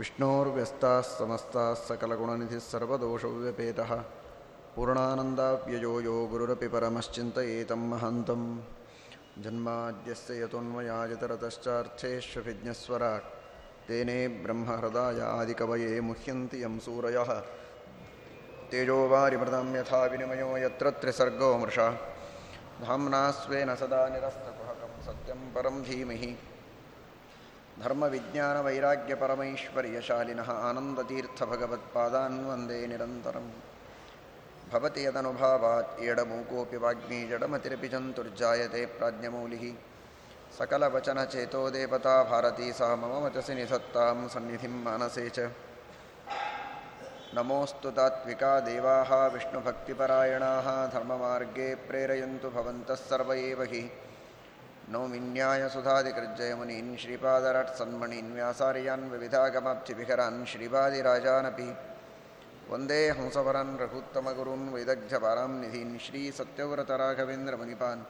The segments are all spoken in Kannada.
विष्णोर्व्यस्ताः समस्ताः सकलगुणनिधिः सर्वदोषव्यपेतः। पूर्णानन्दाव्ययो यो गुरुरपि परमश्चिन्तयेतं महान्तं जन्माद्यस्य यतोन्मयाजतरतश्चार्थेष्वभिज्ञस्वराट् तेने ब्रह्महृदाय आदिकवये मुह्यन्ति यं सूरयः। तेजोवारिमृतं यथा विनिमयो यत्र मृषा। धाम्ना स्वेन सदा निरस्तकुहकं सत्यं परं धीमहि। धर्मविज्ञानवैराग्यपरमैश्वर्यशालिनः आनन्दतीर्थभगवत्पादान् वंदे निरन्तरं भवति यदनुभावात् एडमूकोऽपि वाग्मी जडमतिरपि जन्तुर्जायते प्राज्ञमौलिः। सकलवचनचेतो देवता भारती सा मम वचसि निधत्तां सन्निधिं मानसे च। नमोऽस्तु तात्विका देवाः विष्णुभक्तिपरायणाः। धर्ममार्गे प्रेरयन्तु भवन्तः सर्व एव हि। नौमिन्यायसुधादिकृज्जयमुनीन् श्रीपादरट्सन्मणीन् व्यासार्यान् विविधागमाब्धिविहरान् श्रीवादिराजानपि वन्दे हंसवरान् रघुत्तमगुरून् वैदग्ध्यपारां निधीन् श्रीसत्यव्रतराघवेन्द्रमुनिपान्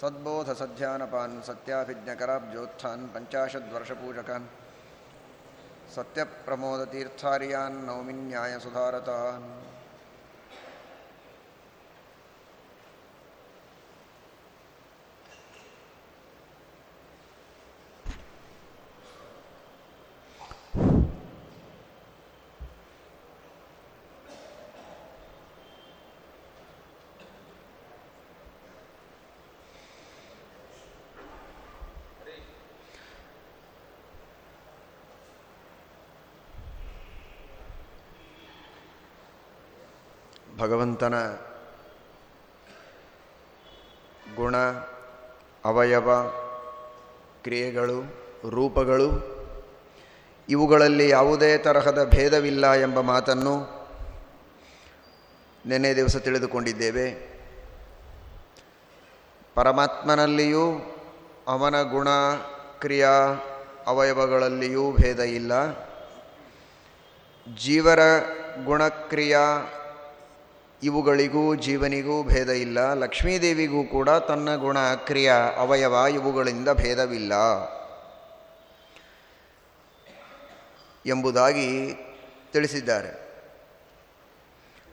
सद्बोधसध्यानपान् सत्याभिज्ञकराब्जोत्थान् पञ्चाशद्वर्षपूजकान् सत्यप्रमोदतीर्थार्यान् नौमिन्यायसुधारतान् ಭಗವಂತನ ಗುಣ, ಅವಯವ, ಕ್ರಿಯೆಗಳು, ರೂಪಗಳು, ಇವುಗಳಲ್ಲಿ ಯಾವುದೇ ತರಹದ ಭೇದವಿಲ್ಲ ಎಂಬ ಮಾತನ್ನು ನಿನ್ನೆ ದಿವಸ ತಿಳಿದುಕೊಂಡಿದ್ದೇವೆ. ಪರಮಾತ್ಮನಲ್ಲಿಯೂ ಅವನ ಗುಣ, ಕ್ರಿಯಾ, ಅವಯವಗಳಲ್ಲಿಯೂ ಭೇದ ಇಲ್ಲ. ಜೀವರ ಗುಣಕ್ರಿಯಾ ಇವುಗಳಿಗೂ ಜೀವನಿಗೂ ಭೇದ ಇಲ್ಲ. ಲಕ್ಷ್ಮೀದೇವಿಗೂ ಕೂಡ ತನ್ನ ಗುಣ ಕ್ರಿಯಾ ಅವಯವ ಇವುಗಳಿಂದ ಭೇದವಿಲ್ಲ. ಎಂಬುದಾಗಿ ತಿಳಿಸಿದ್ದಾರೆ.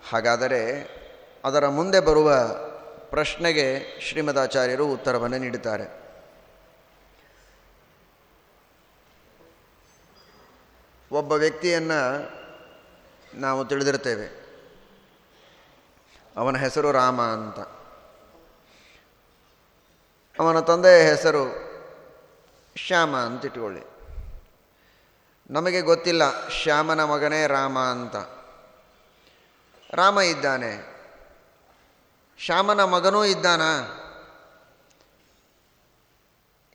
ಹಾಗಾದರೆ ಅದರ ಮುಂದೆ ಬರುವ ಪ್ರಶ್ನೆಗೆ ಶ್ರೀಮದಾಚಾರ್ಯರು ಉತ್ತರವನ್ನು ನೀಡುತ್ತಾರೆ. ಒಬ್ಬ ವ್ಯಕ್ತಿಯನ್ನು ನಾವು ತಿಳಿದಿರ್ತೇವೆ. ಅವನ ಹೆಸರು ರಾಮ ಅಂತ. ಅವನ ತಂದೆಯ ಹೆಸರು ಶ್ಯಾಮ ಅಂತ ಇಟ್ಕೊಳ್ಳಿ. ನಮಗೆ ಗೊತ್ತಿಲ್ಲ ಶ್ಯಾಮನ ಮಗನೇ ರಾಮ ಅಂತ. ರಾಮ ಇದ್ದಾನೆ. ಶ್ಯಾಮನ ಮಗನೂ ಇದ್ದಾನ?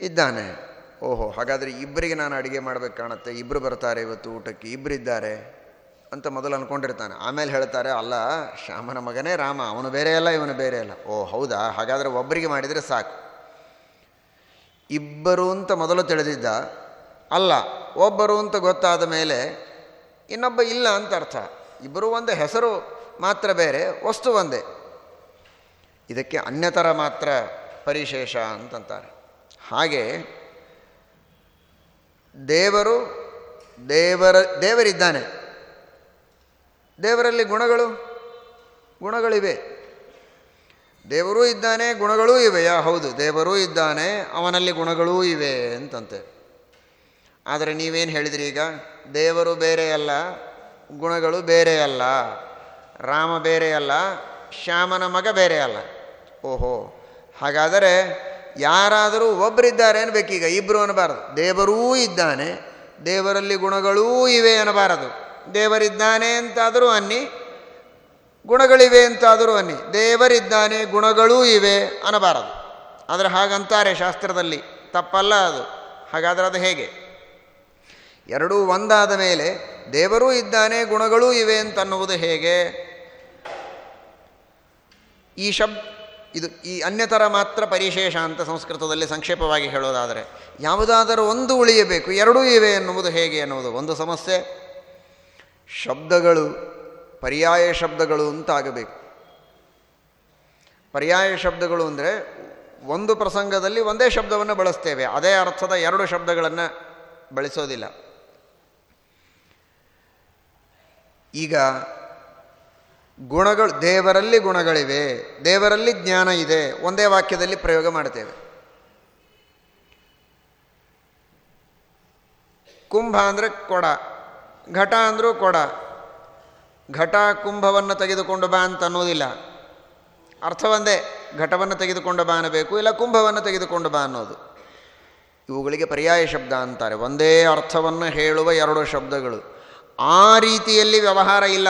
ಇದ್ದಾನೆ. ಓಹೋ, ಹಾಗಾದರೆ ಇಬ್ಬರಿಗೆ ನಾನು ಅಡುಗೆ ಮಾಡಬೇಕು ಕಾಣುತ್ತೆ. ಇಬ್ಬರು ಬರ್ತಾರೆ ಇವತ್ತು ಊಟಕ್ಕೆ. ಇಬ್ಬರಿದ್ದಾರೆ ಅಂತ ಮೊದಲು ಅಂದ್ಕೊಂಡಿರ್ತಾನೆ ಆಮೇಲೆ ಹೇಳ್ತಾರೆ, ಅಲ್ಲ, ಶ್ಯಾಮನ ಮಗನೇ ರಾಮ, ಅವನು ಬೇರೆ ಅಲ್ಲ, ಇವನು ಬೇರೆ ಅಲ್ಲ. ಓ, ಹೌದಾ? ಹಾಗಾದರೆ ಒಬ್ಬರಿಗೆ ಮಾಡಿದರೆ ಸಾಕು. ಇಬ್ಬರು ಅಂತ ಮೊದಲು ತಿಳಿದಿದ್ದ, ಅಲ್ಲ, ಒಬ್ಬರು ಅಂತ ಗೊತ್ತಾದ ಮೇಲೆ ಇನ್ನೊಬ್ಬ ಇಲ್ಲ ಅಂತ ಅರ್ಥ. ಇಬ್ಬರು ಒಂದು, ಹೆಸರು ಮಾತ್ರ ಬೇರೆ, ವಸ್ತು ಒಂದೇ. ಇದಕ್ಕೆ ಅನ್ಯತರ ಮಾತ್ರ ಪರಿಶೇಷ ಅಂತಂತಾರೆ. ಹಾಗೆ ದೇವರು, ದೇವರ, ದೇವರಿದ್ದಾನೆ. ದೇವರಲ್ಲಿ ಗುಣಗಳು? ಗುಣಗಳಿವೆ. ದೇವರೂ ಇದ್ದಾನೆ, ಗುಣಗಳೂ ಇವೆಯಾ? ಹೌದು, ದೇವರೂ ಇದ್ದಾನೆ, ಅವನಲ್ಲಿ ಗುಣಗಳೂ ಇವೆ ಅಂತಂತೆ. ಆದರೆ ನೀವೇನು ಹೇಳಿದ್ರಿ ಈಗ? ದೇವರು ಬೇರೆ ಅಲ್ಲ ಗುಣಗಳು ಬೇರೆ ಅಲ್ಲ ರಾಮ ಬೇರೆ ಅಲ್ಲ ಶ್ಯಾಮನ ಮಗ ಬೇರೆ ಅಲ್ಲ ಓಹೋ, ಹಾಗಾದರೆ ಯಾರಾದರೂ ಒಬ್ಬರಿದ್ದಾರೆ ಅನ್ಬೇಕೀಗ ಇಬ್ಬರು ಅನ್ನಬಾರದು. ದೇವರೂ ಇದ್ದಾನೆ, ದೇವರಲ್ಲಿ ಗುಣಗಳೂ ಇವೆ ಅನ್ನಬಾರದು. ದೇವರಿದ್ದಾನೆ ಅಂತಾದರೂ ಅನ್ನಿ, ಗುಣಗಳಿವೆ ಅಂತಾದರೂ ಅನ್ನಿ, ದೇವರಿದ್ದಾನೆ ಗುಣಗಳೂ ಇವೆ ಅನ್ನಬಾರದು. ಆದರೆ ಹಾಗಂತಾರೆ ಶಾಸ್ತ್ರದಲ್ಲಿ. ತಪ್ಪಲ್ಲ ಅದು. ಹಾಗಾದರೆ ಅದು ಹೇಗೆ? ಎರಡೂ ಒಂದಾದ ಮೇಲೆ ದೇವರೂ ಇದ್ದಾನೆ, ಗುಣಗಳೂ ಇವೆ ಅಂತ ಅನ್ನುವುದು ಹೇಗೆ? ಈ ಶಬ್, ಇದು ಈ ಅನ್ಯತರ ಮಾತ್ರ ಪರಿಶೇಷ ಅಂತ ಸಂಸ್ಕೃತದಲ್ಲಿ ಸಂಕ್ಷೇಪವಾಗಿ ಹೇಳೋದಾದರೆ, ಯಾವುದಾದರೂ ಒಂದು ಉಳಿಯಬೇಕು, ಎರಡೂ ಇವೆ ಎನ್ನುವುದು ಹೇಗೆ ಎನ್ನುವುದು ಒಂದು ಸಮಸ್ಯೆ ಶಬ್ದಗಳು, ಪರ್ಯಾಯ ಶಬ್ದಗಳು ಅಂತ ಆಗಬೇಕು ಪರ್ಯಾಯ ಶಬ್ದಗಳು ಅಂದರೆ ಒಂದು ಪ್ರಸಂಗದಲ್ಲಿ ಒಂದೇ ಶಬ್ದವನ್ನು ಬಳಸ್ತೇವೆ. ಅದೇ ಅರ್ಥದ ಎರಡು ಶಬ್ದಗಳನ್ನು ಬಳಸೋದಿಲ್ಲ. ಈಗ ಗುಣಗಳು, ದೇವರಲ್ಲಿ ಗುಣಗಳಿವೆ, ದೇವರಲ್ಲಿ ಜ್ಞಾನ ಇದೆ, ಒಂದೇ ವಾಕ್ಯದಲ್ಲಿ ಪ್ರಯೋಗ ಮಾಡ್ತೇವೆ. ಕುಂಭ ಅಂದರೆ ಕೊಡ. ಘಟ ಅಂದರೂ ಕೊಡ. ಘಟ ಕುಂಭವನ್ನು ತೆಗೆದುಕೊಂಡು ಬಾ ಅಂತ ಅನ್ನೋದಿಲ್ಲ. ಅರ್ಥ ಒಂದೇ, ಘಟವನ್ನು ತೆಗೆದುಕೊಂಡು ಬಾ ಅನ್ನಬೇಕು, ಇಲ್ಲ ಕುಂಭವನ್ನು ತೆಗೆದುಕೊಂಡು ಬಾ ಅನ್ನೋದು. ಇವುಗಳಿಗೆ ಪರ್ಯಾಯ ಶಬ್ದ ಅಂತಾರೆ. ಒಂದೇ ಅರ್ಥವನ್ನು ಹೇಳುವ ಎರಡು ಶಬ್ದಗಳು. ಆ ರೀತಿಯಲ್ಲಿ ವ್ಯವಹಾರ ಇಲ್ಲ.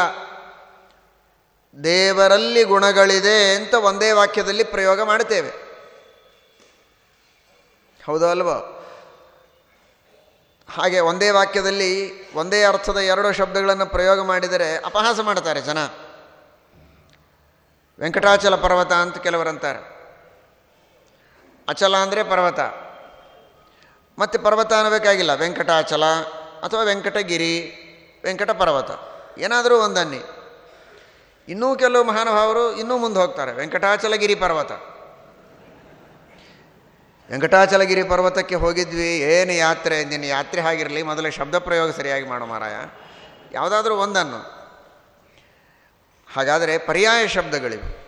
ದೇವರಲ್ಲಿ ಗುಣಗಳಿದೆ ಅಂತ ಒಂದೇ ವಾಕ್ಯದಲ್ಲಿ ಪ್ರಯೋಗ ಮಾಡ್ತೇವೆ ಹೌದಲ್ವೋ ಹಾಗೆ ಒಂದೇ ವಾಕ್ಯದಲ್ಲಿ ಒಂದೇ ಅರ್ಥದ ಎರಡು ಶಬ್ದಗಳನ್ನು ಪ್ರಯೋಗ ಮಾಡಿದರೆ ಅಪಹಾಸ ಮಾಡ್ತಾರೆ ಜನ. ವೆಂಕಟಾಚಲ ಪರ್ವತ ಅಂತ ಕೆಲವರಂತಾರೆ ಅಚಲ ಅಂದರೆ ಪರ್ವತ. ಮತ್ತು ಪರ್ವತ ಅನ್ನಬೇಕಾಗಿಲ್ಲ, ವೆಂಕಟಾಚಲ ಅಥವಾ ವೆಂಕಟಗಿರಿ, ವೆಂಕಟ ಪರ್ವತ. ಏನಾದರೂ ಒಂದನ್ನಿ. ಇನ್ನೂ ಕೆಲವು ಮಹಾನುಭಾವರು ಇನ್ನೂ ಮುಂದೆ ಹೋಗ್ತಾರೆ, ವೆಂಕಟಾಚಲಗಿರಿ ಪರ್ವತ. ವೆಂಕಟಾಚಲಗಿರಿ ಪರ್ವತಕ್ಕೆ ಹೋಗಿದ್ವಿ. ಏನು ಯಾತ್ರೆ? ನಿನ್ನ ಯಾತ್ರೆ ಆಗಿರಲಿ, ಮೊದಲೇ ಶಬ್ದ ಪ್ರಯೋಗ ಸರಿಯಾಗಿ ಮಾಡೋ ಮಾರಾಯ. ಯಾವುದಾದ್ರೂ ಒಂದನ್ನು. ಹಾಗಾದರೆ ಪರ್ಯಾಯ ಶಬ್ದಗಳಿವೆ.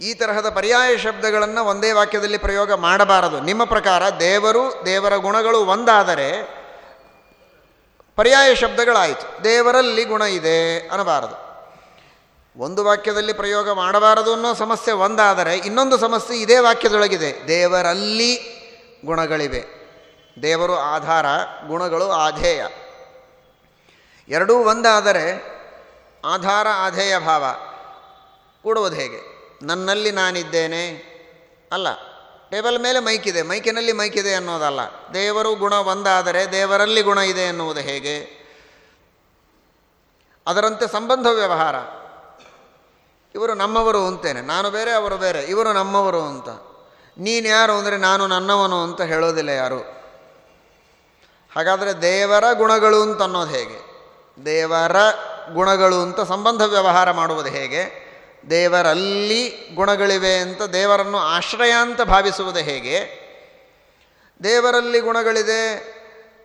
ಈ ತರಹದ ಪರ್ಯಾಯ ಶಬ್ದಗಳನ್ನು ಒಂದೇ ವಾಕ್ಯದಲ್ಲಿ ಪ್ರಯೋಗ ಮಾಡಬಾರದು. ನಿಮ್ಮ ಪ್ರಕಾರ ದೇವರು, ದೇವರ ಗುಣಗಳು ಒಂದಾದರೆ ಪರ್ಯಾಯ ಶಬ್ದಗಳಾಯಿತು. ದೇವರಲ್ಲಿ ಗುಣ ಇದೆ ಅನ್ನಬಾರದು. ಒಂದು ವಾಕ್ಯದಲ್ಲಿ ಪ್ರಯೋಗ ಮಾಡಬಾರದು ಅನ್ನೋ ಸಮಸ್ಯೆ ಒಂದಾದರೆ ಇನ್ನೊಂದು ಸಮಸ್ಯೆ ಇದೇ ವಾಕ್ಯದೊಳಗಿದೆ. ದೇವರಲ್ಲಿ ಗುಣಗಳಿವೆ. ದೇವರು ಆಧಾರ, ಗುಣಗಳು ಆಧೇಯ. ಎರಡೂ ಒಂದಾದರೆ ಆಧಾರ, ಆಧೇಯ ಭಾವ. ಕೂಡುವುದು ಹೇಗೆ? ನನ್ನಲ್ಲಿ ನಾನಿದ್ದೇನೆ. ಅಲ್ಲ, ಟೇಬಲ್ ಮೇಲೆ ಮೈಕಿದೆ ಮೈಕಿನಲ್ಲಿ ಮೈಕಿದೆ ಅನ್ನೋದಲ್ಲ. ದೇವರು ಗುಣ ಒಂದಾದರೆ ದೇವರಲ್ಲಿ ಗುಣ ಇದೆ ಎನ್ನುವುದು ಹೇಗೆ? ಅದರಂತೆ ಸಂಬಂಧ ವ್ಯವಹಾರ. ಇವರು ನಮ್ಮವರು ಅಂತೇನೆ. ನಾನು ಬೇರೆ, ಅವರು ಬೇರೆ. ಇವರು ನಮ್ಮವರು ಅಂತ. ನೀನು ಯಾರು ಅಂದರೆ ನಾನು ನನ್ನವನು ಅಂತ ಹೇಳೋದಿಲ್ಲ ಯಾರು. ಹಾಗಾದರೆ ದೇವರ ಗುಣಗಳು ಅಂತ ಅನ್ನೋದು ಹೇಗೆ? ದೇವರ ಗುಣಗಳು ಅಂತ ಸಂಬಂಧ ವ್ಯವಹಾರ ಮಾಡುವುದು ಹೇಗೆ? ದೇವರಲ್ಲಿ ಗುಣಗಳಿವೆ ಅಂತ ದೇವರನ್ನು ಆಶ್ರಯ ಅಂತ ಭಾವಿಸುವುದು ಹೇಗೆ? ದೇವರಲ್ಲಿ ಗುಣಗಳಿದೆ,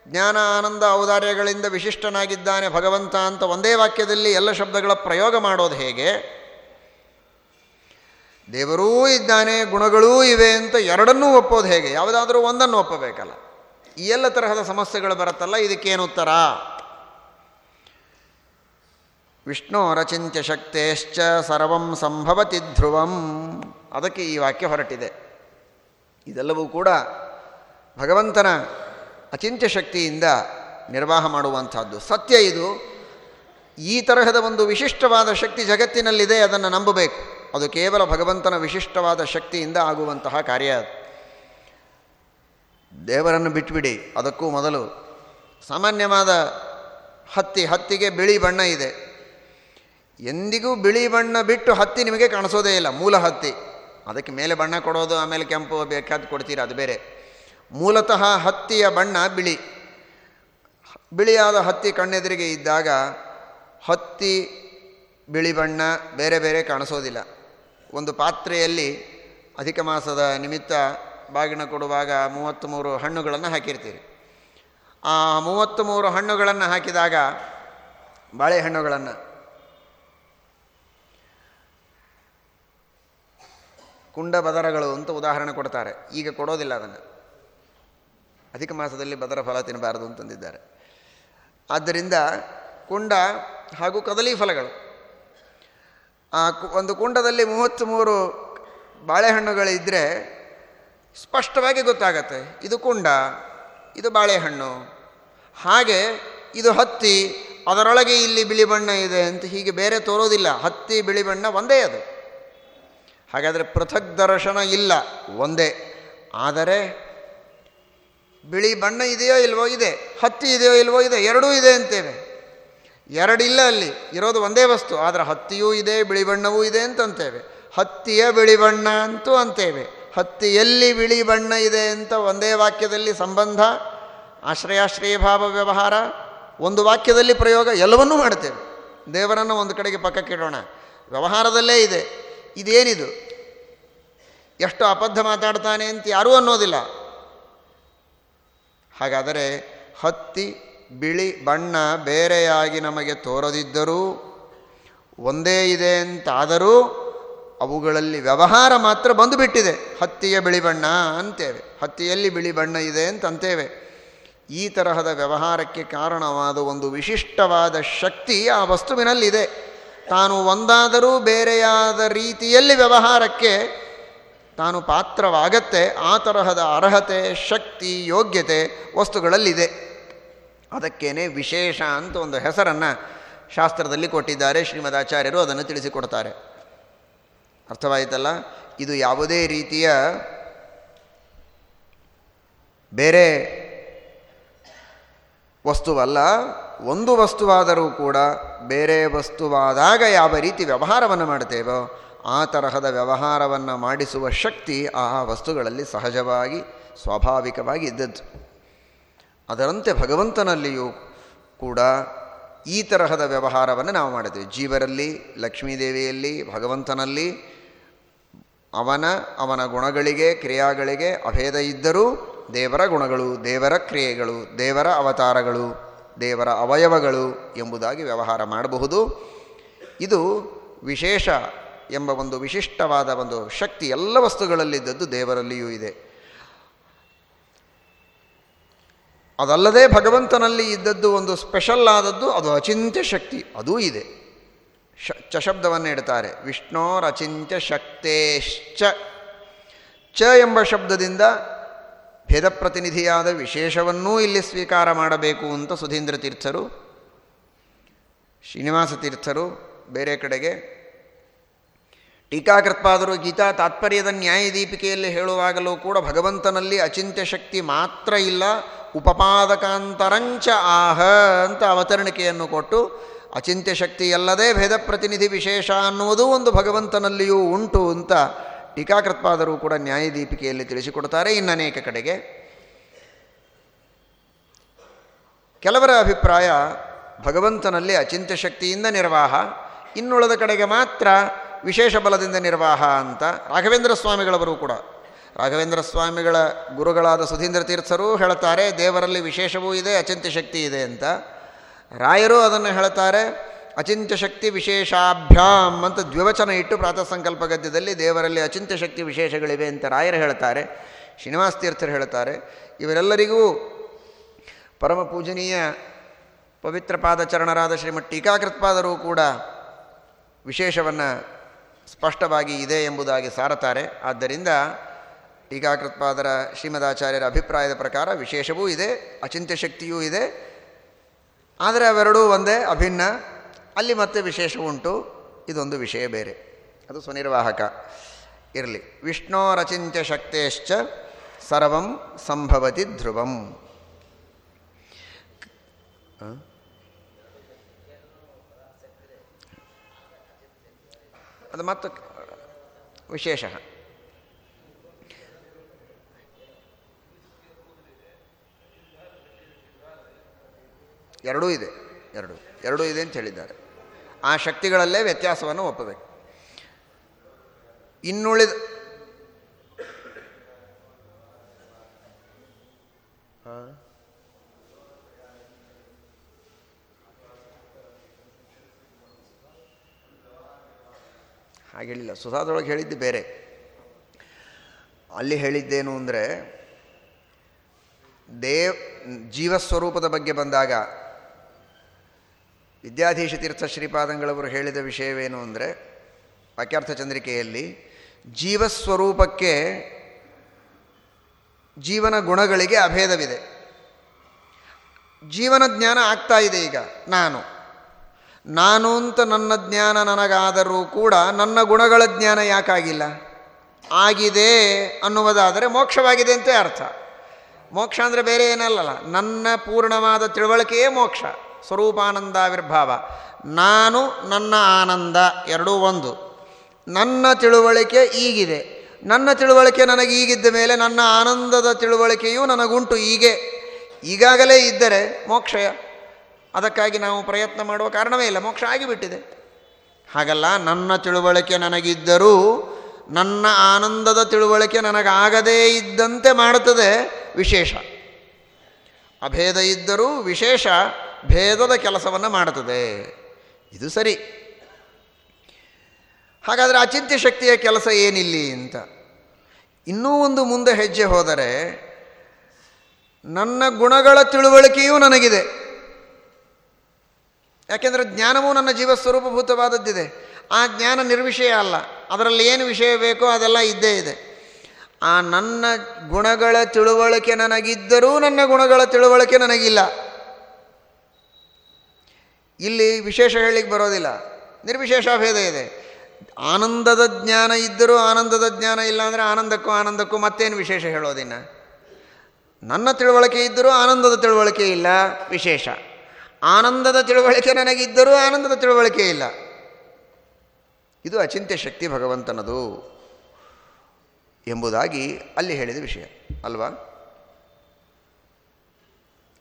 ಜ್ಞಾನ, ಆನಂದ, ಔದಾರ್ಯಗಳಿಂದ ವಿಶಿಷ್ಟನಾಗಿದ್ದಾನೆ ಭಗವಂತ ಅಂತ ಒಂದೇ ವಾಕ್ಯದಲ್ಲಿ ಎಲ್ಲ ಶಬ್ದಗಳ ಪ್ರಯೋಗ ಮಾಡೋದು ಹೇಗೆ? ದೇವರೂ ಇದ್ದಾನೆ, ಗುಣಗಳೂ ಇವೆ ಅಂತ ಎರಡನ್ನೂ ಒಪ್ಪೋದು ಹೇಗೆ? ಯಾವುದಾದ್ರೂ ಒಂದನ್ನು ಒಪ್ಪಬೇಕಲ್ಲ. ಈ ಎಲ್ಲ ತರಹದ ಸಮಸ್ಯೆಗಳು ಬರುತ್ತಲ್ಲ, ಇದಕ್ಕೇನು ಉತ್ತರ? ವಿಷ್ಣು ರಚಿಂತ್ಯ ಶಕ್ತೇಶ್ಚ ಸರ್ವಂ ಸಂಭವತಿ ಧ್ರುವಂ. ಅದಕ್ಕೆ ಈ ವಾಕ್ಯ ಹೊರಟಿದೆ. ಇದೆಲ್ಲವೂ ಕೂಡ ಭಗವಂತನ ಅಚಿಂತ್ಯ ಶಕ್ತಿಯಿಂದ ನಿರ್ವಾಹ ಮಾಡುವಂಥದ್ದು. ಸತ್ಯ ಇದು. ಈ ತರಹದ ಒಂದು ವಿಶಿಷ್ಟವಾದ ಶಕ್ತಿ ಜಗತ್ತಿನಲ್ಲಿದೆ, ಅದನ್ನು ನಂಬಬೇಕು. ಅದು ಕೇವಲ ಭಗವಂತನ ವಿಶಿಷ್ಟವಾದ ಶಕ್ತಿಯಿಂದ ಆಗುವಂತಹ ಕಾರ್ಯ ದೇವರನ್ನು ಬಿಟ್ಬಿಡಿ, ಅದಕ್ಕೂ ಮೊದಲು. ಸಾಮಾನ್ಯವಾದ ಹತ್ತಿ, ಹತ್ತಿಗೆ ಬಿಳಿ ಬಣ್ಣ ಇದೆ. ಎಂದಿಗೂ ಬಿಳಿ ಬಣ್ಣ ಬಿಟ್ಟು ಹತ್ತಿ ನಿಮಗೆ ಕಾಣಿಸೋದೇ ಇಲ್ಲ, ಮೂಲ ಹತ್ತಿ. ಅದಕ್ಕೆ ಮೇಲೆ ಬಣ್ಣ ಕೊಡೋದು, ಆಮೇಲೆ ಕೆಂಪು ಬೇಕಾದ ಕೊಡ್ತೀರ, ಅದು ಬೇರೆ. ಮೂಲತಃ ಹತ್ತಿಯ ಬಣ್ಣ ಬಿಳಿ. ಬಿಳಿಯಾದ ಹತ್ತಿ ಕಣ್ಣೆದುರಿಗೆ ಇದ್ದಾಗ ಹತ್ತಿ ಬಿಳಿ ಬಣ್ಣ ಬೇರೆ ಬೇರೆ ಕಾಣಿಸೋದಿಲ್ಲ. ಒಂದು ಪಾತ್ರೆಯಲ್ಲಿ ಅಧಿಕ ಮಾಸದ ನಿಮಿತ್ತ ಬಾಗಿನ ಕೊಡುವಾಗ ಮೂವತ್ತ್ಮೂರು ಹಣ್ಣುಗಳನ್ನು ಹಾಕಿರ್ತೀರಿ. ಆ ಮೂವತ್ತ್ಮೂರು ಹಣ್ಣುಗಳನ್ನು ಹಾಕಿದಾಗ ಬಾಳೆಹಣ್ಣುಗಳನ್ನು ಕುಂಡ ಬದರಗಳು ಅಂತ ಉದಾಹರಣೆ ಕೊಡ್ತಾರೆ. ಈಗ ಕೊಡೋದಿಲ್ಲ ಅದನ್ನು. ಅಧಿಕ ಮಾಸದಲ್ಲಿ ಬದರ ಫಲ ತಿನ್ನಬಾರದು ಅಂತಂದಿದ್ದಾರೆ. ಆದ್ದರಿಂದ ಕುಂಡ ಹಾಗೂ ಕದಲಿ ಫಲಗಳು ಆ ಒಂದು ಕುಂಡದಲ್ಲಿ ಮೂವತ್ತ್ಮೂರು ಬಾಳೆಹಣ್ಣುಗಳಿದ್ದರೆ ಸ್ಪಷ್ಟವಾಗಿ ಗೊತ್ತಾಗತ್ತೆ, ಇದು ಕುಂಡ, ಇದು ಬಾಳೆಹಣ್ಣು. ಹಾಗೆ ಇದು ಹತ್ತಿ, ಅದರೊಳಗೆ ಇಲ್ಲಿ ಬಿಳಿ ಬಣ್ಣ ಇದೆ ಅಂತ ಹೀಗೆ ಬೇರೆ ತೋರೋದಿಲ್ಲ, ಹತ್ತಿ, ಬಿಳಿ ಬಣ್ಣ ಒಂದೇ ಅದು. ಹಾಗಾದರೆ ಪೃಥಕ್ ದರ್ಶನ ಇಲ್ಲ, ಒಂದೇ. ಆದರೆ ಬಿಳಿ ಬಣ್ಣ ಇದೆಯೋ ಇಲ್ವೋ ಇದೆ, ಹತ್ತಿ ಇದೆಯೋ ಇಲ್ವೋ ಇದೆ, ಎರಡೂ ಇದೆ ಅಂತೇವೆ. ಎರಡಿಲ್ಲ ಅಲ್ಲಿ. ಇರೋದು ಒಂದೇ ವಸ್ತು. ಆದರೆ ಹತ್ತಿಯೂ ಇದೆ ಬಿಳಿ ಬಣ್ಣವೂ ಇದೆ ಅಂತಂತೇವೆ. ಹತ್ತಿಯ ಬಿಳಿ ಬಣ್ಣ ಅಂತೂ ಅಂತೇವೆ. ಹತ್ತಿಯಲ್ಲಿ ಬಿಳಿ ಬಣ್ಣ ಇದೆ ಅಂತ ಒಂದೇ ವಾಕ್ಯದಲ್ಲಿ ಸಂಬಂಧ, ಆಶ್ರಯಾಶ್ರಯ ಭಾವ ವ್ಯವಹಾರ, ಒಂದು ವಾಕ್ಯದಲ್ಲಿ ಪ್ರಯೋಗ ಎಲ್ಲವನ್ನೂ ಮಾಡ್ತೇವೆ. ದೇವರನ್ನು ಒಂದು ಕಡೆಗೆ ಪಕ್ಕಕ್ಕಿಡೋಣ ವ್ಯವಹಾರದಲ್ಲೇ ಇದೆ. ಇದೇನಿದು? ಎಷ್ಟು ಅಬದ್ಧ ಮಾತಾಡ್ತಾನೆ ಅಂತ ಯಾರೂ ಅನ್ನೋದಿಲ್ಲ. ಹಾಗಾದರೆ ಹತ್ತಿ ಬಿಳಿ ಬಣ್ಣ ಬೇರೆಯಾಗಿ ನಮಗೆ ತೋರದಿದ್ದರೂ, ಒಂದೇ ಇದೆ ಅಂತಾದರೂ ಅವುಗಳಲ್ಲಿ ವ್ಯವಹಾರ ಮಾತ್ರ ಬಂದುಬಿಟ್ಟಿದೆ. ಹತ್ತಿಯ ಬಿಳಿ ಬಣ್ಣ ಅಂತೇವೆ. ಹತ್ತಿಯಲ್ಲಿ ಬಿಳಿ ಬಣ್ಣ ಇದೆ ಅಂತಂತೇವೆ. ಈ ತರಹದ ವ್ಯವಹಾರಕ್ಕೆ ಕಾರಣವಾದ ಒಂದು ವಿಶಿಷ್ಟವಾದ ಶಕ್ತಿ ಆ ವಸ್ತುವಿನಲ್ಲಿದೆ. ತಾನು ಒಂದಾದರೂ ಬೇರೆಯಾದ ರೀತಿಯಲ್ಲಿ ವ್ಯವಹಾರಕ್ಕೆ ತಾನು ಪಾತ್ರವಾಗತ್ತೆ. ಆ ತರಹದ ಅರ್ಹತೆ, ಶಕ್ತಿ, ಯೋಗ್ಯತೆ ವಸ್ತುಗಳಲ್ಲಿದೆ. ಅದಕ್ಕೇನೆ ವಿಶೇಷ ಅಂತ ಒಂದು ಹೆಸರನ್ನು ಶಾಸ್ತ್ರದಲ್ಲಿ ಕೊಟ್ಟಿದ್ದಾರೆ. ಶ್ರೀಮದಾಚಾರ್ಯರು ಅದನ್ನು ತಿಳಿಸಿಕೊಡ್ತಾರೆ. ಅರ್ಥವಾಯಿತಲ್ಲ? ಇದು ಯಾವುದೇ ರೀತಿಯ ಬೇರೆ ವಸ್ತುವಲ್ಲ. ಒಂದು ವಸ್ತುವಾದರೂ ಕೂಡ ಬೇರೆ ವಸ್ತುವಾದಾಗ ಯಾವ ರೀತಿ ವ್ಯವಹಾರವನ್ನು ಮಾಡ್ತೇವೋ, ಆ ತರಹದ ವ್ಯವಹಾರವನ್ನು ಮಾಡಿಸುವ ಶಕ್ತಿ ಆ ವಸ್ತುಗಳಲ್ಲಿ ಸಹಜವಾಗಿ, ಸ್ವಾಭಾವಿಕವಾಗಿ ಇದ್ದದ್ದು. ಅದರಂತೆ ಭಗವಂತನಲ್ಲಿಯೂ ಕೂಡ ಈ ತರಹದ ವ್ಯವಹಾರವನ್ನು ನಾವು ಮಾಡಿದ್ದೇವೆ. ಜೀವರಲ್ಲಿ, ಲಕ್ಷ್ಮೀದೇವಿಯಲ್ಲಿ, ಭಗವಂತನಲ್ಲಿ ಅವನ ಅವನ ಗುಣಗಳಿಗೆ, ಕ್ರಿಯಾಗಳಿಗೆ ಅಭೇದ ಇದ್ದರೂ ದೇವರ ಗುಣಗಳು, ದೇವರ ಕ್ರಿಯೆಗಳು, ದೇವರ ಅವತಾರಗಳು, ದೇವರ ಅವಯವಗಳು ಎಂಬುದಾಗಿ ವ್ಯವಹಾರ ಮಾಡಬಹುದು. ಇದು ವಿಶೇಷ ಎಂಬ ಒಂದು ವಿಶಿಷ್ಟವಾದ ಒಂದು ಶಕ್ತಿ ಎಲ್ಲ ವಸ್ತುಗಳಲ್ಲಿದ್ದದ್ದು ದೇವರಲ್ಲಿಯೂ ಇದೆ. ಅದಲ್ಲದೆ ಭಗವಂತನಲ್ಲಿ ಇದ್ದದ್ದು ಒಂದು ಸ್ಪೆಷಲ್ ಆದದ್ದು ಅದು ಅಚಿಂತ್ಯ ಶಕ್ತಿ, ಅದೂ ಇದೆ. ಶ, ಚ ಶಬ್ದವನ್ನು ಇಡ್ತಾರೆ. ವಿಷ್ಣೋರಚಿಂತ್ಯ ಶಕ್ತೇಶ್ಚ. ಚ ಎಂಬ ಶಬ್ದದಿಂದ ಭೇದ ಪ್ರತಿನಿಧಿಯಾದ ವಿಶೇಷವನ್ನೂ ಇಲ್ಲಿ ಸ್ವೀಕಾರ ಮಾಡಬೇಕು ಅಂತ ಸುಧೀಂದ್ರ ತೀರ್ಥರು, ಶ್ರೀನಿವಾಸ ತೀರ್ಥರು ಬೇರೆ ಕಡೆಗೆ ಟೀಕಾಕೃತ್ಪಾದರು, ಗೀತಾ ತಾತ್ಪರ್ಯದ ನ್ಯಾಯದೀಪಿಕೆಯಲ್ಲಿ ಹೇಳುವಾಗಲೂ ಕೂಡ ಭಗವಂತನಲ್ಲಿ ಅಚಿಂತ್ಯ ಶಕ್ತಿ ಮಾತ್ರ ಇಲ್ಲ. ಉಪಪಾದಕಾಂತರಂಚ ಆಹ ಅಂತ ಅವತರಣಿಕೆಯನ್ನು ಕೊಟ್ಟು, ಅಚಿಂತ್ಯ ಶಕ್ತಿಯಲ್ಲದೆ ಭೇದ ಪ್ರತಿನಿಧಿ ವಿಶೇಷ ಅನ್ನುವುದು ಒಂದು ಭಗವಂತನಲ್ಲಿಯೂ ಉಂಟು ಅಂತ ಟೀಕಾಕೃತ್ಪಾದರು ಕೂಡ ನ್ಯಾಯದೀಪಿಕೆಯಲ್ಲಿ ತಿಳಿಸಿಕೊಡ್ತಾರೆ ಅನೇಕ ಕಡೆಗೆ. ಕೆಲವರ ಅಭಿಪ್ರಾಯ, ಭಗವಂತನಲ್ಲಿ ಅಚಿಂತ್ಯ ಶಕ್ತಿಯಿಂದ ನಿರ್ವಾಹ, ಇನ್ನುಳದ ಕಡೆಗೆ ಮಾತ್ರ ವಿಶೇಷ ಬಲದಿಂದ ನಿರ್ವಾಹ ಅಂತ ರಾಘವೇಂದ್ರ ಸ್ವಾಮಿಗಳವರು ಕೂಡ ರಾಘವೇಂದ್ರ ಸ್ವಾಮಿಗಳ ಗುರುಗಳಾದ ಸುಧೀಂದ್ರ ತೀರ್ಥರು ಹೇಳ್ತಾರೆ ದೇವರಲ್ಲಿ ವಿಶೇಷವೂ ಇದೆ, ಅಚಿಂತ್ಯ ಶಕ್ತಿ ಇದೆ ಅಂತ. ರಾಯರು ಅದನ್ನು ಹೇಳ್ತಾರೆ ಅಚಿಂತ್ಯ ಶಕ್ತಿ ವಿಶೇಷಾಭ್ಯಾಮ್ ಅಂತ ದ್ವಿವಚನ ಇಟ್ಟು ಪ್ರಾತಃ ಸಂಕಲ್ಪ ಗದ್ಯದಲ್ಲಿ ದೇವರಲ್ಲಿ ಅಚಿಂತ್ಯ ಶಕ್ತಿ ವಿಶೇಷಗಳಿವೆ ಅಂತ ರಾಯರು ಹೇಳ್ತಾರೆ ಶ್ರೀನಿವಾಸ ತೀರ್ಥರು ಹೇಳ್ತಾರೆ ಇವರೆಲ್ಲರಿಗೂ ಪರಮ ಪೂಜನೀಯ ಪವಿತ್ರ ಪಾದಚರಣರಾದ ಶ್ರೀಮಠ್ ಟೀಕಾಕೃತ್ಪಾದರು ಕೂಡ ವಿಶೇಷವನ್ನು ಸ್ಪಷ್ಟವಾಗಿ ಇದೆ ಎಂಬುದಾಗಿ ಸಾರತಾರೆ ಆದ್ದರಿಂದ ಟೀಕಾಕೃತ್ಪಾದರ ಶ್ರೀಮದಾಚಾರ್ಯರ ಅಭಿಪ್ರಾಯದ ಪ್ರಕಾರ ವಿಶೇಷವೂ ಇದೆ, ಅಚಿಂತ್ಯ ಶಕ್ತಿಯೂ ಇದೆ. ಆದರೆ ಅವೆರಡೂ ಒಂದೇ, ಅಭಿನ್ನ. ಅಲ್ಲಿ ಮತ್ತೆ ವಿಶೇಷವುಂಟು ಇದೊಂದು ವಿಷಯ ಬೇರೆ. ಅದು ಸ್ವನಿರ್ವಾಹಕ. ಇರಲಿ. ವಿಷ್ಣೋರಚಿಂತ್ಯ ಶಕ್ತೇಶ್ಚ ಸರ್ವಂ ಸಂಭವತಿ ಧ್ರುವಂ. ಅದು ಮತ್ತು ವಿಶೇಷ. ಎರಡೂ ಇದೆ, ಎರಡು, ಎರಡೂ ಇದೆ ಅಂತ ಹೇಳಿದ್ದಾರೆ. ಆ ಶಕ್ತಿಗಳಲ್ಲೇ ವ್ಯತ್ಯಾಸವನ್ನು ಒಪ್ಪಬೇಕು. ಇನ್ನುಳಿದ ಹಾಗೆ ಹೇಳಿಲ್ಲ. ಸುಧಾದೊಳಗೆ ಹೇಳಿದ್ದು ಬೇರೆ. ಅಲ್ಲಿ ಹೇಳಿದ್ದೇನು ಅಂದರೆ, ದೇವ್, ಜೀವಸ್ವರೂಪದ ಬಗ್ಗೆ ಬಂದಾಗ ವಿದ್ಯಾಧೀಶ ತೀರ್ಥ ಶ್ರೀಪಾದಂಗಳವರು ಹೇಳಿದ ವಿಷಯವೇನು ಅಂದರೆ, ವಾಕ್ಯಾರ್ಥ ಚಂದ್ರಿಕೆಯಲ್ಲಿ, ಜೀವಸ್ವರೂಪಕ್ಕೆ ಜೀವನ ಗುಣಗಳಿಗೆ ಅಭೇದವಿದೆ. ಜೀವನ ಜ್ಞಾನ ಆಗ್ತಾ ಇದೆ ಈಗ, ನಾನು. ನಾನು ಅಂತ ನನ್ನ ಜ್ಞಾನ ನನಗಾದರೂ ಕೂಡ ನನ್ನ ಗುಣಗಳ ಜ್ಞಾನ ಯಾಕಾಗಿಲ್ಲ? ಆಗಿದೆ ಅನ್ನುವುದಾದರೆ ಮೋಕ್ಷವಾಗಿದೆ ಅಂತ ಅರ್ಥ. ಮೋಕ್ಷ ಅಂದರೆ ಬೇರೆ ಏನಲ್ಲಲ್ಲ, ನನ್ನ ಪೂರ್ಣವಾದ ತಿಳುವಳಿಕೆಯೇ ಮೋಕ್ಷ. ಸ್ವರೂಪಾನಂದಾವಿರ್ಭಾವ. ನಾನು, ನನ್ನ ಆನಂದ, ಎರಡೂ ಒಂದು. ನನ್ನ ತಿಳುವಳಿಕೆ ಈಗಿದೆ. ನನ್ನ ತಿಳುವಳಿಕೆ ನನಗೆ ಈಗಿದ್ದ ಮೇಲೆ ನನ್ನ ಆನಂದದ ತಿಳುವಳಿಕೆಯೂ ನನಗುಂಟು ಹೀಗೆ. ಈಗಾಗಲೇ ಇದ್ದರೆ ಮೋಕ್ಷ. ಅದಕ್ಕಾಗಿ ನಾವು ಪ್ರಯತ್ನ ಮಾಡುವ ಕಾರಣವೇ ಇಲ್ಲ. ಮೋಕ್ಷ ಆಗಿಬಿಟ್ಟಿದೆ. ಹಾಗಲ್ಲ, ನನ್ನ ತಿಳುವಳಿಕೆ ನನಗಿದ್ದರೂ, ನನ್ನ ಆನಂದದ ತಿಳುವಳಿಕೆ ನನಗಾಗದೇ ಇದ್ದಂತೆ ಮಾಡುತ್ತದೆ ವಿಶೇಷ. ಅಭೇದ ಇದ್ದರೂ ವಿಶೇಷ. ಭೇದದ ಕೆಲಸವನ್ನು ಮಾಡುತ್ತದೆ. ಇದು ಸರಿ. ಹಾಗಾದರೆ ಅಚಿಂತ್ಯ ಶಕ್ತಿಯ ಕೆಲಸ ಏನಿಲ್ಲಿ ಅಂತ. ಇನ್ನೂ ಒಂದು ಮುಂದೆ ಹೆಜ್ಜೆ ಹೋದರೆ ನನ್ನ ಗುಣಗಳ ತಿಳುವಳಿಕೆಯೂ ನನಗಿದೆ. ಯಾಕೆಂದರೆ ಜ್ಞಾನವೂ ನನ್ನ ಜೀವ ಸ್ವರೂಪಭೂತವಾದದ್ದಿದೆ ಆ ಜ್ಞಾನ ನಿರ್ವಿಷಯ ಅಲ್ಲ. ಅದರಲ್ಲಿ ಏನು ವಿಷಯ ಬೇಕೋ ಅದೆಲ್ಲ ಇದ್ದೇ ಇದೆ. ಆ ನನ್ನ ಗುಣಗಳ ತಿಳುವಳಿಕೆ ನನಗಿದ್ದರೂ ನನ್ನ ಗುಣಗಳ ತಿಳುವಳಿಕೆ ನನಗಿಲ್ಲ. ಇಲ್ಲಿ ವಿಶೇಷ ಹೇಳಿಕ್ಕೆ ಬರೋದಿಲ್ಲ. ನಿರ್ವಿಶೇಷ ಭೇದ ಇದೆ. ಆನಂದದ ಜ್ಞಾನ ಇದ್ದರೂ ಆನಂದದ ಜ್ಞಾನ ಇಲ್ಲ ಅಂದರೆ ಆನಂದಕ್ಕೂ ಆನಂದಕ್ಕೂ ಮತ್ತೇನು ವಿಶೇಷ ಹೇಳೋದಿನ್ನ? ನನ್ನ ತಿಳುವಳಿಕೆ ಇದ್ದರೂ ಆನಂದದ ತಿಳುವಳಿಕೆ ಇಲ್ಲ, ವಿಶೇಷ. ಆನಂದದ ತಿಳುವಳಿಕೆ ನನಗಿದ್ದರೂ ಆನಂದದ ತಿಳುವಳಿಕೆ ಇಲ್ಲ. ಇದು ಅಚಿಂತ್ಯ ಶಕ್ತಿ ಭಗವಂತನದು ಎಂಬುದಾಗಿ ಅಲ್ಲಿ ಹೇಳಿದ ವಿಷಯ. ಅಲ್ವಾ?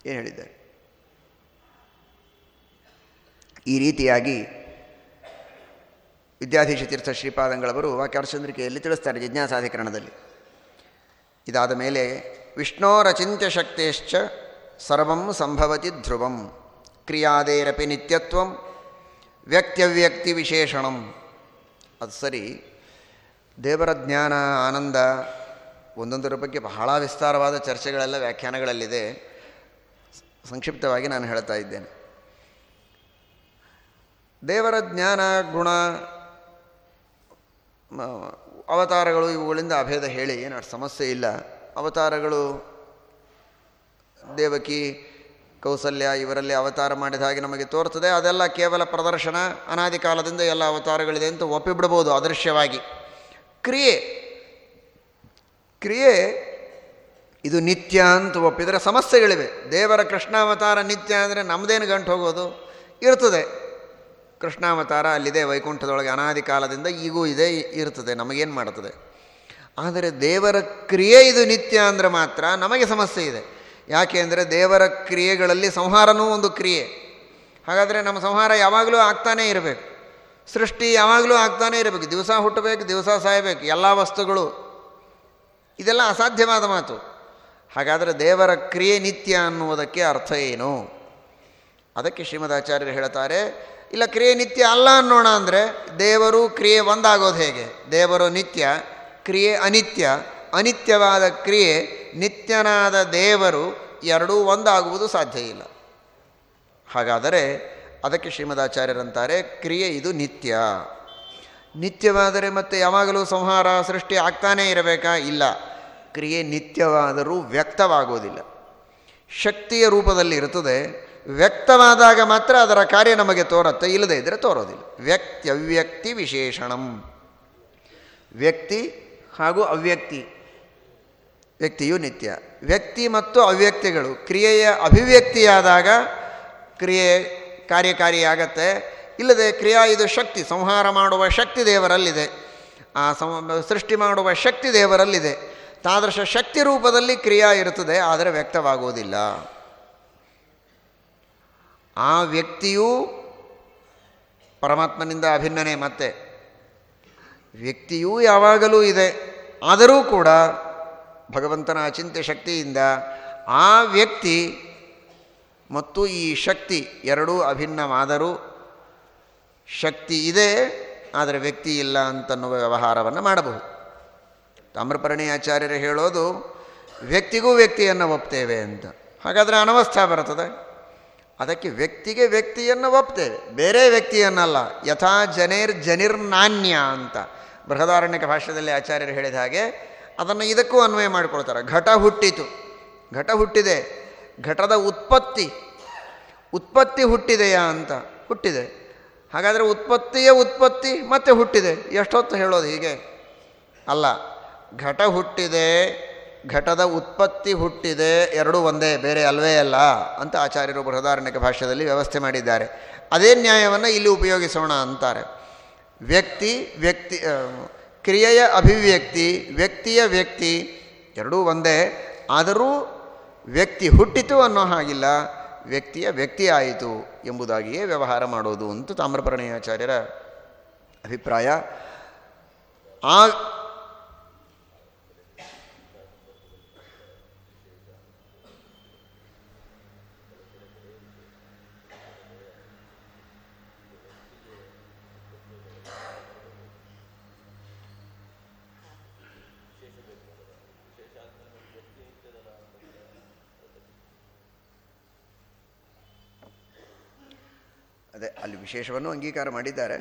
ಏನು ಹೇಳಿದ್ದಾರೆ? ಈ ರೀತಿಯಾಗಿ ವಿದ್ಯಾಧೀಶ ತೀರ್ಥ ಶ್ರೀಪಾದಂಗಳವರು ವಾಕ್ಯಾರ್ಚಂದ್ರಿಕೆಯಲ್ಲಿ ತಿಳಿಸ್ತಾರೆ ಜಿಜ್ಞಾಸಾಧಿಕರಣದಲ್ಲಿ. ಇದಾದ ಮೇಲೆ ವಿಷ್ಣೋರಚಿಂತ್ಯ ಶಕ್ತೇಶ್ಚ ಸರ್ವಂ ಸಂಭವತಿ ಧ್ರುವಂ ಕ್ರಿಯಾದೇರಪಿ ನಿತ್ಯತ್ವಂ ವ್ಯಕ್ತ್ಯವ್ಯಕ್ತಿ ವಿಶೇಷಣಂ. ಅದು ಸರಿ, ದೇವರ ಜ್ಞಾನ, ಆನಂದ ಒಂದೊಂದರ ಬಗ್ಗೆ ಬಹಳ ವಿಸ್ತಾರವಾದ ಚರ್ಚೆಗಳೆಲ್ಲ ವ್ಯಾಖ್ಯಾನಗಳಲ್ಲಿದೆ. ಸಂಕ್ಷಿಪ್ತವಾಗಿ ನಾನು ಹೇಳ್ತಾ ಇದ್ದೇನೆ. ದೇವರ ಜ್ಞಾನ, ಗುಣ ಅವತಾರಗಳು ಇವುಗಳಿಂದ ಅಭೇದ ಹೇಳಿ ಏನು ಸಮಸ್ಯೆ ಇಲ್ಲ. ಅವತಾರಗಳು, ದೇವಕಿ, ಕೌಸಲ್ಯ ಇವರಲ್ಲಿ ಅವತಾರ ಮಾಡಿದ ಹಾಗೆ ನಮಗೆ ತೋರ್ತದೆ ಅದೆಲ್ಲ ಕೇವಲ ಪ್ರದರ್ಶನ, ಅನಾದಿ ಕಾಲದಿಂದ ಎಲ್ಲ ಅವತಾರಗಳಿದೆ ಅಂತ ಒಪ್ಪಿಬಿಡ್ಬೋದು ಅದೃಶ್ಯವಾಗಿ. ಕ್ರಿಯೆ. ಕ್ರಿಯೆ, ಇದು ನಿತ್ಯ ಅಂತ ಒಪ್ಪಿದರೆ ಸಮಸ್ಯೆಗಳಿವೆ. ದೇವರ ಕೃಷ್ಣಾವತಾರ ನಿತ್ಯ ಅಂದರೆ ನಮ್ಮದೇನು ಗಂಟು ಹೋಗೋದು? ಇರ್ತದೆ. ಕೃಷ್ಣಾವತಾರ ಅಲ್ಲಿದೆ ವೈಕುಂಠದೊಳಗೆ ಅನಾದಿ ಕಾಲದಿಂದ ಈಗೂ ಇದೆ ಇರ್ತದೆ, ನಮಗೇನು ಮಾಡ್ತದೆ? ಆದರೆ ದೇವರ ಕ್ರಿಯೆ ಇದು ನಿತ್ಯ ಅಂದರೆ ಮಾತ್ರ ನಮಗೆ ಸಮಸ್ಯೆ ಇದೆ. ಯಾಕೆ ಅಂದರೆ ದೇವರ ಕ್ರಿಯೆಗಳಲ್ಲಿ ಸಂಹಾರನೂ ಒಂದು ಕ್ರಿಯೆ. ಹಾಗಾದರೆ ನಮ್ಮ ಸಂಹಾರ ಯಾವಾಗಲೂ ಆಗ್ತಾನೇ ಇರಬೇಕು. ಸೃಷ್ಟಿ ಯಾವಾಗಲೂ ಆಗ್ತಾನೇ ಇರಬೇಕು. ದಿವಸ ಹುಟ್ಟಬೇಕು, ದಿವಸ ಸಾಯಬೇಕು, ಎಲ್ಲ ವಸ್ತುಗಳು. ಇದೆಲ್ಲ ಅಸಾಧ್ಯವಾದ ಮಾತು. ಹಾಗಾದರೆ ದೇವರ ಕ್ರಿಯೆ ನಿತ್ಯ ಅನ್ನುವುದಕ್ಕೆ ಅರ್ಥ ಏನು? ಅದಕ್ಕೆ ಶ್ರೀಮದಾಚಾರ್ಯರು ಹೇಳ್ತಾರೆ ಇಲ್ಲ ಕ್ರಿಯೆ ನಿತ್ಯ ಅಲ್ಲ ಅನ್ನೋಣ ಅಂದರೆ ದೇವರು ಕ್ರಿಯೆ ಒಂದಾಗೋದು ಹೇಗೆ? ದೇವರು ನಿತ್ಯ, ಕ್ರಿಯೆ ಅನಿತ್ಯ. ಅನಿತ್ಯವಾದ ಕ್ರಿಯೆ ನಿತ್ಯನಾದ ದೇವರು ಎರಡೂ ಒಂದಾಗುವುದು ಸಾಧ್ಯ ಇಲ್ಲ. ಹಾಗಾದರೆ ಅದಕ್ಕೆ ಶ್ರೀಮದಾಚಾರ್ಯರಂತಾರೆ, ಕ್ರಿಯೆ ಇದು ನಿತ್ಯ. ನಿತ್ಯವಾದರೆ ಮತ್ತೆ ಯಾವಾಗಲೂ ಸಂಹಾರ, ಸೃಷ್ಟಿ ಆಗ್ತಾನೇ ಇರಬೇಕಾ? ಇಲ್ಲ. ಕ್ರಿಯೆ ನಿತ್ಯವಾದರೂ ವ್ಯಕ್ತವಾಗೋದಿಲ್ಲ. ಶಕ್ತಿಯ ರೂಪದಲ್ಲಿ ಇರುತ್ತದೆ. ವ್ಯಕ್ತವಾದಾಗ ಮಾತ್ರ ಅದರ ಕಾರ್ಯ ನಮಗೆ ತೋರುತ್ತೆ, ಇಲ್ಲದೇ ಇದ್ದರೆ ತೋರೋದಿಲ್ಲ. ವ್ಯಕ್ತಿ ಅವ್ಯಕ್ತಿ ವಿಶೇಷಣಂ. ವ್ಯಕ್ತಿ ಹಾಗೂ ಅವ್ಯಕ್ತಿ. ವ್ಯಕ್ತಿಯು ನಿತ್ಯ. ವ್ಯಕ್ತಿ ಮತ್ತು ಅವ್ಯಕ್ತಿಗಳು. ಕ್ರಿಯೆಯ ಅಭಿವ್ಯಕ್ತಿಯಾದಾಗ ಕ್ರಿಯೆ ಕಾರ್ಯಕಾರಿಯಾಗತ್ತೆ. ಇಲ್ಲದೆ ಕ್ರಿಯಾ ಇದು ಶಕ್ತಿ, ಸಂಹಾರ ಮಾಡುವ ಶಕ್ತಿ ದೇವರಲ್ಲಿದೆ. ಆ ಸೃಷ್ಟಿ ಮಾಡುವ ಶಕ್ತಿ ದೇವರಲ್ಲಿದೆ. ತಾದೃಶ ಶಕ್ತಿ ರೂಪದಲ್ಲಿ ಕ್ರಿಯಾ ಇರುತ್ತದೆ, ಆದರೆ ವ್ಯಕ್ತವಾಗುವುದಿಲ್ಲ. ಆ ವ್ಯಕ್ತಿಯೂ ಪರಮಾತ್ಮನಿಂದ ಅಭಿನ್ನನೆ ಮತ್ತೆ. ವ್ಯಕ್ತಿಯೂ ಯಾವಾಗಲೂ ಇದೆ. ಆದರೂ ಕೂಡ ಭಗವಂತನ ಅಚಿಂತ್ಯ ಶಕ್ತಿಯಿಂದ ಆ ವ್ಯಕ್ತಿ ಮತ್ತು ಈ ಶಕ್ತಿ ಎರಡೂ ಅಭಿನ್ನವಾದರೂ ಶಕ್ತಿ ಇದೆ, ಆದರೆ ವ್ಯಕ್ತಿ ಇಲ್ಲ ಅಂತನ್ನುವ ವ್ಯವಹಾರವನ್ನು ಮಾಡಬಹುದು. ತಾಮ್ರಪರ್ಣಿ ಆಚಾರ್ಯರು ಹೇಳೋದು, ವ್ಯಕ್ತಿಗೂ ವ್ಯಕ್ತಿಯನ್ನು ಒಪ್ತೇವೆ ಅಂತ. ಹಾಗಾದರೆ ಅನವಸ್ಥಾ ಬರ್ತದೆ. ಅದಕ್ಕೆ ವ್ಯಕ್ತಿಗೆ ವ್ಯಕ್ತಿಯನ್ನು ಒಪ್ತೇವೆ. ಬೇರೆ ವ್ಯಕ್ತಿಯನ್ನಲ್ಲ. ಯಥಾ ಜನೇರ್ ಜನಿರ್ನಾಣ್ಯ ಅಂತ. ಬೃಹದಾರಣ್ಯಕ ಭಾಷೆಯಲ್ಲಿ ಆಚಾರ್ಯರು ಹೇಳಿದ ಹಾಗೆ ಅದನ್ನು ಇದಕ್ಕೂ ಅನ್ವಯ ಮಾಡಿಕೊಳ್ತಾರೆ ಘಟ ಹುಟ್ಟಿತು. ಘಟ ಹುಟ್ಟಿದೆ. ಘಟದ ಉತ್ಪತ್ತಿ. ಉತ್ಪತ್ತಿ ಹುಟ್ಟಿದೆಯಾ ಅಂತ. ಹುಟ್ಟಿದೆ. ಹಾಗಾದರೆ ಉತ್ಪತ್ತಿಯ ಉತ್ಪತ್ತಿ, ಮತ್ತೆ ಹುಟ್ಟಿದೆ. ಎಷ್ಟೊತ್ತು ಹೇಳೋದು ಹೀಗೆ? ಅಲ್ಲ, ಘಟ ಹುಟ್ಟಿದೆ. ಘಟದ ಉತ್ಪತ್ತಿ ಹುಟ್ಟಿದೆ, ಎರಡೂ ಒಂದೇ, ಬೇರೆ ಅಲ್ವೇ ಅಲ್ಲ ಅಂತ ಆಚಾರ್ಯರು ಬೃಹದಾರಣ್ಯಕ ಭಾಷ್ಯದಲ್ಲಿ ವ್ಯವಸ್ಥೆ ಮಾಡಿದ್ದಾರೆ. ಅದೇ ನ್ಯಾಯವನ್ನು ಇಲ್ಲಿ ಉಪಯೋಗಿಸೋಣ ಅಂತಾರೆ. ವ್ಯಕ್ತಿ ವ್ಯಕ್ತಿ ಕ್ರಿಯೆಯ ಅಭಿವ್ಯಕ್ತಿ, ವ್ಯಕ್ತಿಯ ವ್ಯಕ್ತಿ, ಎರಡೂ ಒಂದೇ, ಆದರೂ ವ್ಯಕ್ತಿ ಹುಟ್ಟಿತು ಅನ್ನೋ ಹಾಗಿಲ್ಲ, ವ್ಯಕ್ತಿಯ ವ್ಯಕ್ತಿ ಆಯಿತು ಎಂಬುದಾಗಿಯೇ ವ್ಯವಹಾರ ಮಾಡೋದು ಅಂತ ತಾಮ್ರಪರ್ಣಯಾಚಾರ್ಯರ ಅಭಿಪ್ರಾಯ. ಆ ಅದೇ ಅಲ್ಲಿ ವಿಶೇಷವನ್ನು ಅಂಗೀಕಾರ ಮಾಡಿದ್ದಾರೆ.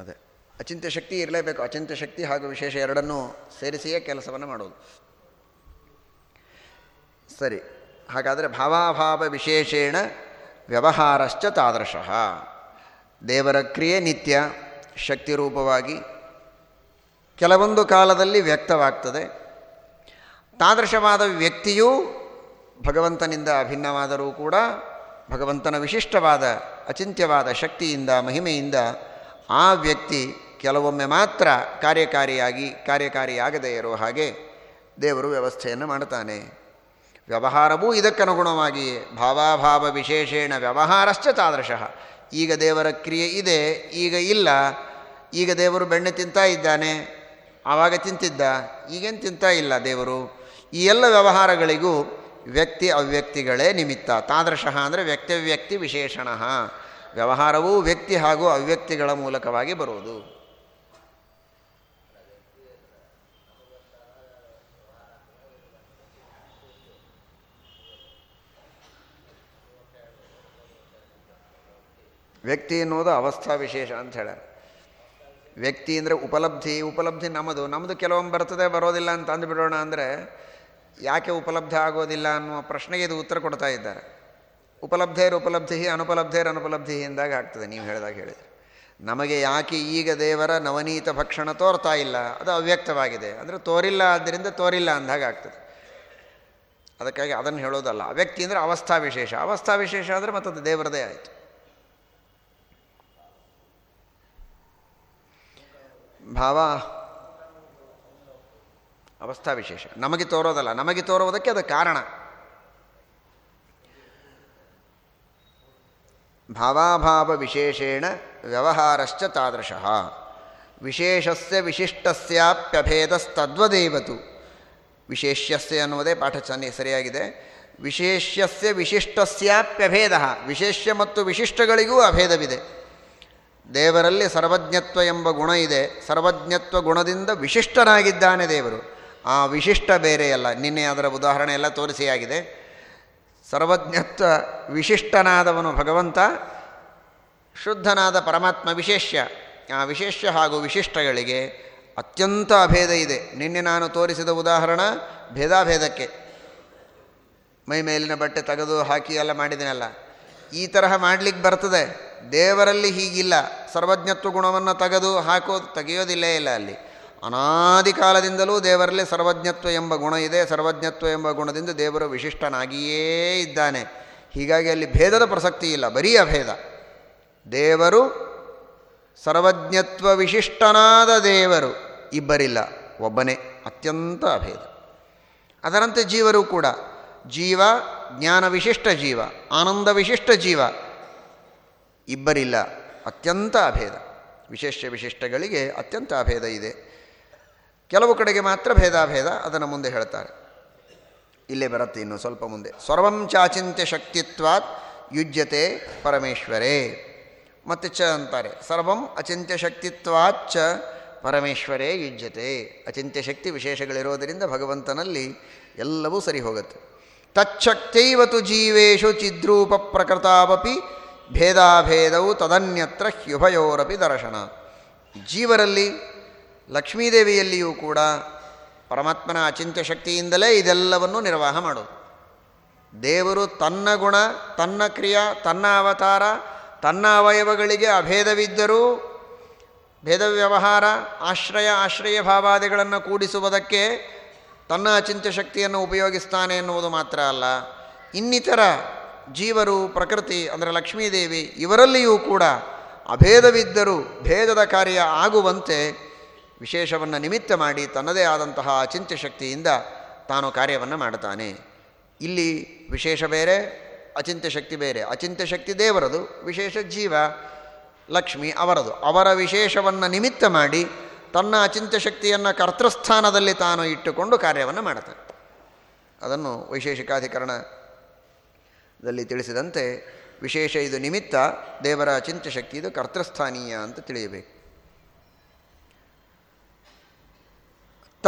ಅದೇ. ಅಚಿಂತ್ಯ ಶಕ್ತಿ ಇರಲೇಬೇಕು. ಅಚಿಂತ್ಯ ಶಕ್ತಿ ಹಾಗೂ ವಿಶೇಷ ಎರಡನ್ನೂ ಸೇರಿಸಿಯೇ ಕೆಲಸವನ್ನು ಮಾಡೋದು. ಸರಿ. ಹಾಗಾದರೆ ಭಾವಾಭಾವ ವಿಶೇಷೇಣ ವ್ಯವಹಾರಶ್ಚ ತಾದೃಶಃ. ದೇವರ ಕ್ರಿಯೆ ನಿತ್ಯ ಶಕ್ತಿರೂಪವಾಗಿ ಕೆಲವೊಂದು ಕಾಲದಲ್ಲಿ ವ್ಯಕ್ತವಾಗ್ತದೆ. ತಾದೃಶವಾದ ವ್ಯಕ್ತಿಯೂ ಭಗವಂತನಿಂದ ಅಭಿನ್ನವಾದರೂ ಕೂಡ ಭಗವಂತನ ವಿಶಿಷ್ಟವಾದ ಅಚಿಂತ್ಯವಾದ ಶಕ್ತಿಯಿಂದ, ಮಹಿಮೆಯಿಂದ ಆ ವ್ಯಕ್ತಿ ಕೆಲವೊಮ್ಮೆ ಮಾತ್ರ ಕಾರ್ಯಕಾರಿಯಾಗಿ, ಕಾರ್ಯಕಾರಿಯಾಗದೇ ಇರೋ ಹಾಗೆ ದೇವರು ವ್ಯವಸ್ಥೆಯನ್ನು ಮಾಡುತ್ತಾನೆ. ವ್ಯವಹಾರವೂ ಇದಕ್ಕನುಗುಣವಾಗಿ ಭಾವಾಭಾವ ವಿಶೇಷೇಣ ವ್ಯವಹಾರಶ್ಚ ತಾದೃಶಃ. ಈಗ ದೇವರ ಕ್ರಿಯೆ ಇದೆ, ಈಗ ಇಲ್ಲ. ಈಗ ದೇವರು ಬೆಣ್ಣೆ ತಿಂತಾ ಇದ್ದಾನೆ, ಆವಾಗ ತಿಂತಿದ್ದ, ಈಗೇನು ತಿಂತಾ ಇಲ್ಲ ದೇವರು. ಈ ಎಲ್ಲ ವ್ಯವಹಾರಗಳಿಗೂ ವ್ಯಕ್ತಿ ಅವ್ಯಕ್ತಿಗಳೇ ನಿಮಿತ್ತ. ತಾದೃಶಃ ಅಂದರೆ ವ್ಯಕ್ತಿವ್ಯಕ್ತಿ ವಿಶೇಷಣ. ವ್ಯವಹಾರವೂ ವ್ಯಕ್ತಿ ಹಾಗೂ ಅವ್ಯಕ್ತಿಗಳ ಮೂಲಕವಾಗಿ ಬರುವುದು. ವ್ಯಕ್ತಿ ಎನ್ನುವುದು ಅವಸ್ಥಾ ವಿಶೇಷ ಅಂತ ಹೇಳ್ಯಾರ ವ್ಯಕ್ತಿ ಅಂದರೆ ಉಪಲಬ್ಧಿ ಉಪಲಬ್ಧಿ ನಮ್ಮದು. ನಮ್ಮದು ಕೆಲವೊಮ್ಮೆ ಬರ್ತದೆ, ಬರೋದಿಲ್ಲ ಅಂತ ಅಂದುಬಿಡೋಣ ಅಂದರೆ ಯಾಕೆ ಉಪಲಬ್ಧ ಆಗೋದಿಲ್ಲ ಅನ್ನುವ ಪ್ರಶ್ನೆಗೆ ಇದು ಉತ್ತರ ಕೊಡ್ತಾ ಇದ್ದಾರೆ. ಉಪಲಬ್ಧೇರ್ ಉಪಲಬ್ಧಿ ಅನುಪಲಬ್ಧೇರ್ ಅನುಪಲಬ್ಧಿ ಎಂದಾಗ ಆಗ್ತದೆ, ನೀವು ಹೇಳಿದಾಗ ಹೇಳಿದರೆ. ನಮಗೆ ಯಾಕೆ ಈಗ ದೇವರ ನವನೀತ ಭಕ್ಷಣ ತೋರ್ತಾ ಇಲ್ಲ? ಅದು ಅವ್ಯಕ್ತವಾಗಿದೆ. ಅಂದರೆ ತೋರಿಲ್ಲ ಆದ್ದರಿಂದ ತೋರಿಲ್ಲ ಅಂದಾಗ ಆಗ್ತದೆ. ಅದಕ್ಕಾಗಿ ಅದನ್ನು ಹೇಳೋದಲ್ಲ. ವ್ಯಕ್ತಿ ಅಂದರೆ ಅವಸ್ಥಾ ವಿಶೇಷ. ಅವಸ್ಥಾ ವಿಶೇಷ ಆದರೆ ಮತ್ತದು ದೇವರದೇ ಆಯಿತು. ಭಾವ ಅವಸ್ಥಾ ವಿಶೇಷ ನಮಗೆ ತೋರೋದಲ್ಲ. ನಮಗೆ ತೋರುವುದಕ್ಕೆ ಅದು ಕಾರಣ. ಭಾವಾಭಾವ ವಿಶೇಷೇಣ ವ್ಯವಹಾರಶ್ಚ ತಾದೃಶಃ. ವಿಶೇಷಸ್ಯ ವಿಶಿಷ್ಟಸ್ಯಾಪ್ಯಭೇದಸ್ತದ್ವದೇವತು. ವಿಶೇಷ್ಯಸ್ಯ ಅನ್ನುವುದೇ ಪಾಠ ಚೆನ್ನ ಸರಿಯಾಗಿದೆ. ವಿಶೇಷ್ಯಸ್ಯ ವಿಶಿಷ್ಟಸ್ಯಾಪ್ಯಭೇದ. ವಿಶೇಷ್ಯ ಮತ್ತು ವಿಶಿಷ್ಟಗಳಿಗೂ ಅಭೇದವಿದೆ. ದೇವರಲ್ಲಿ ಸರ್ವಜ್ಞತ್ವ ಎಂಬ ಗುಣ ಇದೆ. ಸರ್ವಜ್ಞತ್ವ ಗುಣದಿಂದ ವಿಶಿಷ್ಟನಾಗಿದ್ದಾನೆ ದೇವರು. ಆ ವಿಶಿಷ್ಟ ಬೇರೆಯಲ್ಲ ನಿನ್ನೆ ಅದರ ಉದಾಹರಣೆ ಎಲ್ಲ ತೋರಿಸಿಯಾಗಿದೆ ಸರ್ವಜ್ಞತ್ವ ವಿಶಿಷ್ಟನಾದವನು ಭಗವಂತ, ಶುದ್ಧನಾದ ಪರಮಾತ್ಮ ವಿಶೇಷ್ಯ. ಆ ವಿಶೇಷ್ಯ ಹಾಗೂ ವಿಶಿಷ್ಟಗಳಿಗೆ ಅತ್ಯಂತ ಅಭೇದ ಇದೆ. ನಿನ್ನೆ ನಾನು ತೋರಿಸಿದ ಉದಾಹರಣ ಭೇದಾಭೇದಕ್ಕೆ. ಮೈ ಮೇಲಿನ ಬಟ್ಟೆ ತೆಗೆದು ಹಾಕಿ ಎಲ್ಲ ಮಾಡಿದನಲ್ಲ. ಈ ತರಹ ಮಾಡಲಿಕ್ಕೆ ಬರ್ತದೆ. ದೇವರಲ್ಲಿ ಹೀಗಿಲ್ಲ. ಸರ್ವಜ್ಞತ್ವ ಗುಣವನ್ನು ತೆಗೆದು ಹಾಕೋದು ತೆಗೆಯೋದಿಲ್ಲೇ ಇಲ್ಲ ಅಲ್ಲಿ. ಅನಾದಿ ಕಾಲದಿಂದಲೂ ದೇವರಲ್ಲಿ ಸರ್ವಜ್ಞತ್ವ ಎಂಬ ಗುಣ ಇದೆ. ಸರ್ವಜ್ಞತ್ವ ಎಂಬ ಗುಣದಿಂದ ದೇವರು ವಿಶಿಷ್ಟನಾಗಿಯೇ ಇದ್ದಾನೆ. ಹೀಗಾಗಿ ಅಲ್ಲಿ ಭೇದದ ಪ್ರಸಕ್ತಿ ಇಲ್ಲ, ಬರೀ ಅಭೇದ. ದೇವರು ಸರ್ವಜ್ಞತ್ವ ವಿಶಿಷ್ಟನಾದ ದೇವರು, ಇಬ್ಬರಿಲ್ಲ, ಒಬ್ಬನೇ, ಅತ್ಯಂತ ಅಭೇದ. ಅದರಂತೆ ಜೀವರು ಕೂಡ, ಜೀವ, ಜ್ಞಾನ ವಿಶಿಷ್ಟ ಜೀವ, ಆನಂದ ವಿಶಿಷ್ಟ ಜೀವ, ಇಬ್ಬರಿಲ್ಲ, ಅತ್ಯಂತ ಅಭೇದ. ವಿಶೇಷ ವಿಶಿಷ್ಟಗಳಿಗೆ ಅತ್ಯಂತ ಅಭೇದ ಇದೆ. ಕೆಲವು ಕಡೆಗೆ ಮಾತ್ರ ಭೇದಾಭೇದ ಅದನ್ನು ಮುಂದೆ ಹೇಳ್ತಾರೆ. ಇಲ್ಲೇ ಬರುತ್ತೆ ಇನ್ನು ಸ್ವಲ್ಪ ಮುಂದೆ. ಸರ್ವಂ ಚಾಚಿಂತ್ಯ ಶಕ್ತಿತ್ವಾತ್ ಯುಜ್ಯತೆ ಪರಮೇಶ್ವರೇ. ಮತ್ತು ಚ ಅಂತಾರೆ. ಸರ್ವಂ ಅಚಿಂತ್ಯ ಶಕ್ತಿತ್ವಾತ್ ಚ ಪರಮೇಶ್ವರೇ ಯುಜ್ಯತೆ. ಅಚಿಂತ್ಯ ಶಕ್ತಿ ವಿಶೇಷಗಳಿರೋದರಿಂದ ಭಗವಂತನಲ್ಲಿ ಎಲ್ಲವೂ ಸರಿ ಹೋಗುತ್ತೆ. ತಚ್ಛಕ್ತೈವತು ಜೀವೇಶು ಚಿದ್ರೂಪ ಪ್ರಕೃತಾವಪಿ ಭೇದಾಭೇದವು ತದನ್ಯತ್ರ ಹ್ಯುಭಯೋರಪಿ ದರ್ಶನ. ಜೀವರಲ್ಲಿ ಲಕ್ಷ್ಮೀದೇವಿಯಲ್ಲಿಯೂ ಕೂಡ ಪರಮಾತ್ಮನ ಅಚಿಂತ್ಯ ಶಕ್ತಿಯಿಂದಲೇ ಇದೆಲ್ಲವನ್ನು ನಿರ್ವಾಹ ಮಾಡೋದು. ದೇವರು ತನ್ನ ಗುಣ, ತನ್ನ ಕ್ರಿಯಾ, ತನ್ನ ಅವತಾರ, ತನ್ನ ಅವಯವಗಳಿಗೆ ಅಭೇದವಿದ್ದರೂ ಭೇದ ವ್ಯವಹಾರ ಆಶ್ರಯ ಆಶ್ರಯ ಭಾವಾದಿಗಳನ್ನು ಕೂಡಿಸುವುದಕ್ಕೆ ತನ್ನ ಅಚಿಂತ್ಯ ಶಕ್ತಿಯನ್ನು ಉಪಯೋಗಿಸ್ತಾನೆ ಎನ್ನುವುದು ಮಾತ್ರ ಅಲ್ಲ. ಇನ್ನಿತರ ಜೀವರು, ಪ್ರಕೃತಿ ಅಂದರೆ ಲಕ್ಷ್ಮೀದೇವಿ ಇವರಲ್ಲಿಯೂ ಕೂಡ ಅಭೇದವಿದ್ದರೂ ಭೇದದ ಕಾರ್ಯ ಆಗುವಂತೆ ವಿಶೇಷವನ್ನು ನಿಮಿತ್ತ ಮಾಡಿ ತನ್ನದೇ ಆದಂತಹ ಅಚಿಂತ್ಯ ಶಕ್ತಿಯಿಂದ ತಾನು ಕಾರ್ಯವನ್ನು ಮಾಡ್ತಾನೆ ಇಲ್ಲಿ ವಿಶೇಷ ಬೇರೆ, ಅಚಿಂತ್ಯ ಶಕ್ತಿ ಬೇರೆ. ಅಚಿಂತ್ಯ ಶಕ್ತಿ ದೇವರದು, ವಿಶೇಷ ಜೀವ ಲಕ್ಷ್ಮಿ ಅವರದು. ಅವರ ವಿಶೇಷವನ್ನು ನಿಮಿತ್ತ ಮಾಡಿ ತನ್ನ ಅಚಿಂತ್ಯ ಶಕ್ತಿಯನ್ನು ಕರ್ತೃಸ್ಥಾನದಲ್ಲಿ ತಾನು ಇಟ್ಟುಕೊಂಡು ಕಾರ್ಯವನ್ನು ಮಾಡ್ತಾನೆ ಅದನ್ನು ವೈಶೇಷಿಕಾಧಿಕರಣದಲ್ಲಿ ತಿಳಿಸಿದಂತೆ ವಿಶೇಷ ಇದು ನಿಮಿತ್ತ, ದೇವರ ಅಚಿಂತ್ಯ ಶಕ್ತಿ ಇದು ಕರ್ತೃಸ್ಥಾನೀಯ ಅಂತ ತಿಳಿಯಬೇಕು.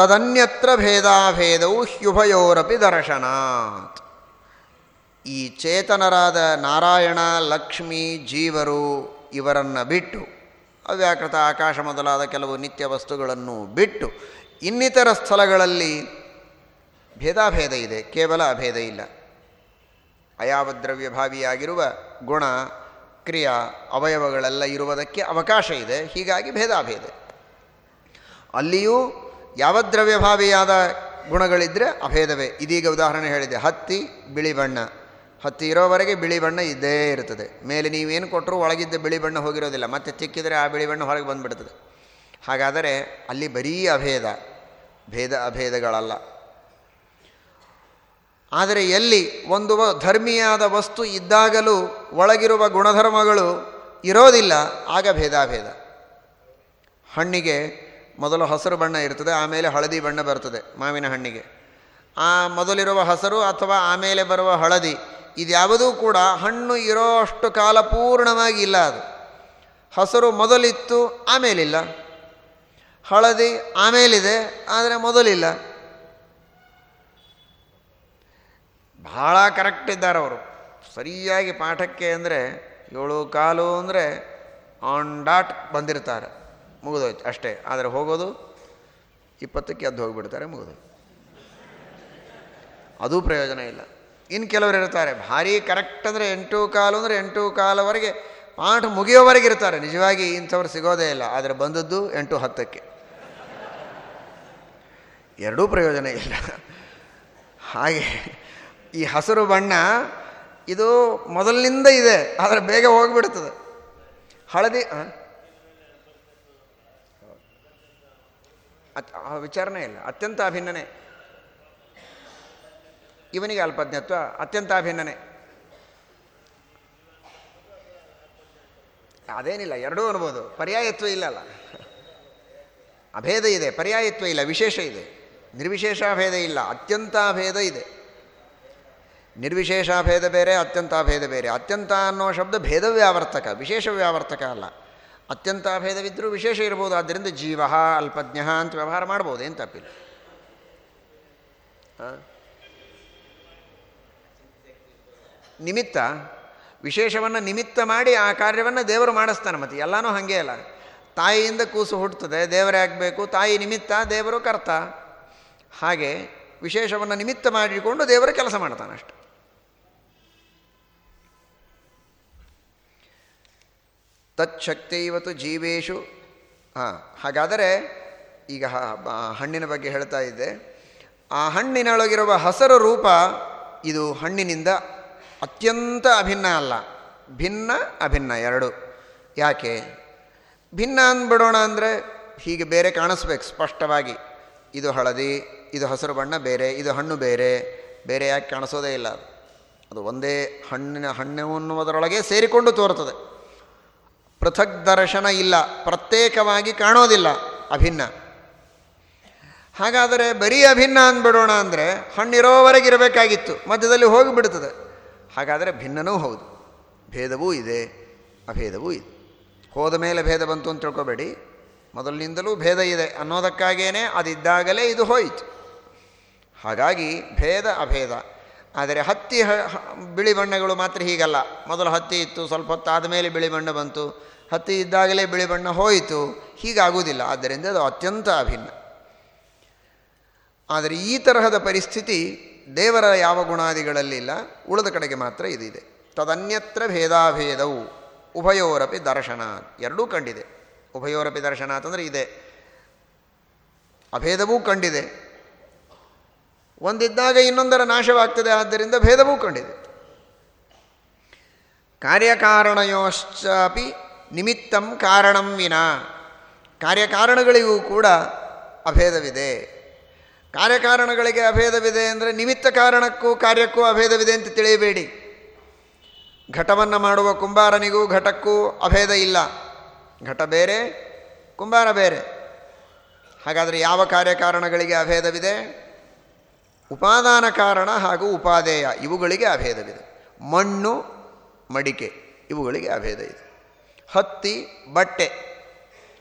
ತದನ್ಯತ್ರ ಭೇದಾಭೇದವು ಹ್ಯುಭಯೋರಪಿ ದರ್ಶನಾತ್. ಈ ಚೇತನರಾದ ನಾರಾಯಣ, ಲಕ್ಷ್ಮಿ, ಜೀವರು ಇವರನ್ನು ಬಿಟ್ಟು, ಅವ್ಯಾಕೃತ ಆಕಾಶ ಮೊದಲಾದ ಕೆಲವು ನಿತ್ಯ ವಸ್ತುಗಳನ್ನು ಬಿಟ್ಟು, ಇನ್ನಿತರ ಸ್ಥಳಗಳಲ್ಲಿ ಭೇದಾಭೇದ ಇದೆ, ಕೇವಲ ಅಭೇದ ಇಲ್ಲ. ಅಯಾವದ್ರವ್ಯಭಾವಿಯಾಗಿರುವ ಗುಣ, ಕ್ರಿಯಾ, ಅವಯವಗಳೆಲ್ಲ ಇರುವುದಕ್ಕೆ ಅವಕಾಶ ಇದೆ, ಹೀಗಾಗಿ ಭೇದಾಭೇದ. ಅಲ್ಲಿಯೂ ಯಾವದ್ರವ್ಯಭಾವಿಯಾದ ಗುಣಗಳಿದ್ದರೆ ಅಭೇದವೇ. ಇದೀಗ ಉದಾಹರಣೆ ಹೇಳಿದೆ, ಹತ್ತಿ, ಬಿಳಿ ಬಣ್ಣ. ಹತ್ತಿ ಇರೋವರೆಗೆ ಬಿಳಿ ಬಣ್ಣ ಇದ್ದೇ ಇರ್ತದೆ ಮೇಲೆ ನೀವೇನು ಕೊಟ್ಟರೂ ಒಳಗಿದ್ದ ಬಿಳಿ ಬಣ್ಣ ಹೋಗಿರೋದಿಲ್ಲ. ಮತ್ತೆ ತಿಕ್ಕಿದರೆ ಆ ಬಿಳಿ ಬಣ್ಣ ಹೊರಗೆ ಬಂದುಬಿಡ್ತದೆ. ಹಾಗಾದರೆ ಅಲ್ಲಿ ಬರೀ ಅಭೇದ, ಭೇದ ಅಭೇದಗಳಲ್ಲ. ಆದರೆ ಎಲ್ಲಿ ಒಂದು ಧರ್ಮೀಯಾದ ವಸ್ತು ಇದ್ದಾಗಲೂ ಒಳಗಿರುವ ಗುಣಧರ್ಮಗಳು ಇರೋದಿಲ್ಲ, ಆಗ ಭೇದಾಭೇದ. ಹಣ್ಣಿಗೆ ಮೊದಲು ಹಸಿರು ಬಣ್ಣ ಇರ್ತದೆ, ಆಮೇಲೆ ಹಳದಿ ಬಣ್ಣ ಬರ್ತದೆ ಮಾವಿನ ಹಣ್ಣಿಗೆ. ಆ ಮೊದಲಿರುವ ಹಸರು ಅಥವಾ ಆಮೇಲೆ ಬರುವ ಹಳದಿ, ಇದ್ಯಾವುದೂ ಕೂಡ ಹಣ್ಣು ಇರೋ ಅಷ್ಟು ಕಾಲ ಪೂರ್ಣವಾಗಿ ಇಲ್ಲ ಅದು. ಹಸರು ಮೊದಲಿತ್ತು, ಆಮೇಲಿಲ್ಲ. ಹಳದಿ ಆಮೇಲಿದೆ, ಆದರೆ ಮೊದಲಿಲ್ಲ. ಭಾಳ ಕರೆಕ್ಟ್ ಇದ್ದಾರೆ ಅವರು. ಸರಿಯಾಗಿ ಪಾಠಕ್ಕೆ ಅಂದರೆ ಏಳು ಕಾಲು ಅಂದರೆ ಆನ್ ಡಾಟ್ ಬಂದಿರ್ತಾರೆ. ಮುಗಿದೋಯ್ತು ಅಷ್ಟೇ. ಆದರೆ ಹೋಗೋದು ಇಪ್ಪತ್ತಕ್ಕೆ ಎದ್ದು ಹೋಗಿಬಿಡ್ತಾರೆ ಮುಗಿದು ಅದು ಪ್ರಯೋಜನ ಇಲ್ಲ. ಇನ್ನು ಕೆಲವರು ಇರ್ತಾರೆ. ಭಾರಿ ಕರೆಕ್ಟ್ ಅಂದರೆ ಎಂಟು ಕಾಲು ಅಂದರೆ ಎಂಟು ಕಾಲವರೆಗೆ ಪಾಠ ಮುಗಿಯೋವರೆಗೆ ಇರ್ತಾರೆ. ನಿಜವಾಗಿ ಇಂಥವ್ರು ಸಿಗೋದೇ ಇಲ್ಲ. ಆದರೆ ಬಂದದ್ದು ಎಂಟು ಹತ್ತಕ್ಕೆ. ಎರಡೂ ಪ್ರಯೋಜನ ಇಲ್ಲ. ಹಾಗೆ ಈ ಹಸಿರು ಬಣ್ಣ ಇದು ಮೊದಲಿನಿಂದ ಇದೆ. ಆದರೆ ಬೇಗ ಹೋಗಿಬಿಡ್ತದೆ. ಹಳದಿ ವಿಚಾರಣೆ ಇಲ್ಲ. ಅತ್ಯಂತ ಅಭಿನ್ನನೆ. ಇವನಿಗೆ ಅಲ್ಪಜ್ಞತ್ವ, ಅತ್ಯಂತ ಅಭಿನ್ನನೆ. ಅದೇನಿಲ್ಲ, ಎರಡೂ ಅನ್ಬೋದು. ಪರ್ಯಾಯತ್ವ ಇಲ್ಲಲ್ಲ. ಅಭೇದ ಇದೆ, ಪರ್ಯಾಯತ್ವ ಇಲ್ಲ, ವಿಶೇಷ ಇದೆ. ನಿರ್ವಿಶೇಷಾಭೇದ ಇಲ್ಲ ಅತ್ಯಂತ ಭೇದ ಇದೆ. ನಿರ್ವಿಶೇಷಾಭೇದ ಬೇರೆ ಅತ್ಯಂತ ಭೇದ ಬೇರೆ. ಅತ್ಯಂತ ಅನ್ನೋ ಶಬ್ದ ಭೇದ ವ್ಯಾವರ್ತಕ ವಿಶೇಷ ವ್ಯಾವರ್ತಕ ಅಲ್ಲ. ಅತ್ಯಂತ ಭೇದವಿದ್ದರೂ ವಿಶೇಷ ಇರ್ಬೋದು. ಆದ್ದರಿಂದ ಜೀವ, ಅಲ್ಪಜ್ಞ ಅಂತ ವ್ಯವಹಾರ ಮಾಡ್ಬೋದು. ಏನು ತಪ್ಪಿಲ್ಲ. ನಿಮಿತ್ತ, ವಿಶೇಷವನ್ನು ನಿಮಿತ್ತ ಮಾಡಿ ಆ ಕಾರ್ಯವನ್ನು ದೇವರು ಮಾಡಿಸ್ತಾನೆ ಮತ್ತು. ಎಲ್ಲನೂ ಹಾಗೆ ಅಲ್ಲ. ತಾಯಿಯಿಂದ ಕೂಸು ಹುಟ್ಟುತ್ತದೆ, ದೇವರೇ ಆಗಬೇಕು, ತಾಯಿ ನಿಮಿತ್ತ, ದೇವರು ಕರ್ತ. ಹಾಗೆ ವಿಶೇಷವನ್ನು ನಿಮಿತ್ತ ಮಾಡಿಕೊಂಡು ದೇವರು ಕೆಲಸ ಮಾಡ್ತಾನೆ ತಚ್ಛಕ್ತಿ ಇವತ್ತು ಜೀವೇಶು ಹಾಂ, ಹಾಗಾದರೆ ಈಗ ಹಣ್ಣಿನ ಬಗ್ಗೆ ಹೇಳ್ತಾ ಇದ್ದೆ. ಆ ಹಣ್ಣಿನೊಳಗಿರುವ ಹಸರು ರೂಪ ಇದು ಹಣ್ಣಿನಿಂದ ಅತ್ಯಂತ ಅಭಿನ್ನ ಅಲ್ಲ. ಭಿನ್ನ ಅಭಿನ್ನ ಎರಡು. ಯಾಕೆ? ಭಿನ್ನ ಅಂದ್ಬಿಡೋಣ ಅಂದರೆ ಹೀಗೆ ಬೇರೆ ಕಾಣಿಸ್ಬೇಕು ಸ್ಪಷ್ಟವಾಗಿ. ಇದು ಹಳದಿ, ಇದು ಹಸಿರು ಬಣ್ಣ ಬೇರೆ, ಇದು ಹಣ್ಣು ಬೇರೆ ಬೇರೆ ಯಾಕೆ ಕಾಣಿಸೋದೇ ಇಲ್ಲ ಅದು. ಒಂದೇ ಹಣ್ಣಿನ ಹಣ್ಣು ಅನ್ನುವುದರೊಳಗೆ ಸೇರಿಕೊಂಡು ತೋರ್ತದೆ ಪೃಥಕ್ ದರ್ಶನ ಇಲ್ಲ, ಪ್ರತ್ಯೇಕವಾಗಿ ಕಾಣೋದಿಲ್ಲ, ಅಭಿನ್ನ. ಹಾಗಾದರೆ ಬರೀ ಅಭಿನ್ನ ಅಂದ್ಬಿಡೋಣ ಅಂದರೆ ಹಣ್ಣಿರೋವರೆಗೆ ಇರಬೇಕಾಗಿತ್ತು, ಮಧ್ಯದಲ್ಲಿ ಹೋಗಿಬಿಡ್ತದೆ. ಹಾಗಾದರೆ ಭಿನ್ನನೂ ಹೌದು, ಭೇದವೂ ಇದೆ, ಅಭೇದವೂ ಇದೆ. ಹೋದ ಮೇಲೆ ಭೇದ ಬಂತು ಅಂತ ತಿಳ್ಕೊಬೇಡಿ. ಮೊದಲಿನಿಂದಲೂ ಭೇದ ಇದೆ, ಅನ್ನೋದಕ್ಕಾಗೇನೆ ಅದಿದ್ದಾಗಲೇ ಇದು ಹೋಯಿತು. ಹಾಗಾಗಿ ಭೇದ ಅಭೇದ ಆದರೆ ಹತ್ತಿ ಬಿಳಿ ಬಣ್ಣಗಳು ಮಾತ್ರ ಹೀಗಲ್ಲ. ಮೊದಲು ಹತ್ತಿ ಇತ್ತು, ಸ್ವಲ್ಪ ಹೊತ್ತಾದ ಮೇಲೆ ಬಿಳಿ ಬಣ್ಣ ಬಂತು. ಹತ್ತಿ ಇದ್ದಾಗಲೇ ಬಿಳಿ ಬಣ್ಣ ಹೋಯಿತು, ಹೀಗಾಗುವುದಿಲ್ಲ. ಆದ್ದರಿಂದ ಅದು ಅತ್ಯಂತ ಅಭಿನ್ನ. ಆದರೆ ಈ ತರಹದ ಪರಿಸ್ಥಿತಿ ದೇವರ ಯಾವ ಗುಣಾದಿಗಳಲ್ಲಿಲ್ಲ ಉಳಿದ ಕಡೆಗೆ ಮಾತ್ರ ಇದಿದೆ ತದನ್ಯತ್ರ ಭೇದಾಭೇದವು, ಉಭಯೋರಪಿ ದರ್ಶನ ಎರಡೂ ಕಂಡಿದೆ. ಉಭಯೋರಪಿ ದರ್ಶನ ಅಂತಂದರೆ ಇದೆ. ಅಭೇದವೂ ಕಂಡಿದೆ. ಒಂದಿದ್ದಾಗ ಇನ್ನೊಂದರ ನಾಶವಾಗ್ತದೆ, ಆದ್ದರಿಂದ ಭೇದವೂ ಕಂಡಿದೆ. ಕಾರ್ಯಕಾರಣಯೋಶ್ಚಾಪಿ ನಿಮಿತ್ತಂ ಕಾರಣಂ ವಿನ. ಕಾರ್ಯಕಾರಣಗಳಿಗೂ ಕೂಡ ಅಭೇದವಿದೆ. ಕಾರ್ಯಕಾರಣಗಳಿಗೆ ಅಭೇದವಿದೆ ಅಂದರೆ ನಿಮಿತ್ತ ಕಾರಣಕ್ಕೂ ಕಾರ್ಯಕ್ಕೂ ಅಭೇದವಿದೆ ಅಂತ ತಿಳಿಯಬೇಡಿ. ಘಟವನ್ನು ಮಾಡುವ ಕುಂಬಾರನಿಗೂ ಘಟಕ್ಕೂ ಅಭೇದ ಇಲ್ಲ. ಘಟ ಬೇರೆ, ಕುಂಬಾರ ಬೇರೆ. ಹಾಗಾದರೆ ಯಾವ ಕಾರ್ಯಕಾರಣಗಳಿಗೆ ಅಭೇದವಿದೆ? ಉಪಾದಾನ ಕಾರಣ ಹಾಗೂ ಉಪಾದೇಯ ಇವುಗಳಿಗೆ ಅಭೇದವಿದೆ. ಮಣ್ಣು, ಮಡಿಕೆ, ಇವುಗಳಿಗೆ ಅಭೇದ ಇದೆ. ಹತ್ತಿ, ಬಟ್ಟೆ,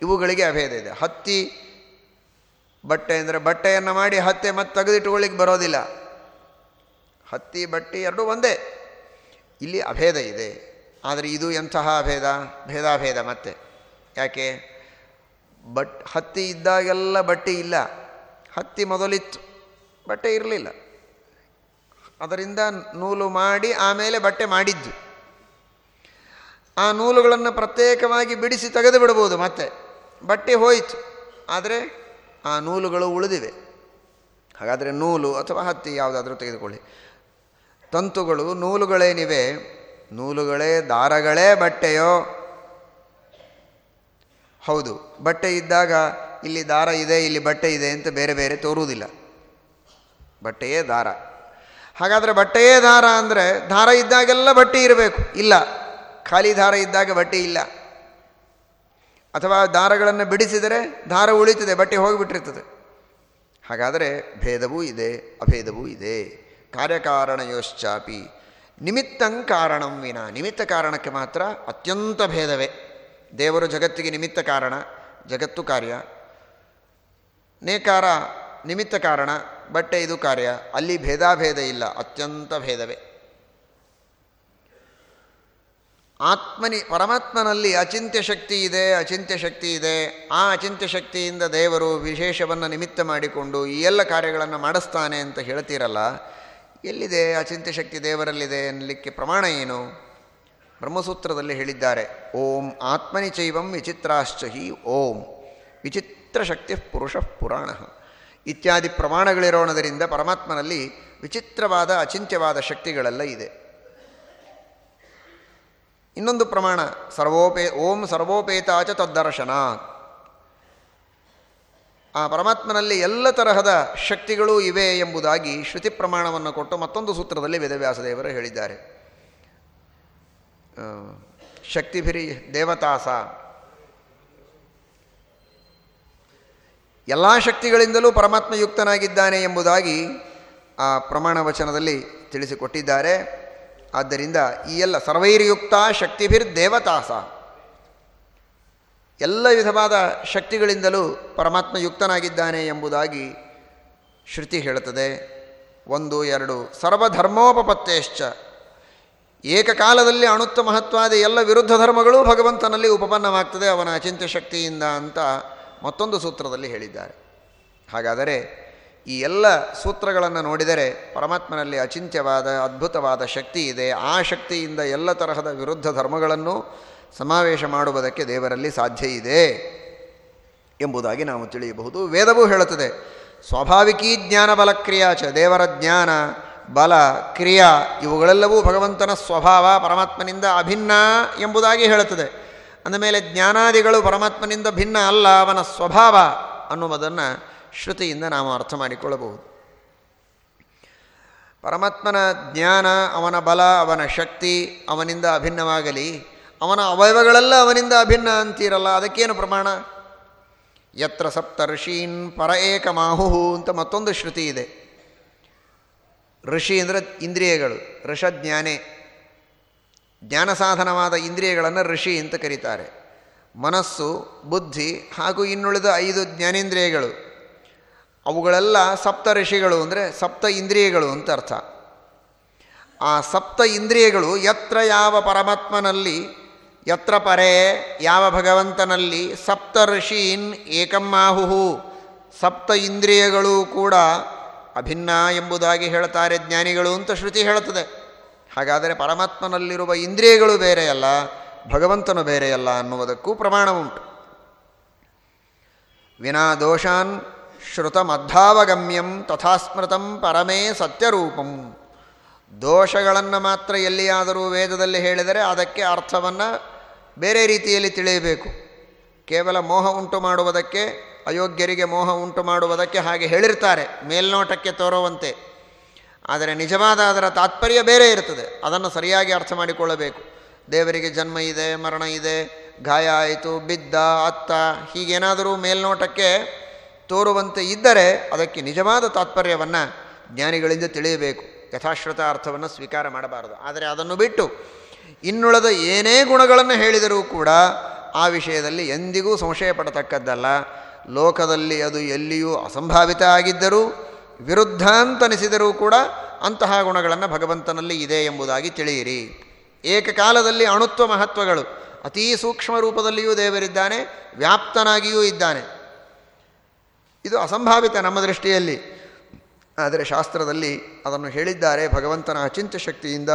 ಇವುಗಳಿಗೆ ಅಭೇದ ಇದೆ. ಹತ್ತಿ, ಬಟ್ಟೆ ಅಂದರೆ ಬಟ್ಟೆಯನ್ನು ಮಾಡಿ ಹತ್ತೆ ಮತ್ತೆ ತೆಗೆದಿಟ್ಟುಕೊಳ್ಳಿಕ್ಕೆ ಬರೋದಿಲ್ಲ. ಹತ್ತಿ, ಬಟ್ಟೆ ಎರಡೂ ಒಂದೇ. ಇಲ್ಲಿ ಅಭೇದ ಇದೆ. ಆದರೆ ಇದು ಎಂತಹ ಅಭೇದ? ಭೇದಾಭೇದ ಮತ್ತೆ. ಯಾಕೆ? ಬಟ್, ಹತ್ತಿ ಇದ್ದಾಗೆಲ್ಲ ಬಟ್ಟೆ ಇಲ್ಲ. ಹತ್ತಿ ಮೊದಲಿತ್ತು. ಬಟ್ಟೆ ಇರಲಿಲ್ಲ. ಅದರಿಂದ ನೂಲು ಮಾಡಿ ಆಮೇಲೆ ಬಟ್ಟೆ ಮಾಡಿದ್ದು. ಆ ನೂಲುಗಳನ್ನು ಪ್ರತ್ಯೇಕವಾಗಿ ಬಿಡಿಸಿ ತೆಗೆದು ಬಿಡ್ಬೋದು ಮತ್ತೆ. ಬಟ್ಟೆ ಹೋಯಿತು. ಆದರೆ ಆ ನೂಲುಗಳು ಉಳಿದಿವೆ. ಹಾಗಾದರೆ ನೂಲು ಅಥವಾ ಹತ್ತಿ ಯಾವುದಾದ್ರೂ ತೆಗೆದುಕೊಳ್ಳಿ. ತಂತುಗಳು ನೂಲುಗಳೇನಿವೆ? ನೂಲುಗಳೇ ದಾರಗಳೇ ಬಟ್ಟೆಯೋ? ಹೌದು. ಬಟ್ಟೆ ಇದ್ದಾಗ ಇಲ್ಲಿ ದಾರ ಇದೆ, ಇಲ್ಲಿ ಬಟ್ಟೆ ಇದೆ ಅಂತ ಬೇರೆ ಬೇರೆ ತೋರುವುದಿಲ್ಲ. ಬಟ್ಟೆಯೇ ದಾರ. ಹಾಗಾದರೆ ಬಟ್ಟೆಯೇ ದಾರ ಅಂದರೆ ದಾರ ಇದ್ದಾಗೆಲ್ಲ ಬಟ್ಟೆ ಇರಬೇಕು. ಇಲ್ಲ. ಖಾಲಿ ದಾರ ಇದ್ದಾಗ ಬಟ್ಟೆ ಇಲ್ಲ. ಅಥವಾ ದಾರಗಳನ್ನು ಬಿಡಿಸಿದರೆ ದಾರ ಉಳಿತದೆ, ಬಟ್ಟೆ ಹೋಗಿಬಿಟ್ಟಿರ್ತದೆ. ಹಾಗಾದರೆ ಭೇದವೂ ಇದೆ, ಅಭೇದವೂ ಇದೆ. ಕಾರ್ಯಕಾರಣಯೋಶ್ಚಾಪಿ. ನಿಮಿತ್ತಂ ಕಾರಣಂ ವಿನ. ನಿಮಿತ್ತ ಕಾರಣಕ್ಕೆ ಮಾತ್ರ ಅತ್ಯಂತ ಭೇದವೇ. ದೇವರು ಜಗತ್ತಿಗೆ ನಿಮಿತ್ತ ಕಾರಣ, ಜಗತ್ತು ಕಾರ್ಯ. ನೇಕಾರ, ನಿಮಿತ್ತ ಕಾರಣ ಬಟ್ಟೆ ಇದು ಕಾರ್ಯ. ಅಲ್ಲಿ ಭೇದಾಭೇದ ಇಲ್ಲ. ಅತ್ಯಂತ ಭೇದವೇ. ಆತ್ಮನಿ, ಪರಮಾತ್ಮನಲ್ಲಿ ಅಚಿಂತ್ಯ ಶಕ್ತಿ ಇದೆ, ಅಚಿಂತ್ಯ ಶಕ್ತಿ ಇದೆ. ಆ ಅಚಿಂತ್ಯ ಶಕ್ತಿಯಿಂದ ದೇವರು ವಿಶೇಷವನ್ನು ನಿಮಿತ್ತ ಮಾಡಿಕೊಂಡು ಈ ಎಲ್ಲ ಕಾರ್ಯಗಳನ್ನು ಮಾಡಿಸ್ತಾನೆ ಅಂತ ಹೇಳ್ತೀರಲ್ಲ, ಎಲ್ಲಿದೆ ಅಚಿಂತ್ಯ ಶಕ್ತಿ ದೇವರಲ್ಲಿದೆ ಅನ್ನಲಿಕ್ಕೆ ಪ್ರಮಾಣ ಏನು? ಬ್ರಹ್ಮಸೂತ್ರದಲ್ಲಿ ಹೇಳಿದ್ದಾರೆ, ಓಂ ಆತ್ಮನಿ ಚೈವಂ ವಿಚಿತ್ರಾಶ್ಚ ಓಂ. ವಿಚಿತ್ರ ಶಕ್ತಿ ಪುರುಷ ಪುರಾಣ. ಇತ್ಯಾದಿ ಪ್ರಮಾಣಗಳಿರೋಣದರಿಂದ ಪರಮಾತ್ಮನಲ್ಲಿ ವಿಚಿತ್ರವಾದ, ಅಚಿಂತ್ಯವಾದ ಶಕ್ತಿಗಳೆಲ್ಲ ಇದೆ. ಇನ್ನೊಂದು ಪ್ರಮಾಣ, ಸರ್ವೋಪೇ, ಓಂ ಸರ್ವೋಪೇತಾಚ ತದ್ದರ್ಶನ. ಆ ಪರಮಾತ್ಮನಲ್ಲಿ ಎಲ್ಲ ತರಹದ ಶಕ್ತಿಗಳೂ ಇವೆ ಎಂಬುದಾಗಿ ಶ್ರುತಿ ಪ್ರಮಾಣವನ್ನು ಕೊಟ್ಟು ಮತ್ತೊಂದು ಸೂತ್ರದಲ್ಲಿ ವೇದವ್ಯಾಸದೇವರು ಹೇಳಿದ್ದಾರೆ. ಶಕ್ತಿಭಿರಿ ದೇವತಾಸ. ಎಲ್ಲ ಶಕ್ತಿಗಳಿಂದಲೂ ಪರಮಾತ್ಮ ಯುಕ್ತನಾಗಿದ್ದಾನೆ ಎಂಬುದಾಗಿ ಆ ಪ್ರಮಾಣ ವಚನದಲ್ಲಿ ತಿಳಿಸಿಕೊಟ್ಟಿದ್ದಾರೆ. ಆದ್ದರಿಂದ ಈ ಎಲ್ಲ ಸರ್ವೈರ್ಯುಕ್ತ ಶಕ್ತಿಭಿರ್ ದೇವತಾಸ. ಎಲ್ಲ ವಿಧವಾದ ಶಕ್ತಿಗಳಿಂದಲೂ ಪರಮಾತ್ಮ ಯುಕ್ತನಾಗಿದ್ದಾನೆ ಎಂಬುದಾಗಿ ಶ್ರುತಿ ಹೇಳುತ್ತದೆ. ಒಂದು, ಎರಡು, ಸರ್ವಧರ್ಮೋಪಪತ್ತೇಶ್ಚ. ಏಕಕಾಲದಲ್ಲಿ ಅಣುತ್ವ ಮಹತ್ವಾದ ಎಲ್ಲ ವಿರುದ್ಧ ಧರ್ಮಗಳು ಭಗವಂತನಲ್ಲಿ ಉಪಪನ್ನವಾಗ್ತದೆ. ಅವನ ಅಚಿಂತ್ಯ ಶಕ್ತಿಯಿಂದ ಅಂತ ಮತ್ತೊಂದು ಸೂತ್ರದಲ್ಲಿ ಹೇಳಿದ್ದಾರೆ. ಹಾಗಾದರೆ ಈ ಎಲ್ಲ ಸೂತ್ರಗಳನ್ನು ನೋಡಿದರೆ ಪರಮಾತ್ಮನಲ್ಲಿ ಅಚಿಂತ್ಯವಾದ, ಅದ್ಭುತವಾದ ಶಕ್ತಿ ಇದೆ. ಆ ಶಕ್ತಿಯಿಂದ ಎಲ್ಲ ತರಹದ ವಿರುದ್ಧ ಧರ್ಮಗಳನ್ನು ಸಮಾವೇಶ ಮಾಡುವುದಕ್ಕೆ ದೇವರಲ್ಲಿ ಸಾಧ್ಯ ಇದೆ ಎಂಬುದಾಗಿ ನಾವು ತಿಳಿಯಬಹುದು. ವೇದವೂ ಹೇಳುತ್ತದೆ, ಸ್ವಾಭಾವಿಕೀ ಜ್ಞಾನ ಬಲ ಕ್ರಿಯಾಚ ದೇವರ ಜ್ಞಾನ, ಬಲ, ಕ್ರಿಯಾ, ಇವುಗಳೆಲ್ಲವೂ ಭಗವಂತನ ಸ್ವಭಾವ, ಪರಮಾತ್ಮನಿಂದ ಅಭಿನ್ನ ಎಂಬುದಾಗಿ ಹೇಳುತ್ತದೆ. ಅಂದಮೇಲೆ ಜ್ಞಾನಾದಿಗಳು ಪರಮಾತ್ಮನಿಂದ ಭಿನ್ನ ಅಲ್ಲ, ಅವನ ಸ್ವಭಾವ ಅನ್ನುವುದನ್ನು ಶ್ರುತಿಯಿಂದ ನಾವು ಅರ್ಥ ಮಾಡಿಕೊಳ್ಳಬಹುದು. ಪರಮಾತ್ಮನ ಜ್ಞಾನ, ಅವನ ಬಲ, ಅವನ ಶಕ್ತಿ ಅವನಿಂದ ಅಭಿನ್ನವಾಗಲಿ, ಅವನ ಅವಯವಗಳೆಲ್ಲ ಅವನಿಂದ ಅಭಿನ್ನ ಅಂತೀರಲ್ಲ, ಅದಕ್ಕೇನು ಪ್ರಮಾಣ? ಯತ್ರ ಸಪ್ತ ಋಷೀನ್ ಪರ ಏಕ ಮಾಹುಹು ಅಂತ ಮತ್ತೊಂದು ಶ್ರುತಿ ಇದೆ. ಋಷಿ ಅಂದರೆ ಇಂದ್ರಿಯಗಳು ಋಷಜ್ಞಾನೇ ಜ್ಞಾನ ಸಾಧನವಾದ ಇಂದ್ರಿಯಗಳನ್ನು ಋಷಿ ಅಂತ ಕರೀತಾರೆ. ಮನಸ್ಸು, ಬುದ್ಧಿ ಹಾಗೂ ಇನ್ನುಳಿದ ಐದು ಜ್ಞಾನೇಂದ್ರಿಯಗಳು. ಅವುಗಳೆಲ್ಲ ಸಪ್ತ ಋಷಿಗಳು ಅಂದರೆ ಸಪ್ತ ಇಂದ್ರಿಯಗಳು ಅಂತ ಅರ್ಥ. ಆ ಸಪ್ತ ಇಂದ್ರಿಯಗಳು ಯತ್ರ ಯಾವ ಪರಮಾತ್ಮನಲ್ಲಿ, ಯತ್ರ ಪರೇ ಯಾವ ಭಗವಂತನಲ್ಲಿ ಸಪ್ತ ಋಷೀನ್ ಏಕಮ್ಮಾಹುಹು ಸಪ್ತ ಇಂದ್ರಿಯಗಳು ಕೂಡ ಅಭಿನ್ನ ಎಂಬುದಾಗಿ ಹೇಳ್ತಾರೆ ಜ್ಞಾನಿಗಳು ಅಂತ ಶ್ರುತಿ ಹೇಳುತ್ತದೆ. ಹಾಗಾದರೆ ಪರಮಾತ್ಮನಲ್ಲಿರುವ ಇಂದ್ರಿಯಗಳು ಬೇರೆಯಲ್ಲ, ಭಗವಂತನು ಬೇರೆಯಲ್ಲ ಅನ್ನುವುದಕ್ಕೂ ಪ್ರಮಾಣ ಉಂಟು. ವಿನಾ ದೋಷಾನ್ ಶ್ರುತಮದ್ಧಾವಗಮ್ಯಂ ತಥಾಸ್ಮೃತಂ ಪರಮೇ ಸತ್ಯರೂಪಂ. ದೋಷಗಳನ್ನು ಮಾತ್ರ ಎಲ್ಲಿಯಾದರೂ ವೇದದಲ್ಲಿ ಹೇಳಿದರೆ ಅದಕ್ಕೆ ಅರ್ಥವನ್ನು ಬೇರೆ ರೀತಿಯಲ್ಲಿ ತಿಳಿಯಬೇಕು. ಕೇವಲ ಮೋಹ ಉಂಟು ಮಾಡುವುದಕ್ಕೆ, ಅಯೋಗ್ಯರಿಗೆ ಮೋಹ ಉಂಟು ಮಾಡುವುದಕ್ಕೆ ಹಾಗೆ ಹೇಳಿರ್ತಾರೆ, ಮೇಲ್ನೋಟಕ್ಕೆ ತೋರುವಂತೆ. ಆದರೆ ನಿಜವಾದ ಅದರ ತಾತ್ಪರ್ಯ ಬೇರೆ ಇರ್ತದೆ ಅದನ್ನು ಸರಿಯಾಗಿ ಅರ್ಥ ಮಾಡಿಕೊಳ್ಳಬೇಕು. ದೇವರಿಗೆ ಜನ್ಮ ಇದೆ, ಮರಣ ಇದೆ, ಗಾಯ ಆಯಿತು, ಬಿದ್ದ, ಅತ್ತ, ಹೀಗೇನಾದರೂ ಮೇಲ್ನೋಟಕ್ಕೆ ತೋರುವಂತೆ ಇದ್ದರೆ ಅದಕ್ಕೆ ನಿಜವಾದ ತಾತ್ಪರ್ಯವನ್ನು ಜ್ಞಾನಿಗಳಿಂದ ತಿಳಿಯಬೇಕು. ಯಥಾಶ್ರತ ಅರ್ಥವನ್ನು ಸ್ವೀಕಾರ ಮಾಡಬಾರದು. ಆದರೆ ಅದನ್ನು ಬಿಟ್ಟು ಇನ್ನುಳದ ಏನೇ ಗುಣಗಳನ್ನು ಹೇಳಿದರೂ ಕೂಡ ಆ ವಿಷಯದಲ್ಲಿ ಎಂದಿಗೂ ಸಂಶಯ ಪಡತಕ್ಕದ್ದಲ್ಲ ಲೋಕದಲ್ಲಿ ಅದು ಎಲ್ಲಿಯೂ ಅಸಂಭಾವಿತ ಆಗಿದ್ದರೂ ವಿರುದ್ಧ ಅಂತನಿಸಿದರೂ ಕೂಡ ಅಂತಹ ಗುಣಗಳನ್ನು ಭಗವಂತನಲ್ಲಿ ಇದೆ ಎಂಬುದಾಗಿ ತಿಳಿಯಿರಿ. ಏಕಕಾಲದಲ್ಲಿ ಅಣುತ್ವ ಮಹತ್ವಗಳು. ಅತೀ ಸೂಕ್ಷ್ಮ ರೂಪದಲ್ಲಿಯೂ ದೇವರಿದ್ದಾನೆ, ವ್ಯಾಪ್ತನಾಗಿಯೂ ಇದ್ದಾನೆ. ಇದು ಅಸಂಭಾವಿತ ನಮ್ಮ ದೃಷ್ಟಿಯಲ್ಲಿ. ಆದರೆ ಶಾಸ್ತ್ರದಲ್ಲಿ ಅದನ್ನು ಹೇಳಿದ್ದಾರೆ ಭಗವಂತನ ಅಚಿಂತ್ಯ ಶಕ್ತಿಯಿಂದ.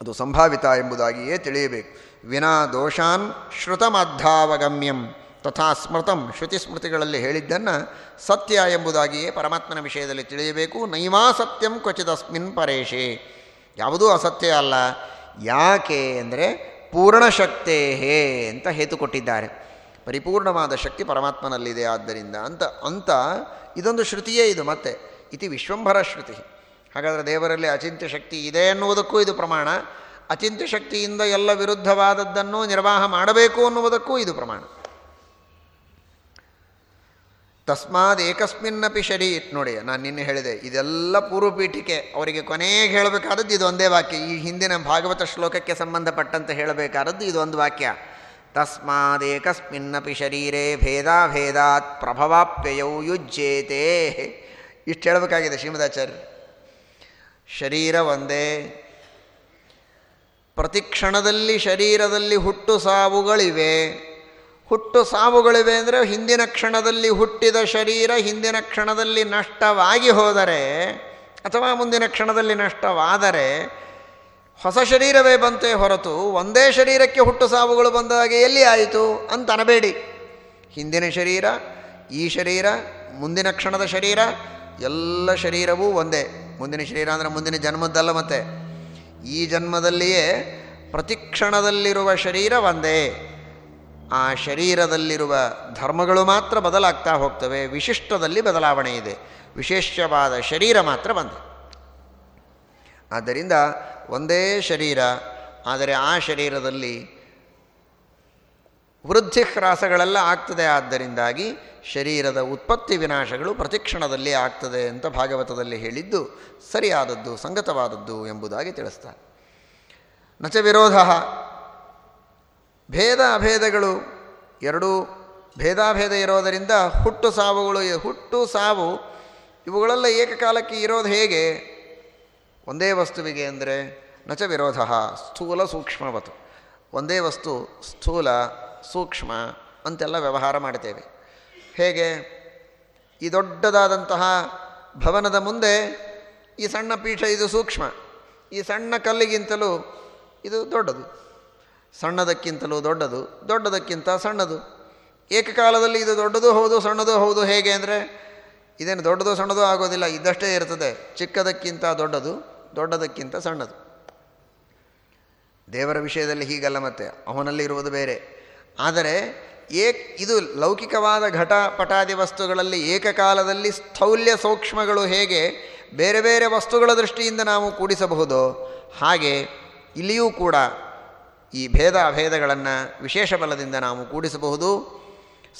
ಅದು ಸಂಭಾವಿತ ಎಂಬುದಾಗಿಯೇ ತಿಳಿಯಬೇಕು. ವಿನಾ ದೋಷಾನ್ ಶ್ರುತಮದ್ಧಾವಗಮ್ಯಂ. ತಥಾ ಸ್ಮೃತಂ ಶ್ರುತಿ ಸ್ಮೃತಿಗಳಲ್ಲಿ ಹೇಳಿದ್ದನ್ನು ಸತ್ಯ ಎಂಬುದಾಗಿಯೇ ಪರಮಾತ್ಮನ ವಿಷಯದಲ್ಲಿ ತಿಳಿಯಬೇಕು. ನೈವಾ ಸತ್ಯಂ ಕ್ವಚಿದಸ್ಮಿನ್ ಪರೇಶೆ. ಯಾವುದೂ ಅಸತ್ಯ ಅಲ್ಲ. ಯಾಕೆ ಅಂದರೆ ಪೂರ್ಣಶಕ್ತೇ ಹೇ ಅಂತ ಹೇತು ಕೊಟ್ಟಿದ್ದಾರೆ. ಪರಿಪೂರ್ಣವಾದ ಶಕ್ತಿ ಪರಮಾತ್ಮನಲ್ಲಿದೆ ಆದ್ದರಿಂದ ಅಂತ ಅಂತ ಇದೊಂದು ಶ್ರುತಿಯೇ ಇದು ಮತ್ತೆ. ಇತಿ ವಿಶ್ವಂಭರ ಶ್ರುತಿ. ಹಾಗಾದರೆ ದೇವರಲ್ಲಿ ಅಚಿಂತ್ಯ ಶಕ್ತಿ ಇದೆ ಎನ್ನುವುದಕ್ಕೂ ಇದು ಪ್ರಮಾಣ. ಅಚಿಂತ್ಯ ಶಕ್ತಿಯಿಂದ ಎಲ್ಲ ವಿರುದ್ಧವಾದದ್ದನ್ನು ನಿರ್ವಾಹ ಮಾಡಬೇಕು ಅನ್ನುವುದಕ್ಕೂ ಇದು ಪ್ರಮಾಣ. ತಸ್ಮಾದ್ ಏಕಸ್ಮಿನ್ನಪಿ ಶರೀರ್ ನೋಡಿ ನಾನು ನಿನ್ನೆ ಹೇಳಿದೆ, ಇದೆಲ್ಲ ಪೂರ್ವಪೀಠಿಕೆ. ಅವರಿಗೆ ಕೊನೆಗೆ ಹೇಳಬೇಕಾದದ್ದು ಇದು ಒಂದೇ ವಾಕ್ಯ. ಈ ಹಿಂದಿನ ಭಾಗವತ ಶ್ಲೋಕಕ್ಕೆ ಸಂಬಂಧಪಟ್ಟಂತೆ ಹೇಳಬೇಕಾದದ್ದು ಇದೊಂದು ವಾಕ್ಯ. ತಸ್ಮಾದೇಕಸ್ಮಿನ್ನಪಿ ಶರೀರೇ ಭೇದಾಭೇದಾತ್ ಪ್ರಭವಾಪ್ಯಯೌ ಯುಜ್ಯೇತೆ. ಇಷ್ಟು ಹೇಳಬೇಕಾಗಿದೆ ಶ್ರೀಮದಾಚಾರ್ಯ ಶರೀರ ಒಂದೇ. ಪ್ರತಿಕ್ಷಣದಲ್ಲಿ ಶರೀರದಲ್ಲಿ ಹುಟ್ಟು ಸಾವುಗಳಿವೆ. ಹುಟ್ಟು ಸಾವುಗಳಿವೆ ಅಂದರೆ ಹಿಂದಿನ ಕ್ಷಣದಲ್ಲಿ ಹುಟ್ಟಿದ ಶರೀರ ಹಿಂದಿನ ಕ್ಷಣದಲ್ಲಿ ನಷ್ಟವಾಗಿ ಹೋದರೆ ಅಥವಾ ಮುಂದಿನ ಕ್ಷಣದಲ್ಲಿ ನಷ್ಟವಾದರೆ ಹೊಸ ಶರೀರವೇ ಬಂತೆ ಹೊರತು ಒಂದೇ ಶರೀರಕ್ಕೆ ಹುಟ್ಟು ಸಾವುಗಳು ಬಂದಾಗ ಎಲ್ಲಿ ಆಯಿತು ಅಂತ ಅನಬೇಡಿ. ಹಿಂದಿನ ಶರೀರ, ಈ ಶರೀರ, ಮುಂದಿನ ಕ್ಷಣದ ಶರೀರ, ಎಲ್ಲ ಶರೀರವೂ ಒಂದೇ. ಮುಂದಿನ ಶರೀರ ಅಂದರೆ ಮುಂದಿನ ಜನ್ಮದ್ದಲ್ಲ ಮತ್ತೆ. ಈ ಜನ್ಮದಲ್ಲಿಯೇ ಪ್ರತಿ ಕ್ಷಣದಲ್ಲಿರುವ ಶರೀರ ಒಂದೇ. ಆ ಶರೀರದಲ್ಲಿರುವ ಧರ್ಮಗಳು ಮಾತ್ರ ಬದಲಾಗ್ತಾ ಹೋಗ್ತವೆ, ವಿಶಿಷ್ಟದಲ್ಲಿ ಬದಲಾವಣೆ ಇದೆ ವಿಶೇಷವಾದ ಶರೀರ ಮಾತ್ರ ಬಂದ. ಆದ್ದರಿಂದ ಒಂದೇ ಶರೀರ, ಆದರೆ ಆ ಶರೀರದಲ್ಲಿ ವೃದ್ಧಿ ಹ್ರಾಸಗಳೆಲ್ಲ ಆಗ್ತದೆ, ಆದ್ದರಿಂದಾಗಿ ಶರೀರದ ಉತ್ಪತ್ತಿ ವಿನಾಶಗಳು ಪ್ರತಿಕ್ಷಣದಲ್ಲಿ ಆಗ್ತದೆ ಅಂತ ಭಾಗವತದಲ್ಲಿ ಹೇಳಿದ್ದು ಸರಿಯಾದದ್ದು, ಸಂಗತವಾದದ್ದು ಎಂಬುದಾಗಿ ತಿಳಿಸ್ತಾರೆ. ನಚ ವಿರೋಧ ಭೇದ ಅಭೇದಗಳು ಎರಡೂ ಭೇದಾಭೇದ ಇರೋದರಿಂದ ಹುಟ್ಟು ಸಾವುಗಳು ಹುಟ್ಟು ಸಾವು ಇವುಗಳೆಲ್ಲ ಏಕಕಾಲಕ್ಕೆ ಇರೋದು ಹೇಗೆ? ಒಂದೇ ವಸ್ತುವಿಗೆ ಅಂದರೆ ನಚ ವಿರೋಧ, ಸ್ಥೂಲ ಸೂಕ್ಷ್ಮವತು. ಒಂದೇ ವಸ್ತು, ಸ್ಥೂಲ, ಸೂಕ್ಷ್ಮ ಅಂತೆಲ್ಲ ವ್ಯವಹಾರ ಮಾಡ್ತೇವೆ. ಹೇಗೆ? ಈ ದೊಡ್ಡದಾದಂತಹ ಭವನದ ಮುಂದೆ ಈ ಸಣ್ಣ ಪೀಠ, ಇದು ಸೂಕ್ಷ್ಮ. ಈ ಸಣ್ಣ ಕಲ್ಲಿಗಿಂತಲೂ ಇದು ದೊಡ್ಡದು. ಸಣ್ಣದಕ್ಕಿಂತಲೂ ದೊಡ್ಡದು, ದೊಡ್ಡದಕ್ಕಿಂತ ಸಣ್ಣದು. ಏಕಕಾಲದಲ್ಲಿ ಇದು ದೊಡ್ಡದು ಹೌದು, ಸಣ್ಣದು ಹೌದು ಹೇಗೆ ಅಂದರೆ, ಇದೇನು ದೊಡ್ಡದು ಸಣ್ಣದು ಆಗೋದಿಲ್ಲ, ಇದ್ದಷ್ಟೇ ಇರ್ತದೆ. ಚಿಕ್ಕದಕ್ಕಿಂತ ದೊಡ್ಡದು, ದೊಡ್ಡದಕ್ಕಿಂತ ಸಣ್ಣದು. ದೇವರ ವಿಷಯದಲ್ಲಿ ಹೀಗಲ್ಲ ಮತ್ತೆ, ಅವನಲ್ಲಿ ಇರುವುದು ಬೇರೆ. ಆದರೆ ಏಕ್, ಇದು ಲೌಕಿಕವಾದ ಘಟ ಪಟಾದಿ ವಸ್ತುಗಳಲ್ಲಿ ಏಕಕಾಲದಲ್ಲಿ ಸ್ಥೌಲ್ಯ ಸೂಕ್ಷ್ಮಗಳು ಹೇಗೆ ಬೇರೆ ಬೇರೆ ವಸ್ತುಗಳ ದೃಷ್ಟಿಯಿಂದ ನಾವು ಕೂಡಿಸಬಹುದೋ ಹಾಗೆ ಇಲ್ಲಿಯೂ ಕೂಡ ಈ ಭೇದ ಅಭೇದಗಳನ್ನು ವಿಶೇಷ ಬಲದಿಂದ ನಾವು ಕೂಡಿಸಬಹುದು,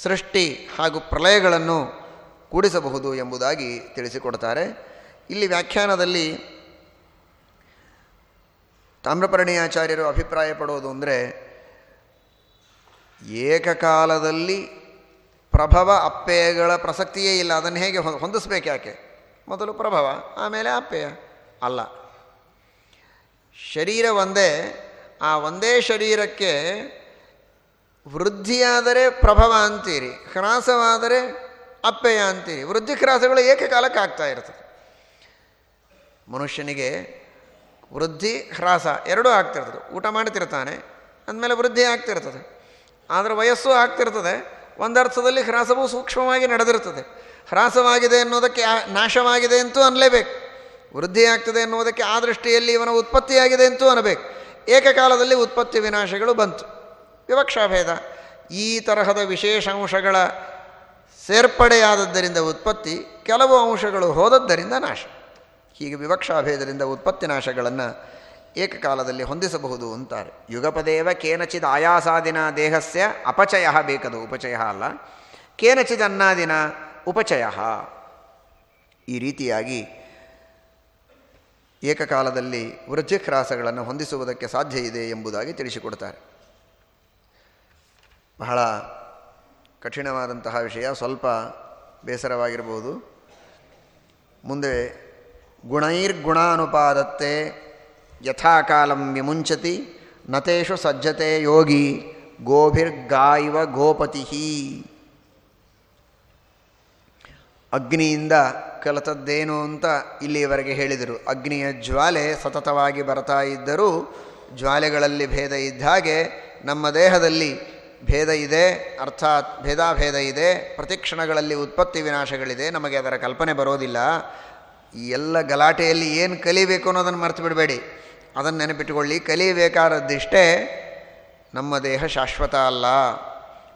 ಸೃಷ್ಟಿ ಹಾಗೂ ಪ್ರಲಯಗಳನ್ನು ಕೂಡಿಸಬಹುದು ಎಂಬುದಾಗಿ ತಿಳಿಸಿಕೊಡ್ತಾರೆ. ಇಲ್ಲಿ ವ್ಯಾಖ್ಯಾನದಲ್ಲಿ ತಾಮ್ರಪರ್ಣಿಯಾಚಾರ್ಯರು ಅಭಿಪ್ರಾಯ ಪಡೋದು ಅಂದರೆ, ಏಕಕಾಲದಲ್ಲಿ ಪ್ರಭವ ಅಪ್ಪೆಯಗಳ ಪ್ರಸಕ್ತಿಯೇ ಇಲ್ಲ, ಅದನ್ನು ಹೇಗೆ ಹೊಂದಿಸ್ಬೇಕು ಯಾಕೆ? ಮೊದಲು ಪ್ರಭವ, ಆಮೇಲೆ ಅಪ್ಪೆಯ, ಅಲ್ಲ. ಶರೀರ ಒಂದೇ ಆ ಒಂದೇ ಶರೀರಕ್ಕೆ ವೃದ್ಧಿಯಾದರೆ ಪ್ರಭವ ಅಂತೀರಿ, ಹ್ರಾಸವಾದರೆ ಅಪ್ಪೆಯ ಅಂತೀರಿ. ವೃದ್ಧಿ ಹ್ರಾಸಗಳು ಏಕಕಾಲಕ್ಕೆ ಆಗ್ತಾ ಇರ್ತದೆ? ಮನುಷ್ಯನಿಗೆ ವೃದ್ಧಿ, ಹ್ರಾಸ ಎರಡೂ ಆಗ್ತಿರ್ತದೆ. ಊಟ ಮಾಡ್ತಿರ್ತಾನೆ, ಅಂದಮೇಲೆ ವೃದ್ಧಿ ಆಗ್ತಿರ್ತದೆ. ಆದರೆ ವಯಸ್ಸು ಆಗ್ತಿರ್ತದೆ. ಒಂದರ್ಥದಲ್ಲಿ ಹ್ರಾಸವು ಸೂಕ್ಷ್ಮವಾಗಿ ನಡೆದಿರ್ತದೆ. ಹ್ರಾಸವಾಗಿದೆ ಅನ್ನೋದಕ್ಕೆ ನಾಶವಾಗಿದೆ ಅಂತೂ ಅನ್ನಲೇಬೇಕು ವೃದ್ಧಿ ಆಗ್ತದೆ ಅನ್ನೋದಕ್ಕೆ ಆ ದೃಷ್ಟಿಯಲ್ಲಿ ಇವನ ಉತ್ಪತ್ತಿಯಾಗಿದೆ ಅಂತೂ ಅನ್ನಬೇಕು ಏಕಕಾಲದಲ್ಲಿ ಉತ್ಪತ್ತಿ ವಿನಾಶಗಳು ಬಂತು. ವಿವಕ್ಷಾಭೇದ. ಈ ತರಹದ ವಿಶೇಷ ಅಂಶಗಳ ಸೇರ್ಪಡೆಯಾದದ್ದರಿಂದ ಉತ್ಪತ್ತಿ ಕೆಲವು ಅಂಶಗಳು ಹೋದದ್ದರಿಂದ ನಾಶ. ಹೀಗೆ ವಿವಕ್ಷಾಭೇದದಿಂದ ಉತ್ಪತ್ತಿ ನಾಶಗಳನ್ನು ಏಕಕಾಲದಲ್ಲಿ ಹೊಂದಿಸಬಹುದು ಅಂತಾರೆ. ಯುಗಪದೇವ ಕೇನಚಿದ ಆಯಾಸಾದಿನ ದೇಹಸ್ಯ ಅಪಚಯ ಬೇಕದು, ಉಪಚಯ ಅಲ್ಲ. ಕೇನಚಿದ ಅನ್ನಾದಿನ ಉಪಚಯ. ಈ ರೀತಿಯಾಗಿ ಏಕಕಾಲದಲ್ಲಿ ವೃದ್ಧಿಹ್ರಾಸಗಳನ್ನು ಹೊಂದಿಸುವುದಕ್ಕೆ ಸಾಧ್ಯ ಇದೆ ಎಂಬುದಾಗಿ ತಿಳಿಸಿಕೊಡ್ತಾರೆ. ಬಹಳ ಕಠಿಣವಾದಂತಹ ವಿಷಯ, ಸ್ವಲ್ಪ ಬೇಸರವಾಗಿರ್ಬೋದು. ಮುಂದೆ, ಗುಣೈರ್ಗುಣಾನುಪಾದತ್ತೆ ಯಥಾಕಾಲಂ ವಿಮುಂಚತಿ ನತೇಶು ಸಜ್ಜತೆ ಯೋಗಿ ಗೋಭಿರ್ಗಾಯಿವ ಗೋಪತಿ ಅಗ್ನಿಯಿಂದ ಕಲಿತದ್ದೇನು ಅಂತ ಇಲ್ಲಿಯವರೆಗೆ ಹೇಳಿದರು. ಅಗ್ನಿಯ ಜ್ವಾಲೆ ಸತತವಾಗಿ ಬರ್ತಾ ಇದ್ದರೂ ಜ್ವಾಲೆಗಳಲ್ಲಿ ಭೇದ ಇದ್ದ ಹಾಗೆ ನಮ್ಮ ದೇಹದಲ್ಲಿ ಭೇದ ಇದೆ, ಅರ್ಥಾತ್ ಭೇದಾಭೇದ ಇದೆ, ಪ್ರತಿಕ್ಷಣಗಳಲ್ಲಿ ಉತ್ಪತ್ತಿ ವಿನಾಶಗಳಿದೆ, ನಮಗೆ ಅದರ ಕಲ್ಪನೆ ಬರೋದಿಲ್ಲ. ಈ ಎಲ್ಲ ಗಲಾಟೆಯಲ್ಲಿ ಏನು ಕಲಿಬೇಕು ಅನ್ನೋದನ್ನು ಮರೆತು ಬಿಡಬೇಡಿ. ಅದನ್ನು ನೆನಪಿಟ್ಟುಕೊಳ್ಳಿ ಕಲಿಯಬೇಕಾದದ್ದಿಷ್ಟೇ ನಮ್ಮ ದೇಹ ಶಾಶ್ವತ ಅಲ್ಲ.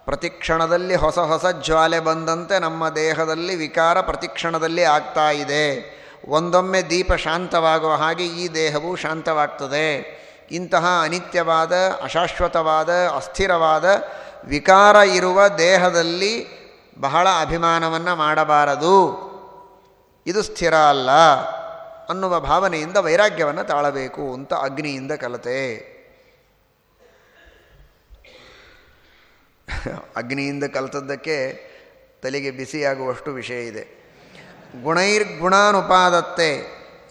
ಪ್ರತಿಕ್ಷಣದಲ್ಲಿ ಹೊಸ ಹೊಸ ಜ್ವಾಲೆ ಬಂದಂತೆ ನಮ್ಮ ದೇಹದಲ್ಲಿ ವಿಕಾರ ಪ್ರತಿಕ್ಷಣದಲ್ಲಿ ಆಗ್ತಾ ಇದೆ. ಒಂದೊಮ್ಮೆ ದೀಪ ಶಾಂತವಾಗುವ ಹಾಗೆ ಈ ದೇಹವು ಶಾಂತವಾಗ್ತದೆ. ಇಂತಹ ಅನಿತ್ಯವಾದ, ಅಶಾಶ್ವತವಾದ, ಅಸ್ಥಿರವಾದ ವಿಕಾರ ಇರುವ ದೇಹದಲ್ಲಿ ಬಹಳ ಅಭಿಮಾನವನ್ನು ಮಾಡಬಾರದು. ಇದು ಸ್ಥಿರ ಅಲ್ಲ ಅನ್ನುವ ಭಾವನೆಯಿಂದ ವೈರಾಗ್ಯವನ್ನು ತಾಳಬೇಕು ಅಂತ ಅಗ್ನಿಯಿಂದ ಕಲತೆ. ಅಗ್ನಿಯಿಂದ ಕಲಿತದ್ದಕ್ಕೆ ತಲೆಗೆ ಬಿಸಿಯಾಗುವಷ್ಟು ವಿಷಯ ಇದೆ. ಗುಣೈರ್ಗುಣಾನುಪಾದತ್ತೆ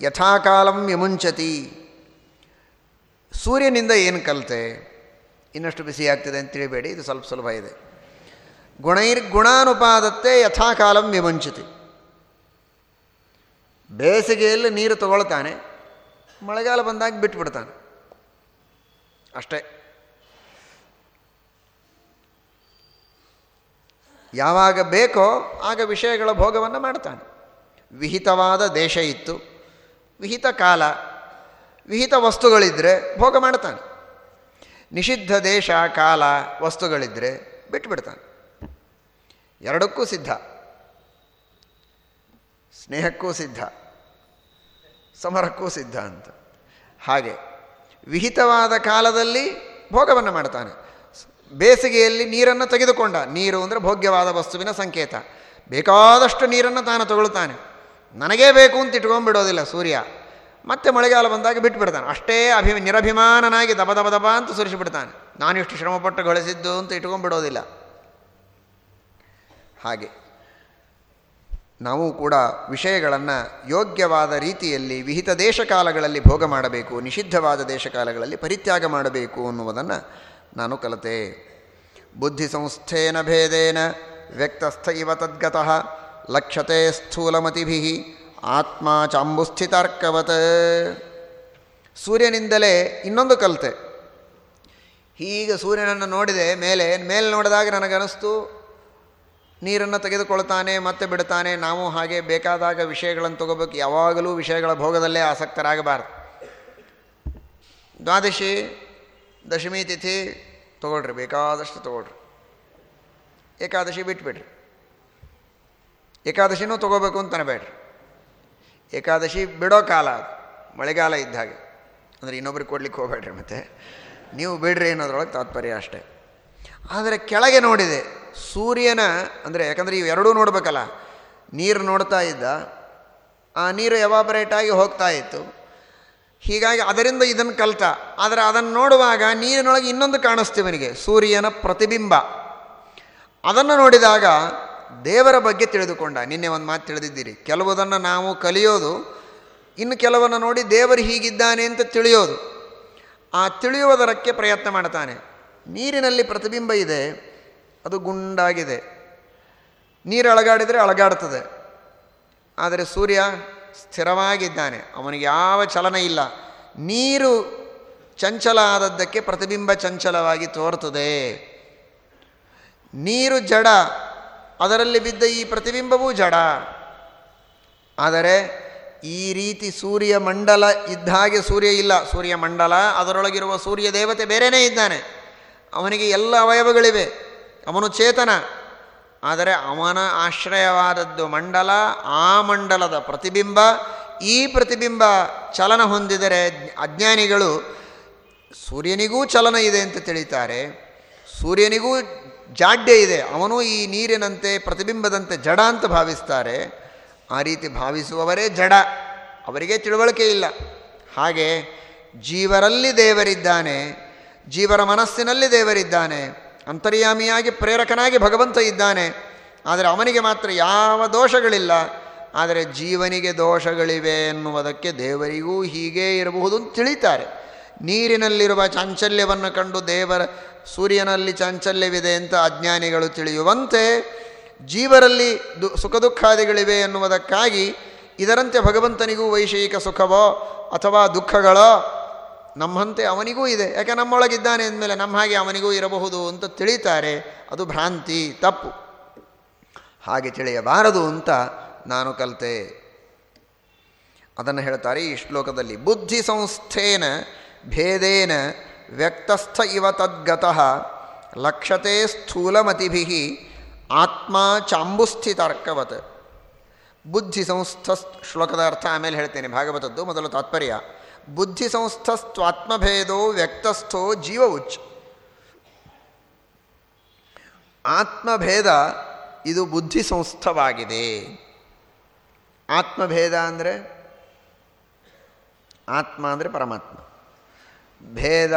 ಯಥಾಕಾಲಂ ವಿಮುಂಚತಿ ಸೂರ್ಯನಿಂದ ಏನು ಕಲಿತೆ? ಇನ್ನಷ್ಟು ಬಿಸಿ ಆಗ್ತಿದೆ ಅಂತ ತಿಳಿಬೇಡಿ, ಇದು ಸ್ವಲ್ಪ ಸುಲಭ ಇದೆ. ಗುಣೈರ್ಗುಣಾನುಪಾದತ್ತೆ ಯಥಾಕಾಲಂ ವಿಮುಂಚತಿ ಬೇಸಿಗೆಯಲ್ಲಿ ನೀರು ತಗೊಳ್ತಾನೆ, ಮಳೆಗಾಲ ಬಂದಾಗ ಬಿಟ್ಬಿಡ್ತಾನೆ. ಅಷ್ಟೇ. ಯಾವಾಗ ಬೇಕೋ ಆಗ ವಿಷಯಗಳ ಭೋಗವನ್ನು ಮಾಡ್ತಾನೆ. ವಿಹಿತವಾದ ದೇಶ ಇತ್ತು. ವಿಹಿತ ಕಾಲ. ವಿಹಿತ ವಸ್ತುಗಳಿದ್ದರೆ ಭೋಗ ಮಾಡ್ತಾನೆ. ನಿಷಿದ್ಧ ದೇಶ ಕಾಲ ವಸ್ತುಗಳಿದ್ದರೆ ಬಿಟ್ಟುಬಿಡ್ತಾನೆ ಎರಡಕ್ಕೂ ಸಿದ್ಧ. ಸ್ನೇಹಕ್ಕೂ ಸಿದ್ಧ. ಸಮರಕ್ಕೂ ಸಿದ್ಧ ಅಂತ. ಹಾಗೆ ವಿಹಿತವಾದ ಕಾಲದಲ್ಲಿ ಭೋಗವನ್ನು ಮಾಡ್ತಾನೆ. ಬೇಸಿಗೆಯಲ್ಲಿ ನೀರನ್ನು ತೆಗೆದುಕೊಂಡ. ನೀರು ಅಂದರೆ ಭೋಗ್ಯವಾದ ವಸ್ತುವಿನ ಸಂಕೇತ. ಬೇಕಾದಷ್ಟು ನೀರನ್ನು ತಾನು ತಗೊಳ್ತಾನೆ ನನಗೇ ಬೇಕು ಅಂತ ಇಟ್ಕೊಂಡ್ಬಿಡೋದಿಲ್ಲ ಸೂರ್ಯ. ಮತ್ತೆ ಮಳೆಗಾಲ ಬಂದಾಗ ಬಿಟ್ಬಿಡ್ತಾನೆ. ಅಷ್ಟೇ ಅಭಿ ನಿರಭಿಮಾನನಾಗಿ ದಬ ದಬ ದಬ ಅಂತ ಸುರಿಸಿಬಿಡ್ತಾನೆ. ನಾನಿಷ್ಟು ಶ್ರಮಪಟ್ಟು ಗಳಿಸಿದ್ದು ಅಂತ ಇಟ್ಕೊಂಡ್ಬಿಡೋದಿಲ್ಲ. ಹಾಗೆ. ನಾವು ಕೂಡ ವಿಷಯಗಳನ್ನು ಯೋಗ್ಯವಾದ ರೀತಿಯಲ್ಲಿ ವಿಹಿತ ದೇಶಕಾಲಗಳಲ್ಲಿ ಭೋಗ ಮಾಡಬೇಕು, ನಿಷಿದ್ಧವಾದ ದೇಶಕಾಲಗಳಲ್ಲಿ ಪರಿತ್ಯಾಗ ಮಾಡಬೇಕು ಅನ್ನುವುದನ್ನು ನಾನು ಕಲತೆ. ಬುದ್ಧಿ ಸಂಸ್ಥೇನ ಭೇದೇನ ವ್ಯಕ್ತಸ್ಥ ಇವ ತದ್ಗತಃ ಲಕ್ಷತೆ ಸ್ಥೂಲಮತಿಭಿ ಆತ್ಮ ಚಾಂಬುಸ್ಥಿತಾರ್ಕವತ್. ಸೂರ್ಯನಿಂದಲೇ ಇನ್ನೊಂದು ಕಲಿತೆ. ಹೀಗೆ ಸೂರ್ಯನನ್ನು ನೋಡಿದೆ ಮೇಲೆ ಮೇಲೆ ನೋಡಿದಾಗ ನನಗನಿಸ್ತು, ನೀರನ್ನು ತೆಗೆದುಕೊಳ್ತಾನೆ, ಮತ್ತೆ ಬಿಡ್ತಾನೆ, ನಾವು ಹಾಗೆ ಬೇಕಾದಾಗ ವಿಷಯಗಳನ್ನು ತಗೋಬೇಕು, ಯಾವಾಗಲೂ ವಿಷಯಗಳ ಭೋಗದಲ್ಲೇ ಆಸಕ್ತರಾಗಬಾರ್ದು. ದ್ವಾದಶಿ ದಶಮಿ ತಿಥಿ ತೊಗೊಳ್ರಿ, ಬೇಕಾದಷ್ಟು ತೊಗೊಳ್ರಿ. ಏಕಾದಶಿ ಬಿಟ್ಬಿಡ್ರಿ. ಏಕಾದಶಿನೂ ತೊಗೋಬೇಕು ಅಂತ ಅನ್ಬೇಡ್ರಿ ಏಕಾದಶಿ ಬಿಡೋ ಕಾಲ ಅದು, ಮಳೆಗಾಲ ಇದ್ದ ಹಾಗೆ. ಅಂದರೆ ಇನ್ನೊಬ್ರಿಗೆ ಕೊಡ್ಲಿಕ್ಕೆ ಹೋಗ್ಬೇಡ್ರಿ ಮತ್ತೆ. ನೀವು ಬಿಡ್ರಿ ಅನ್ನೋದ್ರೊಳಗೆ ತಾತ್ಪರ್ಯ ಅಷ್ಟೇ. ಆದರೆ ಕೆಳಗೆ ನೋಡಿದೆ, ಸೂರ್ಯನ, ಅಂದರೆ ಯಾಕಂದರೆ ಇವು ಎರಡೂ ನೋಡಬೇಕಲ್ಲ, ನೀರು ನೋಡ್ತಾ ಇದ್ದ, ಆ ನೀರು ಎವಾಪರೇಟ್ ಆಗಿ ಹೋಗ್ತಾ ಇತ್ತು? ಹೀಗಾಗಿ ಅದರಿಂದ ಇದನ್ನು ಕಲ್ತ. ಆದರೆ ಅದನ್ನು ನೋಡುವಾಗ ನೀರಿನೊಳಗೆ ಇನ್ನೊಂದು ಕಾಣಿಸ್ತೀವನಿಗೆ ಸೂರ್ಯನ ಪ್ರತಿಬಿಂಬ. ಅದನ್ನು ನೋಡಿದಾಗ ದೇವರ ಬಗ್ಗೆ ತಿಳಿದುಕೊಂಡ. ನಿನ್ನೆ ಒಂದು ಮಾತು ತಿಳಿದಿದ್ದೀರಿ. ಕೆಲವುದನ್ನು ನಾವು ಕಲಿಯೋದು, ಇನ್ನು ಕೆಲವನ್ನು ನೋಡಿ ದೇವರು ಹೀಗಿದ್ದಾನೆ ಅಂತ ತಿಳಿಯೋದು. ಆ ತಿಳಿಯುವುದರಕ್ಕೆ ಪ್ರಯತ್ನ ಮಾಡ್ತಾನೆ. ನೀರಿನಲ್ಲಿ ಪ್ರತಿಬಿಂಬ ಇದೆ, ಅದು ಗುಂಡಾಗಿದೆ. ನೀರು ಅಳಗಾಡಿದರೆ ಅಳಗಾಡ್ತದೆ. ಆದರೆ ಸೂರ್ಯ ಸ್ಥಿರವಾಗಿದ್ದಾನೆ. ಅವನಿಗೆ ಯಾವ ಚಲನ ಇಲ್ಲ. ನೀರು ಚಂಚಲ ಆದದ್ದಕ್ಕೆ ಪ್ರತಿಬಿಂಬ ಚಂಚಲವಾಗಿ ತೋರ್ತದೆ ನೀರು ಜಡ, ಅದರಲ್ಲಿ ಬಿದ್ದ ಈ ಪ್ರತಿಬಿಂಬವೂ ಜಡ. ಆದರೆ ಈ ರೀತಿ ಸೂರ್ಯ ಮಂಡಲ ಇದ್ದ ಹಾಗೆ ಸೂರ್ಯ ಇಲ್ಲ. ಸೂರ್ಯ ಮಂಡಲ, ಅದರೊಳಗಿರುವ ಸೂರ್ಯ ದೇವತೆ ಬೇರೆಯೇ ಇದ್ದಾನೆ. ಅವನಿಗೆ ಎಲ್ಲ ಅವಯವಗಳಿವೆ. ಅವನು ಚೇತನ. ಆದರೆ ಅವನ ಆಶ್ರಯವಾದದ್ದು ಮಂಡಲ, ಆ ಮಂಡಲದ ಪ್ರತಿಬಿಂಬ, ಈ ಪ್ರತಿಬಿಂಬ ಚಲನ ಹೊಂದಿದರೆ ಅಜ್ಞಾನಿಗಳು ಸೂರ್ಯನಿಗೂ ಚಲನ ಇದೆ ಅಂತ ತಿಳಿತಾರೆ. ಸೂರ್ಯನಿಗೂ ಜಾಡ್ಯ ಇದೆ. ಅವನು ಈ ನೀರಿನಂತೆ ಪ್ರತಿಬಿಂಬದಂತೆ ಜಡ ಅಂತ ಭಾವಿಸ್ತಾರೆ. ಆ ರೀತಿ ಭಾವಿಸುವವರೇ ಜಡ. ಅವರಿಗೆ ತಿಳುವಳಿಕೆ ಇಲ್ಲ. ಹಾಗೆ ಜೀವರಲ್ಲಿ ದೇವರಿದ್ದಾನೆ, ಜೀವರ ಮನಸ್ಸಿನಲ್ಲಿ ದೇವರಿದ್ದಾನೆ ಅಂತರ್ಯಾಮಿಯಾಗಿ ಪ್ರೇರಕನಾಗಿ ಭಗವಂತ ಇದ್ದಾನೆ. ಆದರೆ ಅವನಿಗೆ ಮಾತ್ರ ಯಾವ ದೋಷಗಳಿಲ್ಲ. ಆದರೆ ಜೀವನಿಗೆ ದೋಷಗಳಿವೆ ಎನ್ನುವುದಕ್ಕೆ ದೇವರಿಗೂ ಹೀಗೇ ಇರಬಹುದು ಅಂತ ತಿಳಿತಾರೆ. ನೀರಿನಲ್ಲಿರುವ ಚಾಂಚಲ್ಯವನ್ನು ಕಂಡು ದೇವರ, ಸೂರ್ಯನಲ್ಲಿ ಚಾಂಚಲ್ಯವಿದೆ ಅಂತ ಅಜ್ಞಾನಿಗಳು ತಿಳಿಯುವಂತೆ ಜೀವರಲ್ಲಿ ದು ಸುಖ ದುಃಖಾದಿಗಳಿವೆ ಎನ್ನುವುದಕ್ಕಾಗಿ ಇದರಂತೆ ಭಗವಂತನಿಗೂ ವೈಷಯಿಕ ಸುಖವೋ ಅಥವಾ ದುಃಖಗಳೋ ನಮ್ಮಂತೆ ಅವನಿಗೂ ಇದೆ. ಯಾಕೆ ನಮ್ಮೊಳಗಿದ್ದಾನೆ ಅಂದಮೇಲೆ ನಮ್ಮ ಹಾಗೆ ಅವನಿಗೂ ಇರಬಹುದು ಅಂತ ತಿಳಿತಾರೆ. ಅದು ಭ್ರಾಂತಿ, ತಪ್ಪು. ಹಾಗೆ ತಿಳಿಯಬಾರದು ಅಂತ ನಾನು ಕಲಿತೆ. ಅದನ್ನು ಹೇಳ್ತಾರೆ ಈ ಶ್ಲೋಕದಲ್ಲಿ, ಬುದ್ಧಿ ಸಂಸ್ಥೇನ ಭೇದೇನ ವ್ಯಕ್ತಸ್ಥ ಇವ ತದ್ಗತಃ ಲಕ್ಷತೆ ಸ್ಥೂಲಮತಿಭಿ ಆತ್ಮ ಚಾಂಬುಸ್ಥಿತಾರ್ಕವತ್ ಬುದ್ಧಿ ಸಂಸ್ಥ ಶ್ಲೋಕದ ಅರ್ಥ ಆಮೇಲೆ ಹೇಳ್ತೇನೆ. ಭಾಗವತದ್ದು ಮೊದಲು ತಾತ್ಪರ್ಯ. ಬುದ್ಧಿ ಸಂಸ್ಥಸ್ತ್ವಾತ್ಮಭೇದೋ ವ್ಯಕ್ತಸ್ಥೋ ಜೀವ ಉಚ್ಚ ಆತ್ಮಭೇದ ಇದು ಬುದ್ಧಿ ಸಂಸ್ಥವಾಗಿದೆ ಆತ್ಮಭೇದ ಅಂದರೆ ಆತ್ಮ ಅಂದರೆ ಪರಮಾತ್ಮ. ಭೇದ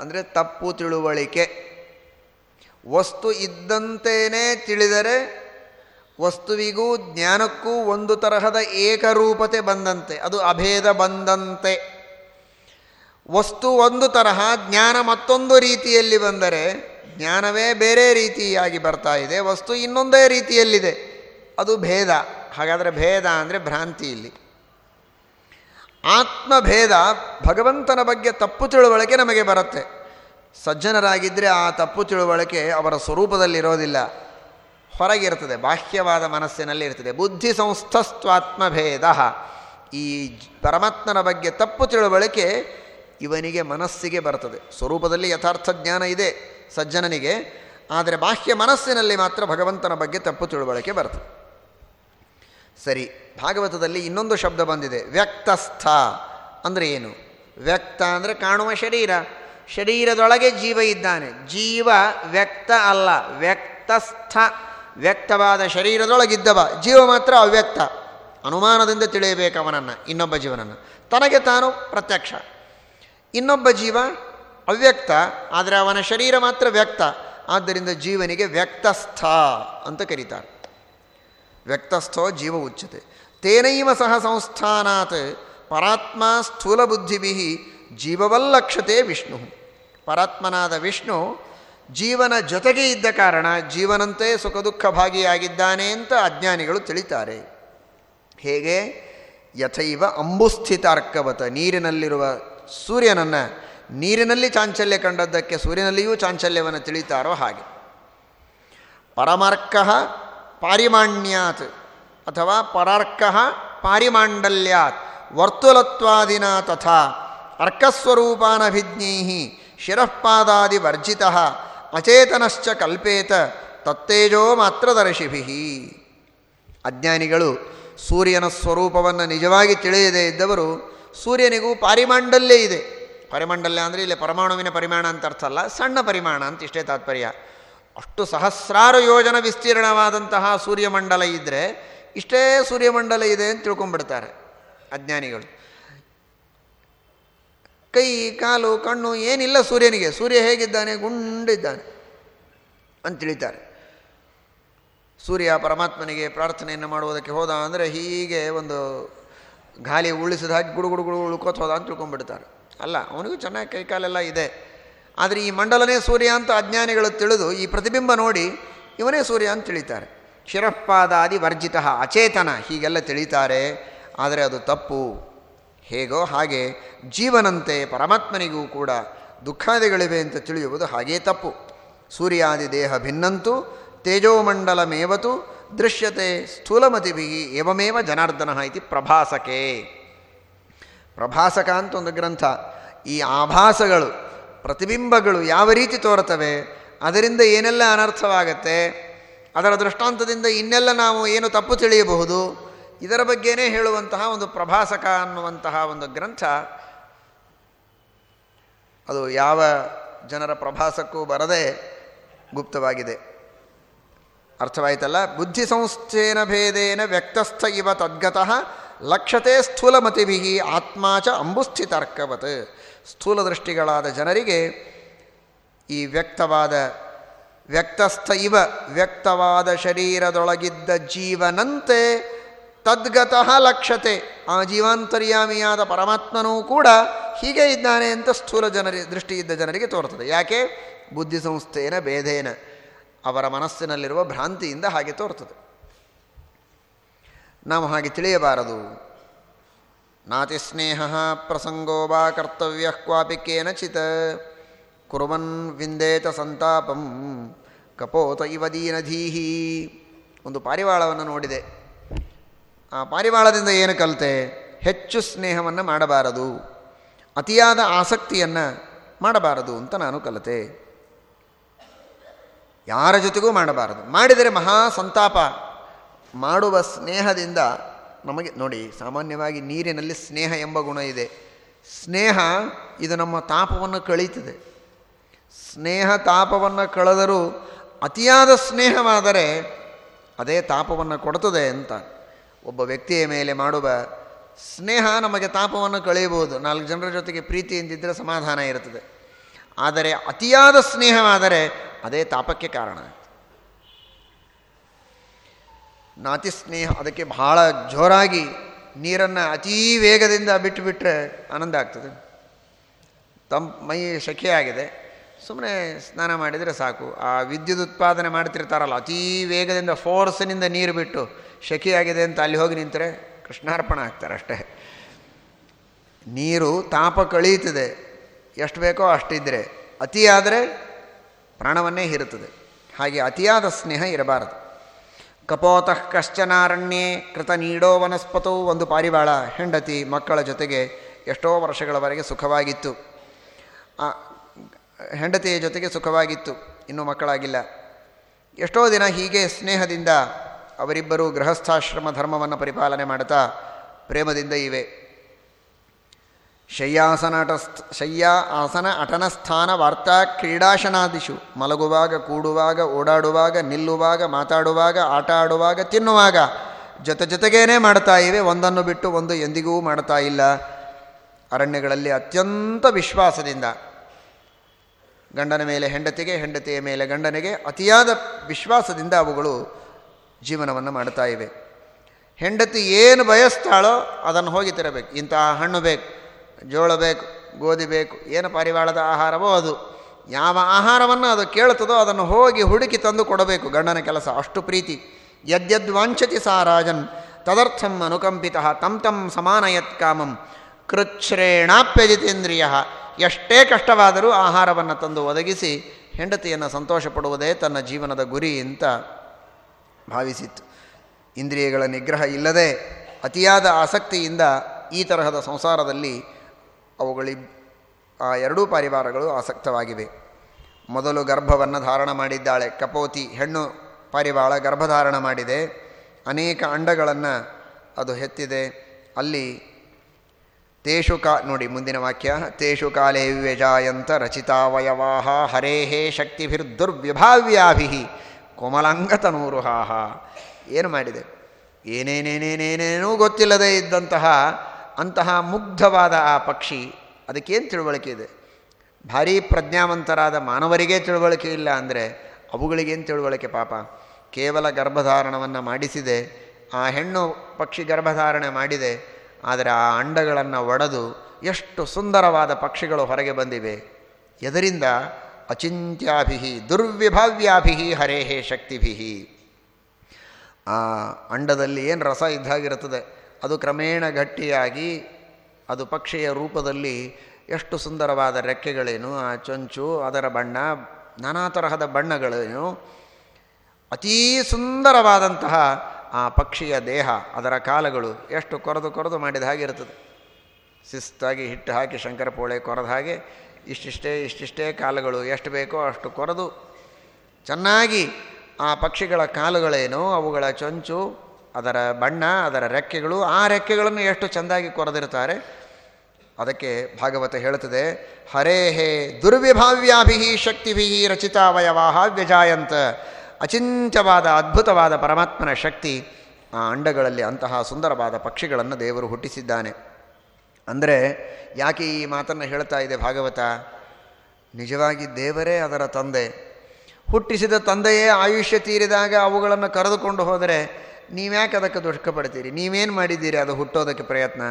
ಅಂದರೆ ತಪ್ಪು ತಿಳುವಳಿಕೆ. ವಸ್ತು ಇದ್ದಂತೇನೆ ತಿಳಿದರೆ ವಸ್ತುವಿಗೂ ಜ್ಞಾನಕ್ಕೂ ಒಂದು ತರಹದ ಏಕರೂಪತೆ ಬಂದಂತೆ. ಅದು ಅಭೇದ ಬಂದಂತೆ. ವಸ್ತು ಒಂದು ತರಹ, ಜ್ಞಾನ ಮತ್ತೊಂದು ರೀತಿಯಲ್ಲಿ ಬಂದರೆ ಜ್ಞಾನವೇ ಬೇರೆ ರೀತಿಯಾಗಿ ಬರ್ತಾ ಇದೆ, ವಸ್ತು ಇನ್ನೊಂದೇ ರೀತಿಯಲ್ಲಿದೆ. ಅದು ಭೇದ, ಹಾಗಾದರೆ ಭೇದ ಅಂದರೆ ಭ್ರಾಂತಿ ಇಲ್ಲಿ. ಆತ್ಮಭೇದ ಭಗವಂತನ ಬಗ್ಗೆ ತಪ್ಪು ತಿಳುವಳಿಕೆ ನಮಗೆ ಬರುತ್ತೆ. ಸಜ್ಜನರಾಗಿದ್ದರೆ ಆ ತಪ್ಪು ತಿಳುವಳಿಕೆ ಅವರ ಸ್ವರೂಪದಲ್ಲಿರೋದಿಲ್ಲ. ಹೊರಗಿರ್ತದೆ, ಬಾಹ್ಯವಾದ ಮನಸ್ಸಿನಲ್ಲಿ ಇರ್ತದೆ. ಬುದ್ಧಿ ಸಂಸ್ಥಸ್ತ್ವಾತ್ಮಭೇದ. ಈ ಪರಮಾತ್ಮನ ಬಗ್ಗೆ ತಪ್ಪು ತಿಳುವಳಿಕೆ ಇವನಿಗೆ ಮನಸ್ಸಿಗೆ ಬರ್ತದೆ. ಸ್ವರೂಪದಲ್ಲಿ ಯಥಾರ್ಥ ಜ್ಞಾನ ಇದೆ ಸಜ್ಜನನಿಗೆ, ಆದರೆ ಬಾಹ್ಯ ಮನಸ್ಸಿನಲ್ಲಿ ಮಾತ್ರ ಭಗವಂತನ ಬಗ್ಗೆ ತಪ್ಪು ತಿಳುವಳಿಕೆ ಬರ್ತದೆ. ಸರಿ, ಭಾಗವತದಲ್ಲಿ ಇನ್ನೊಂದು ಶಬ್ದ ಬಂದಿದೆ, ವ್ಯಕ್ತಸ್ಥ. ಅಂದರೆ ಏನು? ವ್ಯಕ್ತ ಅಂದರೆ ಕಾಣುವ ಶರೀರ. ಶರೀರದೊಳಗೆ ಜೀವ ಇದ್ದಾನೆ. ಜೀವ ವ್ಯಕ್ತ ಅಲ್ಲ, ವ್ಯಕ್ತಸ್ಥ. ವ್ಯಕ್ತವಾದ ಶರೀರದೊಳಗಿದ್ದವ, ಜೀವ ಮಾತ್ರ ಅವ್ಯಕ್ತ. ಅನುಮಾನದಿಂದ ತಿಳಿಯಬೇಕು ಅವನನ್ನು, ಇನ್ನೊಬ್ಬ ಜೀವನನ್ನು. ತನಗೆ ತಾನು ಪ್ರತ್ಯಕ್ಷ. ಇನ್ನೊಬ್ಬ ಜೀವ ಅವ್ಯಕ್ತ, ಆದರೆ ಅವನ ಶರೀರ ಮಾತ್ರ ವ್ಯಕ್ತ. ಆದ್ದರಿಂದ ಜೀವನಿಗೆ ವ್ಯಕ್ತಸ್ಥ ಅಂತ ಕರೀತಾರೆ. ವ್ಯಕ್ತಸ್ಥೋ ಜೀವ ಉಚ್ಯತೆ. ತೇನೈವ ಸಹ ಸಂಸ್ಥಾನಾತ್. ಪರಾತ್ಮ ಸ್ಥೂಲಬುದ್ಧಿಭಿ ಜೀವವಲ್ಲಕ್ಷತೆ ವಿಷ್ಣು. ಪರಾತ್ಮನಾದ ವಿಷ್ಣು ಜೀವನ ಜೊತೆಗೆ ಇದ್ದ ಕಾರಣ ಜೀವನಂತೆ ಸುಖ ದುಃಖ ಭಾಗಿಯಾಗಿದ್ದಾನೆ ಅಂತ ಅಜ್ಞಾನಿಗಳು ತಿಳಿತಾರೆ. ಹೇಗೆ? ಯಥೈವ ಅಂಬುಸ್ಥಿತಾರ್ಕವತ. ನೀರಿನಲ್ಲಿರುವ ಸೂರ್ಯನನ್ನು ನೀರಿನಲ್ಲಿ ಚಾಂಚಲ್ಯ ಕಂಡದ್ದಕ್ಕೆ ಸೂರ್ಯನಲ್ಲಿಯೂ ಚಾಂಚಲ್ಯವನ್ನು ತಿಳಿತಾರೋ ಹಾಗೆ. ಪರಮಾರ್ಕ ಪಾರಿಮಾಣ್ಯಾತ್ ಅಥವಾ ಪರಾರ್ಕಃ ಪಾರಿಮಾಂಡಲ್ಯಾತ್ ವರ್ತುಲತ್ವಾದಿನ ತಥಾ ಅರ್ಕಸ್ವರೂಪಾನಭಿಜ್ಞೈ ಶಿರಃಪಾದಾದಿವರ್ಜಿತ ಅಚೇತನಶ್ಚ ಕಲ್ಪೇತ ತತ್ತೇಜೋ ಮಾತ್ರದರ್ಶಿಭಿ ಅಜ್ಞಾನಿಗಳು ಸೂರ್ಯನ ಸ್ವರೂಪವನ್ನು ನಿಜವಾಗಿ ತಿಳಿಯದೇ ಇದ್ದವರು ಸೂರ್ಯನಿಗೂ ಪಾರಿಮಾಂಡಲ್ಯ ಇದೆ. ಪರಿಮಂಡಲ್ಯ ಅಂದರೆ ಇಲ್ಲಿ ಪರಮಾಣುವಿನ ಪರಿಮಾಣ ಅಂತ ಅರ್ಥ ಅಲ್ಲ, ಸಣ್ಣ ಪರಿಮಾಣ ಅಂತ ಇಷ್ಟೇ ತಾತ್ಪರ್ಯ. ಅಷ್ಟು ಸಹಸ್ರಾರು ಯೋಜನ ವಿಸ್ತೀರ್ಣವಾದಂತಹ ಸೂರ್ಯಮಂಡಲ ಇದ್ದರೆ ಇಷ್ಟೇ ಸೂರ್ಯಮಂಡಲ ಇದೆ ಅಂತ ತಿಳ್ಕೊಂಬಿಡ್ತಾರೆ ಅಜ್ಞಾನಿಗಳು. ಕೈ, ಕಾಲು, ಕಣ್ಣು ಏನಿಲ್ಲ ಸೂರ್ಯನಿಗೆ. ಸೂರ್ಯ ಹೇಗಿದ್ದಾನೆ? ಗುಂಡಿದ್ದಾನೆ ಅಂತ ತಿಳಿತಾರೆ. ಸೂರ್ಯ ಪರಮಾತ್ಮನಿಗೆ ಪ್ರಾರ್ಥನೆಯನ್ನು ಮಾಡುವುದಕ್ಕೆ ಹೋದ ಅಂದರೆ ಹೀಗೆ ಒಂದು ಗಾಲಿ ಉಳಿಸಿದ ಹಾಕಿ ಗುಡು ಗುಡು ಉಳ್ಕೋತ ಹೋದ ಅಂತ ತಿಳ್ಕೊಂಡ್ಬಿಡ್ತಾರೆ. ಅಲ್ಲ, ಅವನಿಗೂ ಚೆನ್ನಾಗಿ ಕೈಕಾಲೆಲ್ಲ ಇದೆ. ಆದರೆ ಈ ಮಂಡಲನೇ ಸೂರ್ಯ ಅಂತ ಅಜ್ಞಾನಿಗಳು ತಿಳಿದು ಈ ಪ್ರತಿಬಿಂಬ ನೋಡಿ ಇವನೇ ಸೂರ್ಯ ಅಂತ ತಿಳಿತಾರೆ. ಶಿರಪಾದಾದಿ ವರ್ಜಿತ ಅಚೇತನ ಹೀಗೆಲ್ಲ ತಿಳಿತಾರೆ. ಆದರೆ ಅದು ತಪ್ಪು. ಹೇಗೋ ಹಾಗೆ ಜೀವನಂತೆ ಪರಮಾತ್ಮನಿಗೂ ಕೂಡ ದುಃಖಾದಿಗಳಿವೆ ಅಂತ ತಿಳಿಯುವುದು ಹಾಗೇ ತಪ್ಪು. ಸೂರ್ಯಾದಿ ದೇಹ ಭಿನ್ನಂತೂ, ತೇಜೋಮಂಡಲಮೇವತು ದೃಶ್ಯತೆ ಸ್ಥೂಲಮತಿಭಿ ಏವಮೇವ ಜನಾರ್ದನ ಇತಿ ಪ್ರಭಾಸಕೆ. ಪ್ರಭಾಸಕ ಅಂತ ಒಂದು ಗ್ರಂಥ. ಈ ಆಭಾಸಗಳು, ಪ್ರತಿಬಿಂಬಗಳು ಯಾವ ರೀತಿ ತೋರುತ್ತವೆ, ಅದರಿಂದ ಏನೆಲ್ಲ ಅನರ್ಥವಾಗತ್ತೆ, ಅದರ ದೃಷ್ಟಾಂತದಿಂದ ಇನ್ನೆಲ್ಲ ನಾವು ಏನು ತಪ್ಪು ತಿಳಿಯಬಹುದು, ಇದರ ಬಗ್ಗೆನೇ ಹೇಳುವಂತಹ ಒಂದು ಪ್ರಭಾಸಕ ಅನ್ನುವಂತಹ ಒಂದು ಗ್ರಂಥ. ಅದು ಯಾವ ಜನರ ಪ್ರಭಾಸಕ್ಕೂ ಬರದೆ ಗುಪ್ತವಾಗಿದೆ. ಅರ್ಥವಾಯ್ತಲ್ಲ? ಬುದ್ಧಿ ಸಂಸ್ಥೇನ ಭೇದೇನ ವ್ಯಕ್ತಸ್ಥ ಇವ ತದ್ಗತಃ ಲಕ್ಷತೆ ಸ್ಥೂಲಮತಿಭಿ ಆತ್ಮಾಚ ಅಂಬುಸ್ಥಿತರ್ಕವತ್. ಸ್ಥೂಲ ದೃಷ್ಟಿಗಳಾದ ಜನರಿಗೆ ಈ ವ್ಯಕ್ತವಾದ ವ್ಯಕ್ತಸ್ಥ ಇವ ವ್ಯಕ್ತವಾದ ಶರೀರದೊಳಗಿದ್ದ ಜೀವನಂತೆ ತದ್ಗತಃ ಲಕ್ಷತೆ. ಆ ಜೀವಾಂತರ್ಯಾಮಿಯಾದ ಪರಮಾತ್ಮನೂ ಕೂಡ ಹೀಗೆ ಇದ್ದಾನೆ ಅಂತ ಸ್ಥೂಲ ಜನರಿ ದೃಷ್ಟಿ ಇದ್ದ ಜನರಿಗೆ ತೋರ್ತದೆ ಯಾಕೆ? ಬುದ್ಧಿ ಸಂಸ್ಥೆನ ಭೇದೇನ. ಅವರ ಮನಸ್ಸಿನಲ್ಲಿರುವ ಭ್ರಾಂತಿಯಿಂದ ಹಾಗೆ ತೋರ್ತದೆ. ನಾವು ಹಾಗೆ ತಿಳಿಯಬಾರದು. ನಾತಿ ಸ್ನೇಹ ಪ್ರಸಂಗೋ ಬಾ ಕರ್ತವ್ಯ ಕ್ವಾಪಿ ಕೇನಚಿತ. ಕುರುವನ್ ವಿಂದೇತ ಸಂತಾಪಂ ಕಪೋತ ಇವ ದೀನಧೀಹಿ. ಒಂದು ಪಾರಿವಾಳವನ್ನು ನೋಡಿದೆ. ಆ ಪಾರಿವಾಳದಿಂದ ಏನು ಕಲಿತೆ? ಹೆಚ್ಚು ಸ್ನೇಹವನ್ನು ಮಾಡಬಾರದು. ಅತಿಯಾದ ಆಸಕ್ತಿಯನ್ನು ಮಾಡಬಾರದು ಅಂತ ನಾನು ಕಲಿತೆ. ಯಾರ ಜೊತೆಗೂ ಮಾಡಬಾರದು. ಮಾಡಿದರೆ ಮಹಾ ಸಂತಾಪ. ಮಾಡುವ ಸ್ನೇಹದಿಂದ ನಮಗೆ, ನೋಡಿ, ಸಾಮಾನ್ಯವಾಗಿ ನೀರಿನಲ್ಲಿ ಸ್ನೇಹ ಎಂಬ ಗುಣ ಇದೆ. ಸ್ನೇಹ, ಇದು ನಮ್ಮ ತಾಪವನ್ನು ಕಳೀತದೆ. ಸ್ನೇಹ ತಾಪವನ್ನು ಕಳೆದರೂ ಅತಿಯಾದ ಸ್ನೇಹವಾದರೆ ಅದೇ ತಾಪವನ್ನು ಕೊಡ್ತದೆ ಅಂತ. ಒಬ್ಬ ವ್ಯಕ್ತಿಯ ಮೇಲೆ ಮಾಡುವ ಸ್ನೇಹ ನಮಗೆ ತಾಪವನ್ನು ಕಳೆಯಬಹುದು. ನಾಲ್ಕು ಜನರ ಜೊತೆಗೆ ಪ್ರೀತಿಯಿಂದಿದ್ದರೆ ಸಮಾಧಾನ ಇರುತ್ತದೆ. ಆದರೆ ಅತಿಯಾದ ಸ್ನೇಹವಾದರೆ ಅದೇ ತಾಪಕ್ಕೆ ಕಾರಣ ನಾತಿ ಸ್ನೇಹ ಅದಕ್ಕೆ ಬಹಳ ಜೋರಾಗಿ ನೀರನ್ನು ಅತೀ ವೇಗದಿಂದ ಬಿಟ್ಟುಬಿಟ್ರೆ ಆನಂದ ಆಗ್ತದೆ ತಮ್ಮ ಮೈ ಶೆಕೆಯಾಗಿದೆ ಸುಮ್ಮನೆ ಸ್ನಾನ ಮಾಡಿದರೆ ಸಾಕು. ಆ ವಿದ್ಯುತ್ ಉತ್ಪಾದನೆ ಮಾಡ್ತಿರ್ತಾರಲ್ಲ ಅತೀ ವೇಗದಿಂದ ಫೋರ್ಸ್ನಿಂದ ನೀರು ಬಿಟ್ಟು ಶೆಕೆಯಾಗಿದೆ ಅಂತ ಅಲ್ಲಿ ಹೋಗಿ ನಿಂತರೆ ಕೃಷ್ಣಾರ್ಪಣ ಆಗ್ತಾರೆ ಅಷ್ಟೇ. ನೀರು ತಾಪ ಕಳೀತದೆ ಎಷ್ಟು ಬೇಕೋ ಅಷ್ಟಿದ್ದರೆ ಅತಿಯಾದರೆ ಪ್ರಾಣವನ್ನೇ ಹೀರುತ್ತದೆ. ಹಾಗೆ ಅತಿಯಾದ ಸ್ನೇಹ ಇರಬಾರದು. ಕಪೋತಃ ಕಶ್ಚನಾರಣ್ಯೇ ಕೃತ ನೀಡೋ ವನಸ್ಪತವು ಒಂದು ಪಾರಿವಾಳ ಹೆಂಡತಿ ಮಕ್ಕಳ ಜೊತೆಗೆ ಎಷ್ಟೋ ವರ್ಷಗಳವರೆಗೆ ಸುಖವಾಗಿತ್ತು. ಹೆಂಡತಿಯ ಜೊತೆಗೆ ಸುಖವಾಗಿತ್ತು. ಇನ್ನೂ ಮಕ್ಕಳಾಗಿಲ್ಲ. ಎಷ್ಟೋ ದಿನ ಹೀಗೆ ಸ್ನೇಹದಿಂದ ಅವರಿಬ್ಬರೂ ಗೃಹಸ್ಥಾಶ್ರಮ ಧರ್ಮವನ್ನು ಪರಿಪಾಲನೆ ಮಾಡುತ್ತಾ ಪ್ರೇಮದಿಂದ ಇವೆ. ಶಯ್ಯಾಸನ ಅಟಸ್ಥ ಶಯ್ಯ ಆಸನ ಅಟನಸ್ಥಾನ ವಾರ್ತಾ ಕ್ರೀಡಾಶನಾದಿಶು. ಮಲಗುವಾಗ, ಕೂಡುವಾಗ, ಓಡಾಡುವಾಗ, ನಿಲ್ಲುವಾಗ, ಮಾತಾಡುವಾಗ ಆಟ ಆಡುವಾಗ ತಿನ್ನುವಾಗ. ಜೊತೆ ಜೊತೆಗೇನೆ ಮಾಡ್ತಾ ಇವೆ. ಒಂದನ್ನು ಬಿಟ್ಟು ಒಂದು ಎಂದಿಗೂ ಮಾಡ್ತಾ ಇಲ್ಲ. ಅರಣ್ಯಗಳಲ್ಲಿ ಅತ್ಯಂತ ವಿಶ್ವಾಸದಿಂದ. ಗಂಡನ ಮೇಲೆ ಹೆಂಡತಿಗೆ, ಹೆಂಡತಿಯ ಮೇಲೆ ಗಂಡನಿಗೆ ಅತಿಯಾದ ವಿಶ್ವಾಸದಿಂದ ಅವುಗಳು ಜೀವನವನ್ನು ಮಾಡ್ತಾ ಇವೆ. ಹೆಂಡತಿ ಏನು ಬಯಸ್ತಾಳೋ ಅದನ್ನು ಹೋಗಿ ತರಬೇಕು. ಇಂತಹ ಹಣ್ಣು ಬೇಕು. ಜೋಳ ಬೇಕು, ಗೋಧಿ ಬೇಕು, ಏನು ಪಾರಿವಾಳದ ಆಹಾರವೋ ಅದು. ಯಾವ ಆಹಾರವನ್ನು ಅದು ಕೇಳ್ತದೋ ಅದನ್ನು ಹೋಗಿ ಹುಡುಕಿ ತಂದು ಕೊಡಬೇಕು ಗಂಡನ ಕೆಲಸ. ಅಷ್ಟು ಪ್ರೀತಿ. ಯದ್ಯದ್ವಾಂಚತಿ ಸಾ ರಾಜನ್, ತದರ್ಥಂ ಅನುಕಂಪಿತ ತಂ ತಂ ಸಮಾನಯತ್ ಕಾಮಂ. ಕೃಚ್ಛ್ರೇಣಾಪ್ಯಜಿತೇಂದ್ರಿಯ. ಎಷ್ಟೇ ಕಷ್ಟವಾದರೂ ಆಹಾರವನ್ನು ತಂದು ಒದಗಿಸಿ ಹೆಂಡತಿಯನ್ನು ಸಂತೋಷಪಡುವುದೇ ತನ್ನ ಜೀವನದ ಗುರಿ ಅಂತ ಭಾವಿಸಿತ್ತು. ಇಂದ್ರಿಯಗಳ ನಿಗ್ರಹ ಇಲ್ಲದೆ ಅತಿಯಾದ ಆಸಕ್ತಿಯಿಂದ ಈ ತರಹದ ಸಂಸಾರದಲ್ಲಿ ಅವುಗಳಿ ಆ ಎರಡೂ ಪರಿವಾರಗಳು ಆಸಕ್ತವಾಗಿವೆ. ಮೊದಲು ಗರ್ಭವನ್ನು ಧಾರಣ ಮಾಡಿದ್ದಾಳೆ. ಕಪೋತಿ ಹೆಣ್ಣು ಪಾರಿವಾಳ ಗರ್ಭಧಾರಣ ಮಾಡಿದೆ. ಅನೇಕ ಅಂಡಗಳನ್ನು ಅದು ಹೆತ್ತಿದೆ. ಅಲ್ಲಿ ತೇಷು ಕಾ ನೋಡಿ ಮುಂದಿನ ವಾಕ್ಯ ತೇಷು ಕಾಲೇ ವ್ಯಜಾಯಂತ ರಚಿತಾವಯವಾಹ ಹರೇಹೇ ಶಕ್ತಿಭಿರ್ದುರ್ವಿಭಾವ್ಯಾಭಿ ಕೋಮಲಾಂಗತನೂರುಹಾಹ. ಏನು ಮಾಡಿದೆ? ಏನೇನೇನೇನೇನೇನೂ ಗೊತ್ತಿಲ್ಲದೆ ಇದ್ದಂತಹ ಅಂತಹ ಮುಗ್ಧವಾದ ಆ ಪಕ್ಷಿ, ಅದಕ್ಕೇನು ತಿಳುವಳಿಕೆ ಇದೆ? ಭಾರೀ ಪ್ರಜ್ಞಾವಂತರಾದ ಮಾನವರಿಗೇ ತಿಳುವಳಿಕೆ ಇಲ್ಲ ಅಂದರೆ ಅವುಗಳಿಗೇನು ತಿಳುವಳಿಕೆ ಪಾಪ? ಕೇವಲ ಗರ್ಭಧಾರಣವನ್ನು ಮಾಡಿಸಿದೆ, ಆ ಹೆಣ್ಣು ಪಕ್ಷಿ ಗರ್ಭಧಾರಣೆ ಮಾಡಿದೆ, ಆದರೆ ಆ ಅಂಡಗಳನ್ನು ಒಡೆದು ಎಷ್ಟು ಸುಂದರವಾದ ಪಕ್ಷಿಗಳು ಹೊರಗೆ ಬಂದಿವೆ. ಎದರಿಂದ? ಅಚಿಂತ್ಯಾಭಿ ದುರ್ವಿಭಾವ್ಯಾಭಿ ಹರೇಹೇ ಶಕ್ತಿಭಿಹಿ. ಆ ಅಂಡದಲ್ಲಿ ಏನು ರಸ ಇದ್ದಾಗಿರುತ್ತದೆ? ಅದು ಕ್ರಮೇಣ ಗಟ್ಟಿಯಾಗಿ ಅದು ಪಕ್ಷಿಯ ರೂಪದಲ್ಲಿ ಎಷ್ಟು ಸುಂದರವಾದ ರೆಕ್ಕೆಗಳೇನು, ಆ ಚೊಂಚು, ಅದರ ಬಣ್ಣ, ನಾನಾ ತರಹದ ಬಣ್ಣಗಳೇನು, ಅತೀ ಸುಂದರವಾದಂತಹ ಆ ಪಕ್ಷಿಯ ದೇಹ, ಅದರ ಕಾಲಗಳು ಎಷ್ಟು ಕೊರೆದು ಕೊರೆದು ಮಾಡಿದ ಹಾಗೆ ಇರ್ತದೆ ಶಿಸ್ತಾಗಿ ಹಿಟ್ಟು ಹಾಕಿ ಶಂಕರಪೋಳೆ ಕೊರೆದ ಹಾಗೆ ಇಷ್ಟಿಷ್ಟೇ ಇಷ್ಟಿಷ್ಟೇ ಕಾಲುಗಳು ಎಷ್ಟು ಬೇಕೋ ಅಷ್ಟು ಕೊರೆದು ಚೆನ್ನಾಗಿ ಆ ಪಕ್ಷಿಗಳ ಕಾಲುಗಳೇನು, ಅವುಗಳ ಚೊಂಚು ಅದರ ಬಣ್ಣ, ಅದರ ರೆಕ್ಕೆಗಳು, ಆ ರೆಕ್ಕೆಗಳನ್ನು ಎಷ್ಟು ಚೆಂದಾಗಿ ಕೊರೆದಿರ್ತಾರೆ ಅದಕ್ಕೆ ಭಾಗವತ ಹೇಳುತ್ತದೆ, ಹರೇ ಹೇ ದುರ್ವಿಭಾವ್ಯಾಭಿ ಶಕ್ತಿಭಿ ರಚಿತಾವಯವಾಹ ವ್ಯಜಾಯಂತ. ಅಚಿಂತ್ಯವಾದ, ಅದ್ಭುತವಾದ ಪರಮಾತ್ಮನ ಶಕ್ತಿ ಆ ಅಂಡಗಳಲ್ಲಿ ಅಂತಹ ಸುಂದರವಾದ ಪಕ್ಷಿಗಳನ್ನು ದೇವರು ಹುಟ್ಟಿಸಿದ್ದಾನೆ. ಅಂದರೆ ಯಾಕೆ ಈ ಮಾತನ್ನು ಹೇಳ್ತಾ ಇದೆ ಭಾಗವತ? ನಿಜವಾಗಿ ದೇವರೇ ಅದರ ತಂದೆ. ಹುಟ್ಟಿಸಿದ ತಂದೆಯೇ ಆಯುಷ್ಯ ತೀರಿದಾಗ ಅವುಗಳನ್ನು ಕರೆದುಕೊಂಡು ಹೋದರೆ ನೀವ್ಯಾಕೆ ಅದಕ್ಕೆ ದುಃಖ ಪಡ್ತೀರಿ ನೀವೇನು ಮಾಡಿದ್ದೀರಿ ಅದು ಹುಟ್ಟೋದಕ್ಕೆ ಪ್ರಯತ್ನ?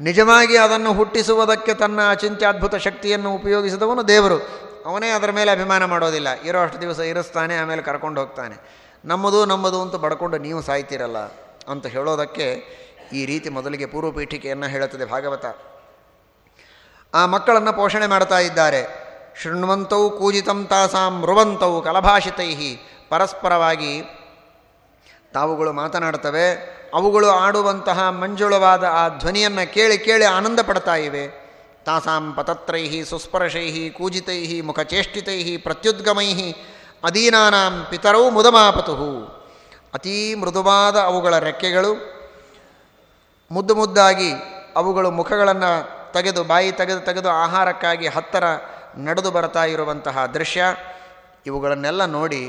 ನಿಜವಾಗಿ ಅದನ್ನು ಹುಟ್ಟಿಸುವುದಕ್ಕೆ ತನ್ನ ಅಚಿಂತ್ಯದ್ಭುತ ಶಕ್ತಿಯನ್ನು ಉಪಯೋಗಿಸಿದವನು ದೇವರು. ಅವನೇ ಅದರ ಮೇಲೆ ಅಭಿಮಾನ ಮಾಡೋದಿಲ್ಲ. ಇರೋ ಅಷ್ಟು ದಿವಸ ಇರಿಸ್ತಾನೆ, ಆಮೇಲೆ ಕರ್ಕೊಂಡು ಹೋಗ್ತಾನೆ. ನಮ್ಮದು ನಮ್ಮದು ಅಂತ ಬಡ್ಕೊಂಡು ನೀವು ಸಾಯ್ತೀರಲ್ಲ ಅಂತ ಹೇಳೋದಕ್ಕೆ ಈ ರೀತಿ ಮೊದಲಿಗೆ ಪೂರ್ವ ಪೀಠಿಕೆಯನ್ನು ಹೇಳುತ್ತದೆ ಭಾಗವತ. ಆ ಮಕ್ಕಳನ್ನು ಪೋಷಣೆ ಮಾಡ್ತಾ ಇದ್ದಾರೆ. ಶೃಣ್ವಂತವು ಕೂಜಿತಂ ತಾಸಾಂ ಮೃವಂತವು ಕಲಭಾಷಿತೈ ಪರಸ್ಪರವಾಗಿ ತಾವುಗಳು ಮಾತನಾಡ್ತವೆ ಅವುಗಳು ಆಡುವಂತಹ ಮಂಜುಳವಾದ ಆ ಧ್ವನಿಯನ್ನು ಕೇಳಿ ಕೇಳಿ ಆನಂದ ಪಡ್ತಾ ಇವೆ. ತಾಸಾಂ ಪತತ್ರೈ ಸುಸ್ಪರ್ಶೈ ಕೂಜಿತೈ ಮುಖಚೇಷ್ಟಿತೈ ಪ್ರತ್ಯುದ್ಗಮೈ ಅದೀನಾನಾಂ ಪಿತರೌ ಮುದಮಾಪತು ಅತೀ ಮೃದುವಾದ ಅವುಗಳ ರೆಕ್ಕೆಗಳು, ಮುದ್ದು ಮುದ್ದಾಗಿ ಅವುಗಳು ಮುಖಗಳನ್ನು ತೆಗೆದು, ಬಾಯಿ ತೆಗೆದು ತೆಗೆದು ಆಹಾರಕ್ಕಾಗಿ ಹತ್ತರ ನಡೆದು ಬರ್ತಾ ಇರುವಂತಹ ದೃಶ್ಯ. ಇವುಗಳನ್ನೆಲ್ಲ ನೋಡಿ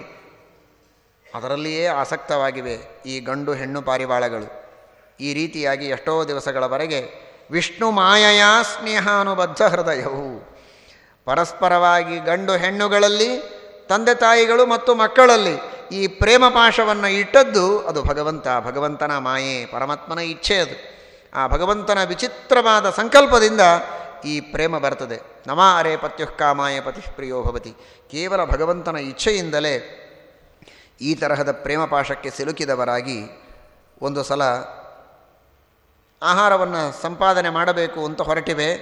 ಅದರಲ್ಲಿಯೇ ಆಸಕ್ತವಾಗಿವೆ ಈ ಗಂಡು ಹೆಣ್ಣು ಪಾರಿವಾಳಗಳು. ಈ ರೀತಿಯಾಗಿ ಎಷ್ಟೋ ದಿವಸಗಳವರೆಗೆ ವಿಷ್ಣು ಮಾಯಯ ಸ್ನೇಹಾನುಬದ್ಧ ಹೃದಯವು. ಪರಸ್ಪರವಾಗಿ ಗಂಡು ಹೆಣ್ಣುಗಳಲ್ಲಿ, ತಂದೆ ತಾಯಿಗಳು ಮತ್ತು ಮಕ್ಕಳಲ್ಲಿ ಈ ಪ್ರೇಮ ಪಾಶವನ್ನು ಇಟ್ಟದ್ದು ಅದು ಭಗವಂತ, ಭಗವಂತನ ಮಾಯೆ, ಪರಮಾತ್ಮನ ಇಚ್ಛೆ ಅದು. ಆ ಭಗವಂತನ ವಿಚಿತ್ರವಾದ ಸಂಕಲ್ಪದಿಂದ ಈ ಪ್ರೇಮ ಬರ್ತದೆ. ನಮ ಅರೆ ಪತ್ಯುಃ ಕಾಮಾಯ ಪತಿಪ್ರಿಯೋ ಭವತಿ. ಕೇವಲ ಭಗವಂತನ ಇಚ್ಛೆಯಿಂದಲೇ ಈ ತರಹದ ಪ್ರೇಮ ಪಾಶಕ್ಕೆ ಸಿಲುಕಿದವರಾಗಿ ಒಂದು ಸಲ ಆಹಾರವನ್ನು ಸಂಪಾದನೆ ಮಾಡಬೇಕು ಅಂತ ಹೊರಟಿವೆ.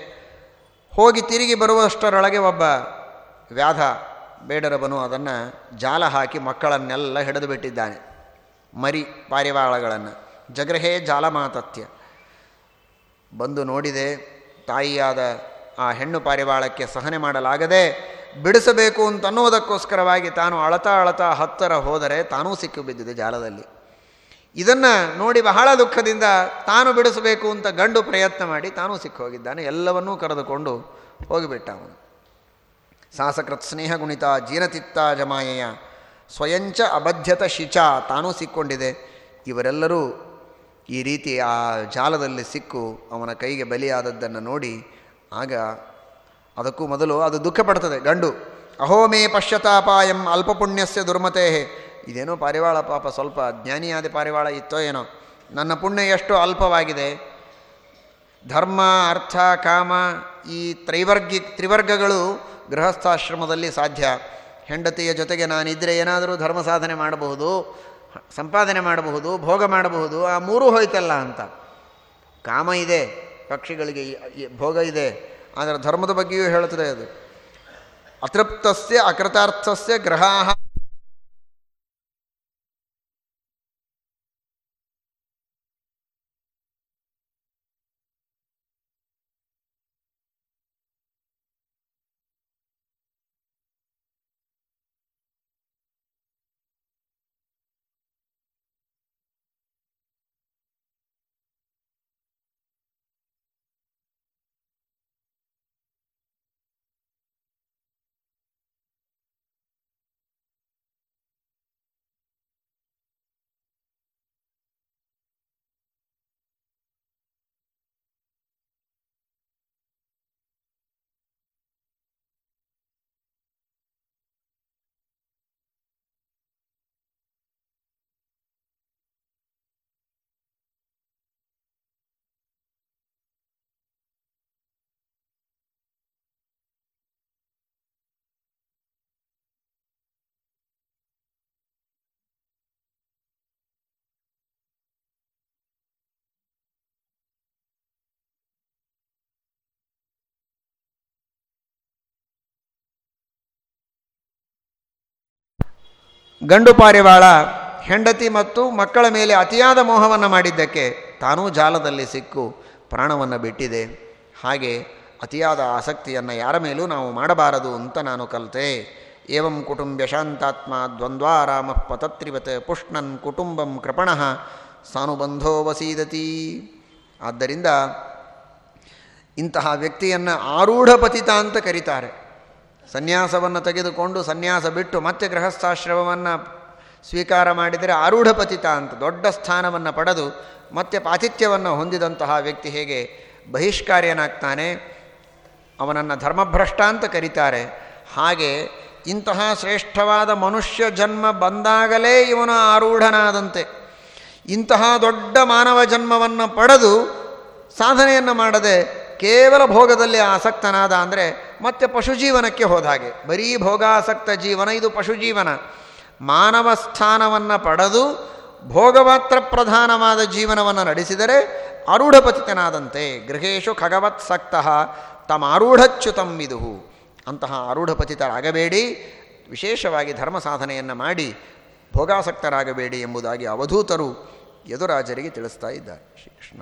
ಹೋಗಿ ತಿರುಗಿ ಬರುವಷ್ಟರೊಳಗೆ ಒಬ್ಬ ವ್ಯಾಧ ಬೇಡರವನು ಅದನ್ನು ಜಾಲ ಹಾಕಿ ಮಕ್ಕಳನ್ನೆಲ್ಲ ಹಿಡಿದು ಬಿಟ್ಟಿದ್ದಾನೆ. ಮರಿ ಪಾರಿವಾಳಗಳನ್ನು. ಜಗ್ರಹೇ ಜಾಲಮಾತತ್ಯ ಬಂದು ನೋಡಿದೆ ತಾಯಿಯಾದ ಆ ಹೆಣ್ಣು ಪಾರಿವಾಳಕ್ಕೆ ಸಹನೆ ಮಾಡಲಾಗದೆ ಬಿಡಿಸಬೇಕು ಅಂತನ್ನುವುದಕ್ಕೋಸ್ಕರವಾಗಿ ತಾನು ಅಳತಾ ಅಳತಾ ಹತ್ತರ ಹೋದರೆ ತಾನೂ ಸಿಕ್ಕು ಬಿದ್ದಿದೆ ಜಾಲದಲ್ಲಿ. ಇದನ್ನು ನೋಡಿ ಬಹಳ ದುಃಖದಿಂದ ತಾನು ಬಿಡಿಸಬೇಕು ಅಂತ ಗಂಡು ಪ್ರಯತ್ನ ಮಾಡಿ ತಾನೂ ಸಿಕ್ಕೋಗಿದ್ದಾನೆ ಎಲ್ಲವನ್ನೂ ಕರೆದುಕೊಂಡು ಹೋಗಿಬಿಟ್ಟ ಅವನು. ಸಾಸಕೃತ್ ಸ್ನೇಹ ಗುಣಿತ ಜೀನತಿತ್ತ ಜಮಾಯೆಯ ಸ್ವಯಂಚ ಅಬದ್ಧತ ಶಿಚ ತಾನೂ ಸಿಕ್ಕೊಂಡಿದೆ. ಇವರೆಲ್ಲರೂ ಈ ರೀತಿ ಆ ಜಾಲದಲ್ಲಿ ಸಿಕ್ಕು ಅವನ ಕೈಗೆ ಬಲಿಯಾದದ್ದನ್ನು ನೋಡಿ ಆಗ ಅದಕ್ಕೂ ಮೊದಲು ಅದು ದುಃಖ ಪಡ್ತದೆ ಗಂಡು ಅಹೋಮೇ ಪಶ್ಯತಾಪಾಯಂ ಅಲ್ಪಪುಣ್ಯಸ್ಯ ದುರ್ಮತೆ ಇದೇನೋ ಪಾರಿವಾಳ ಪಾಪ, ಸ್ವಲ್ಪ ಜ್ಞಾನಿಯಾದ ಪಾರಿವಾಳ ಇತ್ತೋ ಏನೋ. ನನ್ನ ಪುಣ್ಯ ಎಷ್ಟು ಅಲ್ಪವಾಗಿದೆ. ಧರ್ಮ, ಅರ್ಥ, ಕಾಮ, ಈ ತ್ರೈವರ್ಗಿ, ತ್ರಿವರ್ಗಗಳು ಗೃಹಸ್ಥಾಶ್ರಮದಲ್ಲಿ ಸಾಧ್ಯ. ಹೆಂಡತಿಯ ಜೊತೆಗೆ ನಾನಿದ್ದರೆ ಏನಾದರೂ ಧರ್ಮ ಸಾಧನೆ ಮಾಡಬಹುದು, ಸಂಪಾದನೆ ಮಾಡಬಹುದು, ಭೋಗ ಮಾಡಬಹುದು, ಆ ಮೂರೂ ಹೋಯ್ತಲ್ಲ ಅಂತ. ಕಾಮ ಇದೆ, ಪಕ್ಷಿಗಳಿಗೆ ಭೋಗ ಇದೆ ಆದರೆ ಧರ್ಮದ ಬಗ್ಗೆಯೂ ಹೇಳುತ್ತದೆ ಅದು. ಅತೃಪ್ತಸ್ಯ ಅಕೃತಾರ್ಥಸ್ಯ ಗ್ರಹಾ ಗಂಡು ಪಾರಿವಾಳ, ಹೆಂಡತಿ ಮತ್ತು ಮಕ್ಕಳ ಮೇಲೆ ಅತಿಯಾದ ಮೋಹವನ್ನು ಮಾಡಿದ್ದಕ್ಕೆ ತಾನೂ ಜಾಲದಲ್ಲಿ ಸಿಕ್ಕು ಪ್ರಾಣವನ್ನು ಬಿಟ್ಟಿದೆ. ಹಾಗೆ ಅತಿಯಾದ ಆಸಕ್ತಿಯನ್ನು ಯಾರ ಮೇಲೂ ನಾವು ಮಾಡಬಾರದು ಅಂತ ನಾನು ಕಲಿತೆ. ಏವಂ ಕುಟುಂಬ ಶಾಂತಾತ್ಮ ದ್ವಂದ್ವಾರಾಮ ಪತತ್ರಿವತ ಪುಷ್ಣನ್ ಕುಟುಂಬಂ ಕೃಪಣಃ ಸಾನುಬಂಧೋ ವಸೀದತಿ. ಆದ್ದರಿಂದ ಇಂತಹ ವ್ಯಕ್ತಿಯನ್ನು ಆರೂಢ ಪತಿತ ಅಂತ ಕರೀತಾರೆ. ಸನ್ಯಾಸವನ್ನು ತೆಗೆದುಕೊಂಡು ಸನ್ಯಾಸ ಬಿಟ್ಟು ಮತ್ತೆ ಗೃಹಸ್ಥಾಶ್ರಮವನ್ನು ಸ್ವೀಕಾರ ಮಾಡಿದರೆ ಆರೂಢಪತಿತ ಅಂತ ದೊಡ್ಡ ಸ್ಥಾನವನ್ನು ಪಡೆದು ಮತ್ತೆ ಪಾತಿಥ್ಯವನ್ನು ಹೊಂದಿದಂತಹ ವ್ಯಕ್ತಿ ಹೇಗೆ ಬಹಿಷ್ಕಾರ್ಯನಾಗ್ತಾನೆ? ಅವನನ್ನು ಧರ್ಮಭ್ರಷ್ಟ ಅಂತ ಕರೀತಾರೆ. ಹಾಗೆ ಇಂತಹ ಶ್ರೇಷ್ಠವಾದ ಮನುಷ್ಯ ಜನ್ಮ ಬಂದಾಗಲೇ ಇವನು ಆರೂಢನಾದಂತೆ. ಇಂತಹ ದೊಡ್ಡ ಮಾನವ ಜನ್ಮವನ್ನು ಪಡೆದು ಸಾಧನೆಯನ್ನು ಮಾಡದೆ ಕೇವಲ ಭೋಗದಲ್ಲಿ ಆಸಕ್ತನಾದ ಅಂದರೆ ಮತ್ತೆ ಪಶುಜೀವನಕ್ಕೆ ಹೋದ ಹಾಗೆ ಬರೀ ಭೋಗಾಸಕ್ತ ಜೀವನ, ಇದು ಪಶುಜೀವನ. ಮಾನವ ಸ್ಥಾನವನ್ನು ಪಡೆದು ಭೋಗಮಾತ್ರ ಪ್ರಧಾನವಾದ ಜೀವನವನ್ನು ನಡೆಸಿದರೆ ಆರೂಢಪತಿತನಾದಂತೆ ಗೃಹೇಶು ಖಗವತ್ ಸಕ್ತಃ ತಮ್ಮ ಆರೂಢಚ್ಯುತಂ ವಿದುಹು ಅಂತಹ ಆರೂಢಪತಿತರಾಗಬೇಡಿ ವಿಶೇಷವಾಗಿ ಧರ್ಮ ಸಾಧನೆಯನ್ನು ಮಾಡಿ, ಭೋಗಾಸಕ್ತರಾಗಬೇಡಿ ಎಂಬುದಾಗಿ ಅವಧೂತರು ಯದುರಾಜರಿಗೆ ತಿಳಿಸ್ತಾ ಇದ್ದಾರೆ ಶ್ರೀಕೃಷ್ಣ